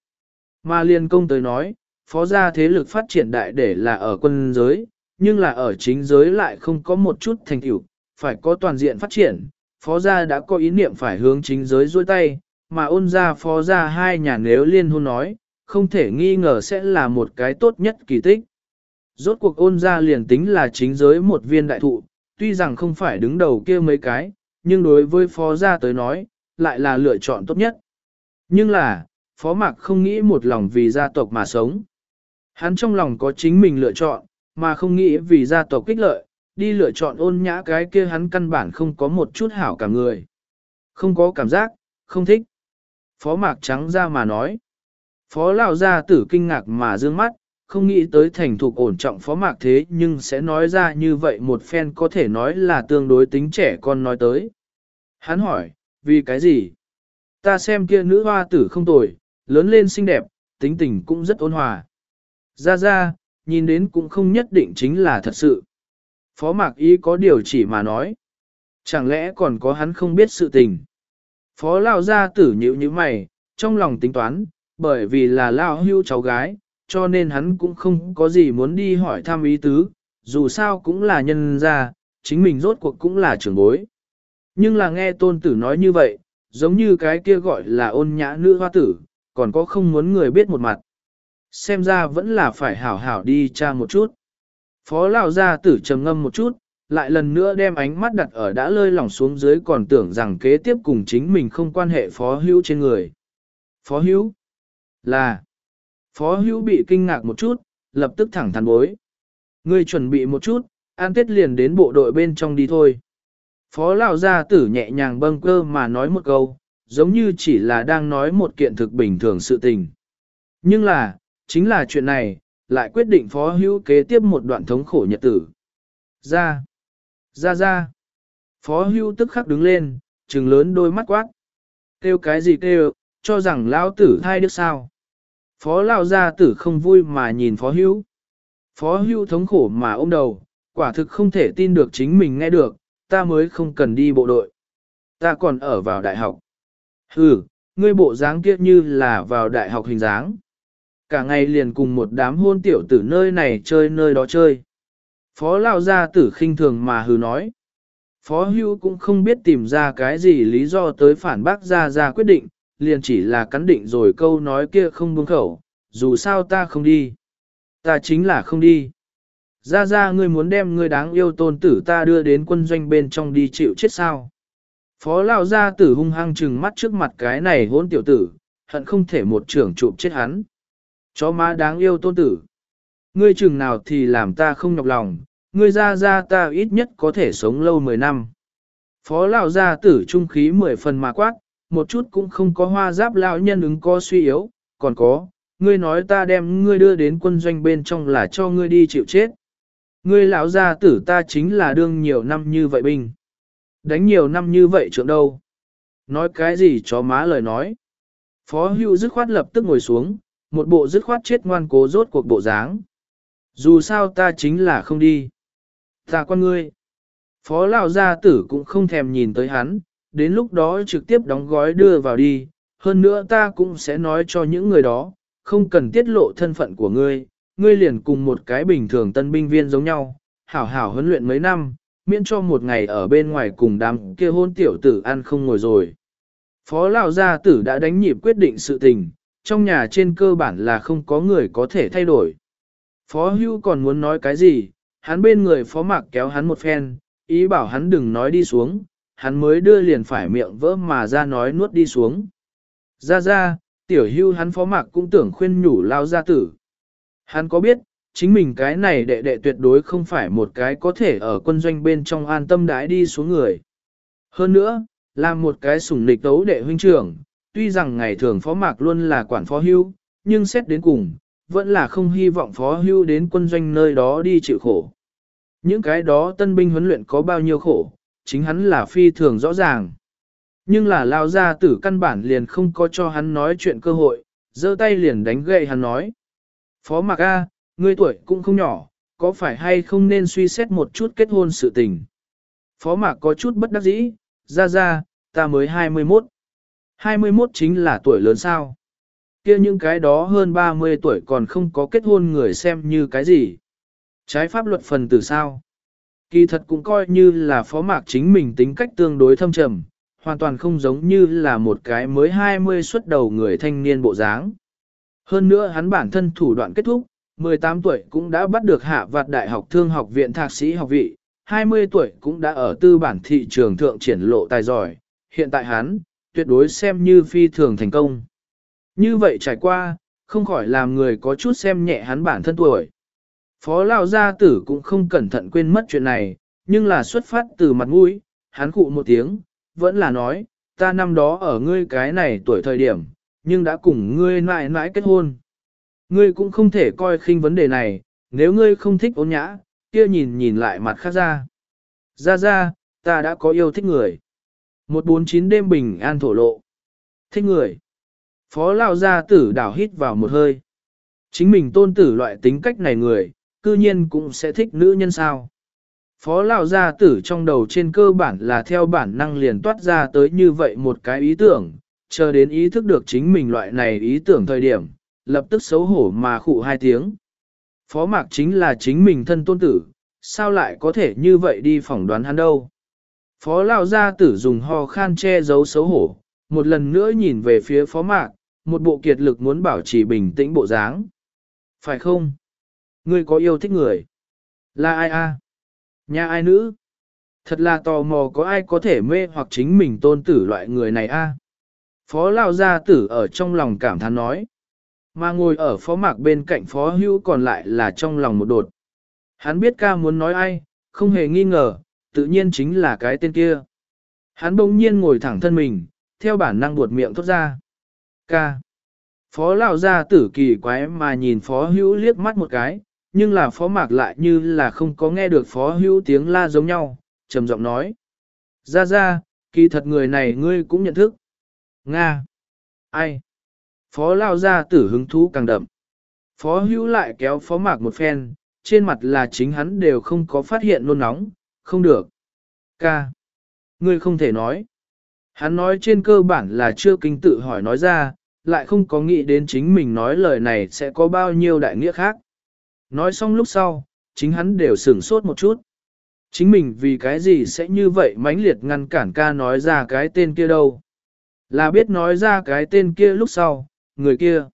Speaker 1: Mà liên công tới nói, phó gia thế lực phát triển đại để là ở quân giới, nhưng là ở chính giới lại không có một chút thành tựu, phải có toàn diện phát triển. Phó gia đã có ý niệm phải hướng chính giới duỗi tay, mà ôn gia phó gia hai nhà nếu liên hôn nói, không thể nghi ngờ sẽ là một cái tốt nhất kỳ tích. Rốt cuộc ôn gia liền tính là chính giới một viên đại thụ, tuy rằng không phải đứng đầu kia mấy cái, nhưng đối với phó gia tới nói, lại là lựa chọn tốt nhất. Nhưng là, phó mạc không nghĩ một lòng vì gia tộc mà sống. Hắn trong lòng có chính mình lựa chọn, mà không nghĩ vì gia tộc kích lợi, đi lựa chọn ôn nhã cái kia hắn căn bản không có một chút hảo cả người. Không có cảm giác, không thích. Phó mạc trắng ra mà nói. Phó lão gia tử kinh ngạc mà dương mắt, không nghĩ tới thành thục ổn trọng phó mạc thế nhưng sẽ nói ra như vậy một phen có thể nói là tương đối tính trẻ con nói tới. Hắn hỏi, vì cái gì? Ta xem kia nữ hoa tử không tồi, lớn lên xinh đẹp, tính tình cũng rất ôn hòa. Ra ra, nhìn đến cũng không nhất định chính là thật sự. Phó mạc ý có điều chỉ mà nói. Chẳng lẽ còn có hắn không biết sự tình. Phó lao gia tử nhữ như mày, trong lòng tính toán, bởi vì là lao hưu cháu gái, cho nên hắn cũng không có gì muốn đi hỏi thăm ý tứ, dù sao cũng là nhân gia, chính mình rốt cuộc cũng là trưởng bối. Nhưng là nghe tôn tử nói như vậy, giống như cái kia gọi là ôn nhã nữ hoa tử, còn có không muốn người biết một mặt. Xem ra vẫn là phải hảo hảo đi tra một chút. Phó lão gia tử trầm ngâm một chút, lại lần nữa đem ánh mắt đặt ở đã lơi lỏng xuống dưới còn tưởng rằng kế tiếp cùng chính mình không quan hệ phó hữu trên người. Phó hữu là Phó hữu bị kinh ngạc một chút, lập tức thẳng thắn bối. Ngươi chuẩn bị một chút, an tết liền đến bộ đội bên trong đi thôi. Phó lão gia tử nhẹ nhàng bâng cơ mà nói một câu, giống như chỉ là đang nói một kiện thực bình thường sự tình. Nhưng là, chính là chuyện này, lại quyết định phó hữu kế tiếp một đoạn thống khổ nhật tử. Ra, ra ra. Phó hữu tức khắc đứng lên, trừng lớn đôi mắt quát. Kêu cái gì kêu, cho rằng lão tử thai được sao. Phó lão gia tử không vui mà nhìn phó hữu. Phó hữu thống khổ mà ôm đầu, quả thực không thể tin được chính mình nghe được, ta mới không cần đi bộ đội. Ta còn ở vào đại học. Ừ, ngươi bộ dáng kia như là vào đại học hình dáng. Cả ngày liền cùng một đám hôn tiểu tử nơi này chơi nơi đó chơi. Phó Lão gia tử khinh thường mà hừ nói. Phó hưu cũng không biết tìm ra cái gì lý do tới phản bác ra ra quyết định, liền chỉ là cắn định rồi câu nói kia không buông khẩu, dù sao ta không đi. Ta chính là không đi. Ra ra ngươi muốn đem ngươi đáng yêu tôn tử ta đưa đến quân doanh bên trong đi chịu chết sao. Phó Lão gia tử hung hăng trừng mắt trước mặt cái này hôn tiểu tử, hận không thể một trưởng chụp chết hắn. Chó má đáng yêu tôn tử. Ngươi chừng nào thì làm ta không nhọc lòng, ngươi ra ra ta ít nhất có thể sống lâu 10 năm. Phó lão gia tử trung khí 10 phần mà quát, một chút cũng không có hoa giáp lão nhân ứng co suy yếu, còn có, ngươi nói ta đem ngươi đưa đến quân doanh bên trong là cho ngươi đi chịu chết. Ngươi lão gia tử ta chính là đương nhiều năm như vậy binh. Đánh nhiều năm như vậy trưởng đâu. Nói cái gì chó má lời nói. Phó hưu dứt khoát lập tức ngồi xuống, một bộ dứt khoát chết ngoan cố rốt cuộc bộ dáng. Dù sao ta chính là không đi. Ta quan ngươi. Phó lão gia tử cũng không thèm nhìn tới hắn, đến lúc đó trực tiếp đóng gói đưa vào đi. Hơn nữa ta cũng sẽ nói cho những người đó, không cần tiết lộ thân phận của ngươi, ngươi liền cùng một cái bình thường tân binh viên giống nhau, hảo hảo huấn luyện mấy năm, miễn cho một ngày ở bên ngoài cùng đám kia hôn tiểu tử ăn không ngồi rồi. Phó lão gia tử đã đánh nhịp quyết định sự tình, trong nhà trên cơ bản là không có người có thể thay đổi. Phó hưu còn muốn nói cái gì, hắn bên người phó mạc kéo hắn một phen, ý bảo hắn đừng nói đi xuống, hắn mới đưa liền phải miệng vỡ mà ra nói nuốt đi xuống. Ra ra, tiểu hưu hắn phó mạc cũng tưởng khuyên nhủ lao gia tử. Hắn có biết, chính mình cái này đệ đệ tuyệt đối không phải một cái có thể ở quân doanh bên trong an tâm đái đi xuống người. Hơn nữa, là một cái sủng nịch tấu đệ huynh trưởng, tuy rằng ngày thường phó mạc luôn là quản phó hưu, nhưng xét đến cùng, vẫn là không hy vọng phó hưu đến quân doanh nơi đó đi chịu khổ. Những cái đó tân binh huấn luyện có bao nhiêu khổ, chính hắn là phi thường rõ ràng. Nhưng là lao ra tử căn bản liền không có cho hắn nói chuyện cơ hội, giơ tay liền đánh gậy hắn nói. Phó Mạc A, ngươi tuổi cũng không nhỏ, có phải hay không nên suy xét một chút kết hôn sự tình. Phó Mạc có chút bất đắc dĩ, ra ra, ta mới 21. 21 chính là tuổi lớn sao. kia những cái đó hơn 30 tuổi còn không có kết hôn người xem như cái gì. Trái pháp luật phần từ sao. Kỳ thật cũng coi như là phó mạc chính mình tính cách tương đối thâm trầm, hoàn toàn không giống như là một cái mới 20 xuất đầu người thanh niên bộ dáng. Hơn nữa hắn bản thân thủ đoạn kết thúc, 18 tuổi cũng đã bắt được hạ vạt đại học thương học viện thạc sĩ học vị, 20 tuổi cũng đã ở tư bản thị trường thượng triển lộ tài giỏi, hiện tại hắn, tuyệt đối xem như phi thường thành công. Như vậy trải qua, không khỏi làm người có chút xem nhẹ hắn bản thân tuổi. Phó Lao Gia Tử cũng không cẩn thận quên mất chuyện này, nhưng là xuất phát từ mặt mũi, hắn cụ một tiếng, vẫn là nói, ta năm đó ở ngươi cái này tuổi thời điểm, nhưng đã cùng ngươi mãi mãi kết hôn. Ngươi cũng không thể coi khinh vấn đề này, nếu ngươi không thích ôn nhã, kia nhìn nhìn lại mặt khác ra. Ra ra, ta đã có yêu thích người. 149 đêm bình an thổ lộ. Thích người. Phó Lao Gia Tử đảo hít vào một hơi. Chính mình tôn tử loại tính cách này người, cư nhiên cũng sẽ thích nữ nhân sao. Phó Lão Gia Tử trong đầu trên cơ bản là theo bản năng liền toát ra tới như vậy một cái ý tưởng, chờ đến ý thức được chính mình loại này ý tưởng thời điểm, lập tức xấu hổ mà khụ hai tiếng. Phó Mạc chính là chính mình thân tôn tử, sao lại có thể như vậy đi phỏng đoán hắn đâu. Phó Lão Gia Tử dùng ho khan che giấu xấu hổ, một lần nữa nhìn về phía Phó Mạc, một bộ kiệt lực muốn bảo trì bình tĩnh bộ dáng. Phải không? Ngươi có yêu thích người? Là ai a? Nhà ai nữ? Thật là tò mò có ai có thể mê hoặc chính mình tôn tử loại người này a? Phó Lao Gia Tử ở trong lòng cảm thán nói. Mà ngồi ở phó mạc bên cạnh phó hưu còn lại là trong lòng một đột. Hắn biết ca muốn nói ai, không hề nghi ngờ, tự nhiên chính là cái tên kia. Hắn bỗng nhiên ngồi thẳng thân mình, theo bản năng buột miệng thốt ra. Ca. Phó Lão Gia Tử kỳ quái mà nhìn phó hữu liếc mắt một cái, nhưng là phó mạc lại như là không có nghe được phó hữu tiếng la giống nhau, trầm giọng nói. Ra ra, kỳ thật người này ngươi cũng nhận thức. Nga. Ai? Phó lao gia tử hứng thú càng đậm. Phó hữu lại kéo phó mạc một phen, trên mặt là chính hắn đều không có phát hiện nôn nóng, không được. Ca. Ngươi không thể nói. Hắn nói trên cơ bản là chưa kinh tự hỏi nói ra, lại không có nghĩ đến chính mình nói lời này sẽ có bao nhiêu đại nghĩa khác. Nói xong lúc sau, chính hắn đều sửng sốt một chút. Chính mình vì cái gì sẽ như vậy mãnh liệt ngăn cản ca nói ra cái tên kia đâu. Là biết nói ra cái tên kia lúc sau, người kia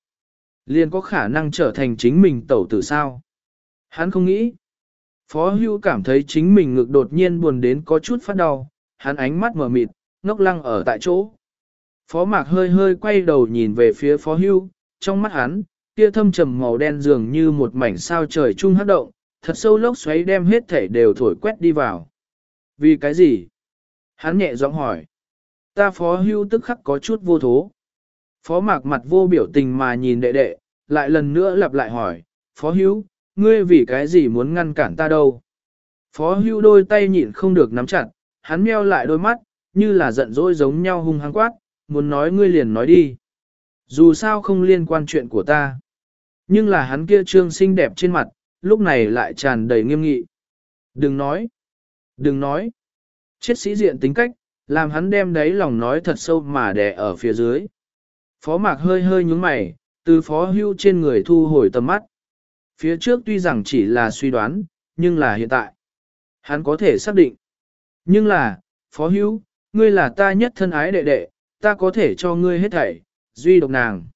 Speaker 1: liền có khả năng trở thành chính mình tẩu tử sao. Hắn không nghĩ. Phó hưu cảm thấy chính mình ngực đột nhiên buồn đến có chút phát đau, hắn ánh mắt mở mịt, ngốc lăng ở tại chỗ. Phó mạc hơi hơi quay đầu nhìn về phía phó hưu, trong mắt hắn, kia thâm trầm màu đen dường như một mảnh sao trời trung hấp động, thật sâu lốc xoáy đem hết thể đều thổi quét đi vào. Vì cái gì? Hắn nhẹ giọng hỏi. Ta phó hưu tức khắc có chút vô thố. Phó mạc mặt vô biểu tình mà nhìn đệ đệ, lại lần nữa lặp lại hỏi, phó hưu, ngươi vì cái gì muốn ngăn cản ta đâu? Phó hưu đôi tay nhịn không được nắm chặt, hắn meo lại đôi mắt, như là giận dỗi giống nhau hung hăng quát, muốn nói ngươi liền nói đi. Dù sao không liên quan chuyện của ta. Nhưng là hắn kia trương xinh đẹp trên mặt, lúc này lại tràn đầy nghiêm nghị. Đừng nói. Đừng nói. Chết sĩ diện tính cách, làm hắn đem đấy lòng nói thật sâu mà đè ở phía dưới. Phó mạc hơi hơi nhúng mày, từ phó hưu trên người thu hồi tầm mắt. Phía trước tuy rằng chỉ là suy đoán, nhưng là hiện tại. Hắn có thể xác định. Nhưng là, phó Hữu, ngươi là ta nhất thân ái đệ đệ, ta có thể cho ngươi hết thảy, duy độc nàng.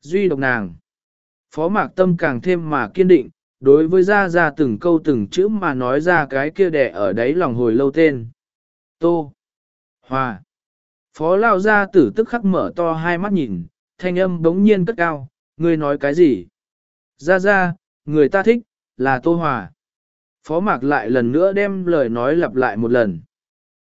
Speaker 1: Duy độc nàng. Phó mạc tâm càng thêm mà kiên định, đối với ra ra từng câu từng chữ mà nói ra cái kia đẻ ở đấy lòng hồi lâu tên. Tô. Hòa. Phó lao Gia tử tức khắc mở to hai mắt nhìn, thanh âm bỗng nhiên cất cao, ngươi nói cái gì? Ra ra, người ta thích, là Tô Hòa. Phó mạc lại lần nữa đem lời nói lặp lại một lần.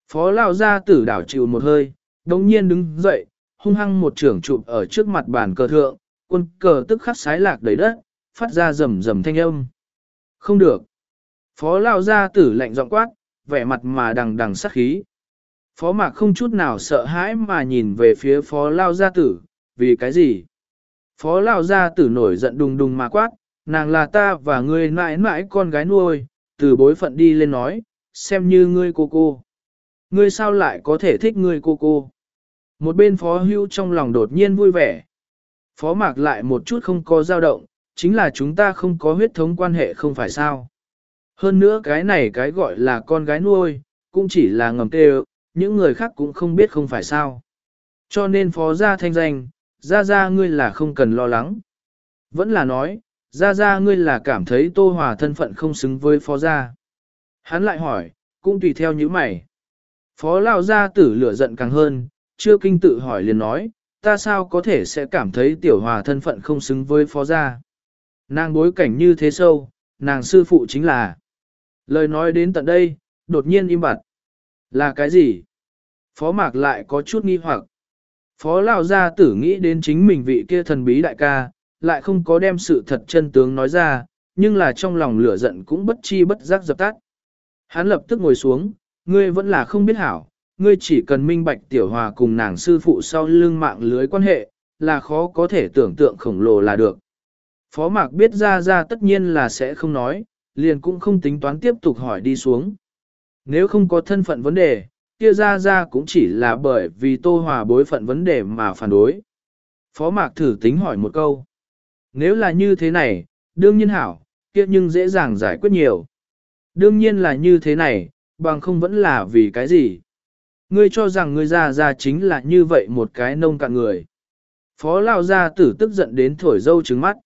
Speaker 1: Phó lao ra tử đảo chịu một hơi, đồng nhiên đứng dậy, hung hăng một trưởng chụp ở trước mặt bàn cờ thượng, quân cờ tức khắc sái lạc đầy đất, phát ra rầm rầm thanh âm. Không được. Phó lao ra tử lạnh giọng quát, vẻ mặt mà đằng đằng sát khí. Phó mạc không chút nào sợ hãi mà nhìn về phía phó lao gia tử, vì cái gì? Phó lao gia tử nổi giận đùng đùng mà quát, nàng là ta và ngươi mãi mãi con gái nuôi, từ bối phận đi lên nói, xem như ngươi cô cô. Ngươi sao lại có thể thích ngươi cô cô? Một bên phó hưu trong lòng đột nhiên vui vẻ. Phó mạc lại một chút không có dao động, chính là chúng ta không có huyết thống quan hệ không phải sao. Hơn nữa cái này cái gọi là con gái nuôi, cũng chỉ là ngầm tê những người khác cũng không biết không phải sao. Cho nên phó gia thanh danh, ra ra ngươi là không cần lo lắng. Vẫn là nói, ra ra ngươi là cảm thấy tô hòa thân phận không xứng với phó gia. Hắn lại hỏi, cũng tùy theo những mày. Phó lao gia tử lửa giận càng hơn, chưa kinh tự hỏi liền nói, ta sao có thể sẽ cảm thấy tiểu hòa thân phận không xứng với phó gia. Nàng bối cảnh như thế sâu, nàng sư phụ chính là. Lời nói đến tận đây, đột nhiên im bặt. Là cái gì? Phó mạc lại có chút nghi hoặc. Phó lao gia tử nghĩ đến chính mình vị kia thần bí đại ca, lại không có đem sự thật chân tướng nói ra, nhưng là trong lòng lửa giận cũng bất chi bất giác dập tắt. Hắn lập tức ngồi xuống, ngươi vẫn là không biết hảo, ngươi chỉ cần minh bạch tiểu hòa cùng nàng sư phụ sau lưng mạng lưới quan hệ, là khó có thể tưởng tượng khổng lồ là được. Phó mạc biết ra ra tất nhiên là sẽ không nói, liền cũng không tính toán tiếp tục hỏi đi xuống. Nếu không có thân phận vấn đề, kia ra ra cũng chỉ là bởi vì tô hòa bối phận vấn đề mà phản đối. Phó mạc thử tính hỏi một câu. Nếu là như thế này, đương nhiên hảo, kia nhưng dễ dàng giải quyết nhiều. Đương nhiên là như thế này, bằng không vẫn là vì cái gì. Ngươi cho rằng ngươi ra ra chính là như vậy một cái nông cạn người. Phó lao Ra tử tức giận đến thổi dâu trứng mắt.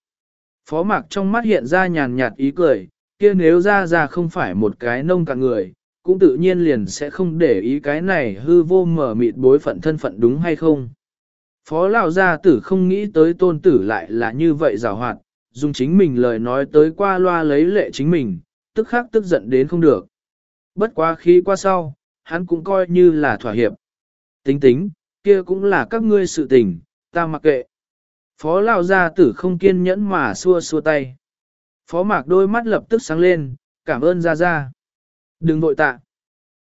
Speaker 1: Phó mạc trong mắt hiện ra nhàn nhạt ý cười, kia nếu ra ra không phải một cái nông cạn người, cũng tự nhiên liền sẽ không để ý cái này hư vô mở mịt bối phận thân phận đúng hay không. Phó lão gia tử không nghĩ tới tôn tử lại là như vậy rào hoạt, dùng chính mình lời nói tới qua loa lấy lệ chính mình, tức khắc tức giận đến không được. Bất quá khi qua sau, hắn cũng coi như là thỏa hiệp. Tính tính, kia cũng là các ngươi sự tình, ta mặc kệ. Phó lão gia tử không kiên nhẫn mà xua xua tay. Phó mạc đôi mắt lập tức sáng lên, cảm ơn gia gia. Đừng vội tạ.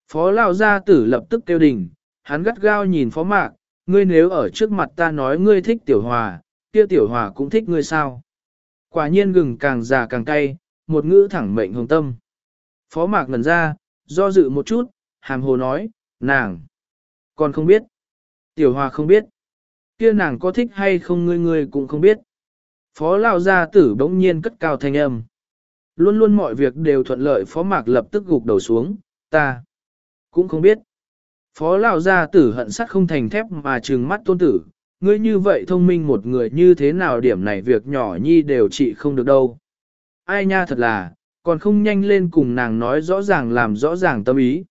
Speaker 1: Phó lão gia tử lập tức kêu đình, hắn gắt gao nhìn phó mạc, ngươi nếu ở trước mặt ta nói ngươi thích tiểu hòa, kia tiểu hòa cũng thích ngươi sao. Quả nhiên gừng càng già càng cay, một ngữ thẳng mệnh hồng tâm. Phó mạc ngần ra, do dự một chút, hàm hồ nói, nàng, còn không biết. Tiểu hòa không biết. Kia nàng có thích hay không ngươi ngươi cũng không biết. Phó lao gia tử bỗng nhiên cất cao thanh âm. Luôn luôn mọi việc đều thuận lợi phó mạc lập tức gục đầu xuống, ta cũng không biết. Phó Lão gia tử hận sắt không thành thép mà trừng mắt tôn tử, ngươi như vậy thông minh một người như thế nào điểm này việc nhỏ nhi đều trị không được đâu. Ai nha thật là, còn không nhanh lên cùng nàng nói rõ ràng làm rõ ràng tâm ý.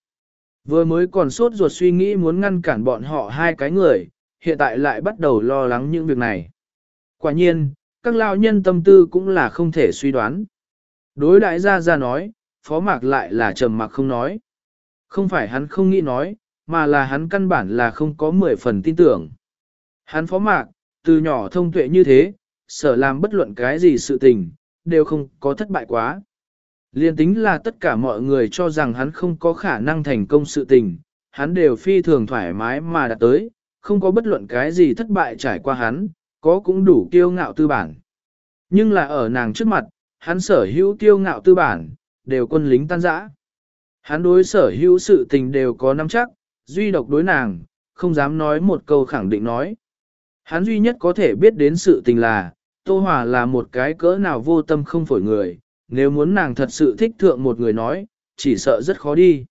Speaker 1: Vừa mới còn sốt ruột suy nghĩ muốn ngăn cản bọn họ hai cái người, hiện tại lại bắt đầu lo lắng những việc này. Quả nhiên, các lao nhân tâm tư cũng là không thể suy đoán. Đối đại gia ra nói, phó mạc lại là trầm mặc không nói. Không phải hắn không nghĩ nói, mà là hắn căn bản là không có mười phần tin tưởng. Hắn phó mạc, từ nhỏ thông tuệ như thế, sở làm bất luận cái gì sự tình, đều không có thất bại quá. Liên tính là tất cả mọi người cho rằng hắn không có khả năng thành công sự tình, hắn đều phi thường thoải mái mà đạt tới, không có bất luận cái gì thất bại trải qua hắn, có cũng đủ kiêu ngạo tư bản. Nhưng là ở nàng trước mặt, hắn sở hữu kiêu ngạo tư bản, đều quân lính tan rã. Hắn đối sở hữu sự tình đều có nắm chắc, duy độc đối nàng, không dám nói một câu khẳng định nói. Hắn duy nhất có thể biết đến sự tình là, Tô Hòa là một cái cỡ nào vô tâm không phổi người, nếu muốn nàng thật sự thích thượng một người nói, chỉ sợ rất khó đi.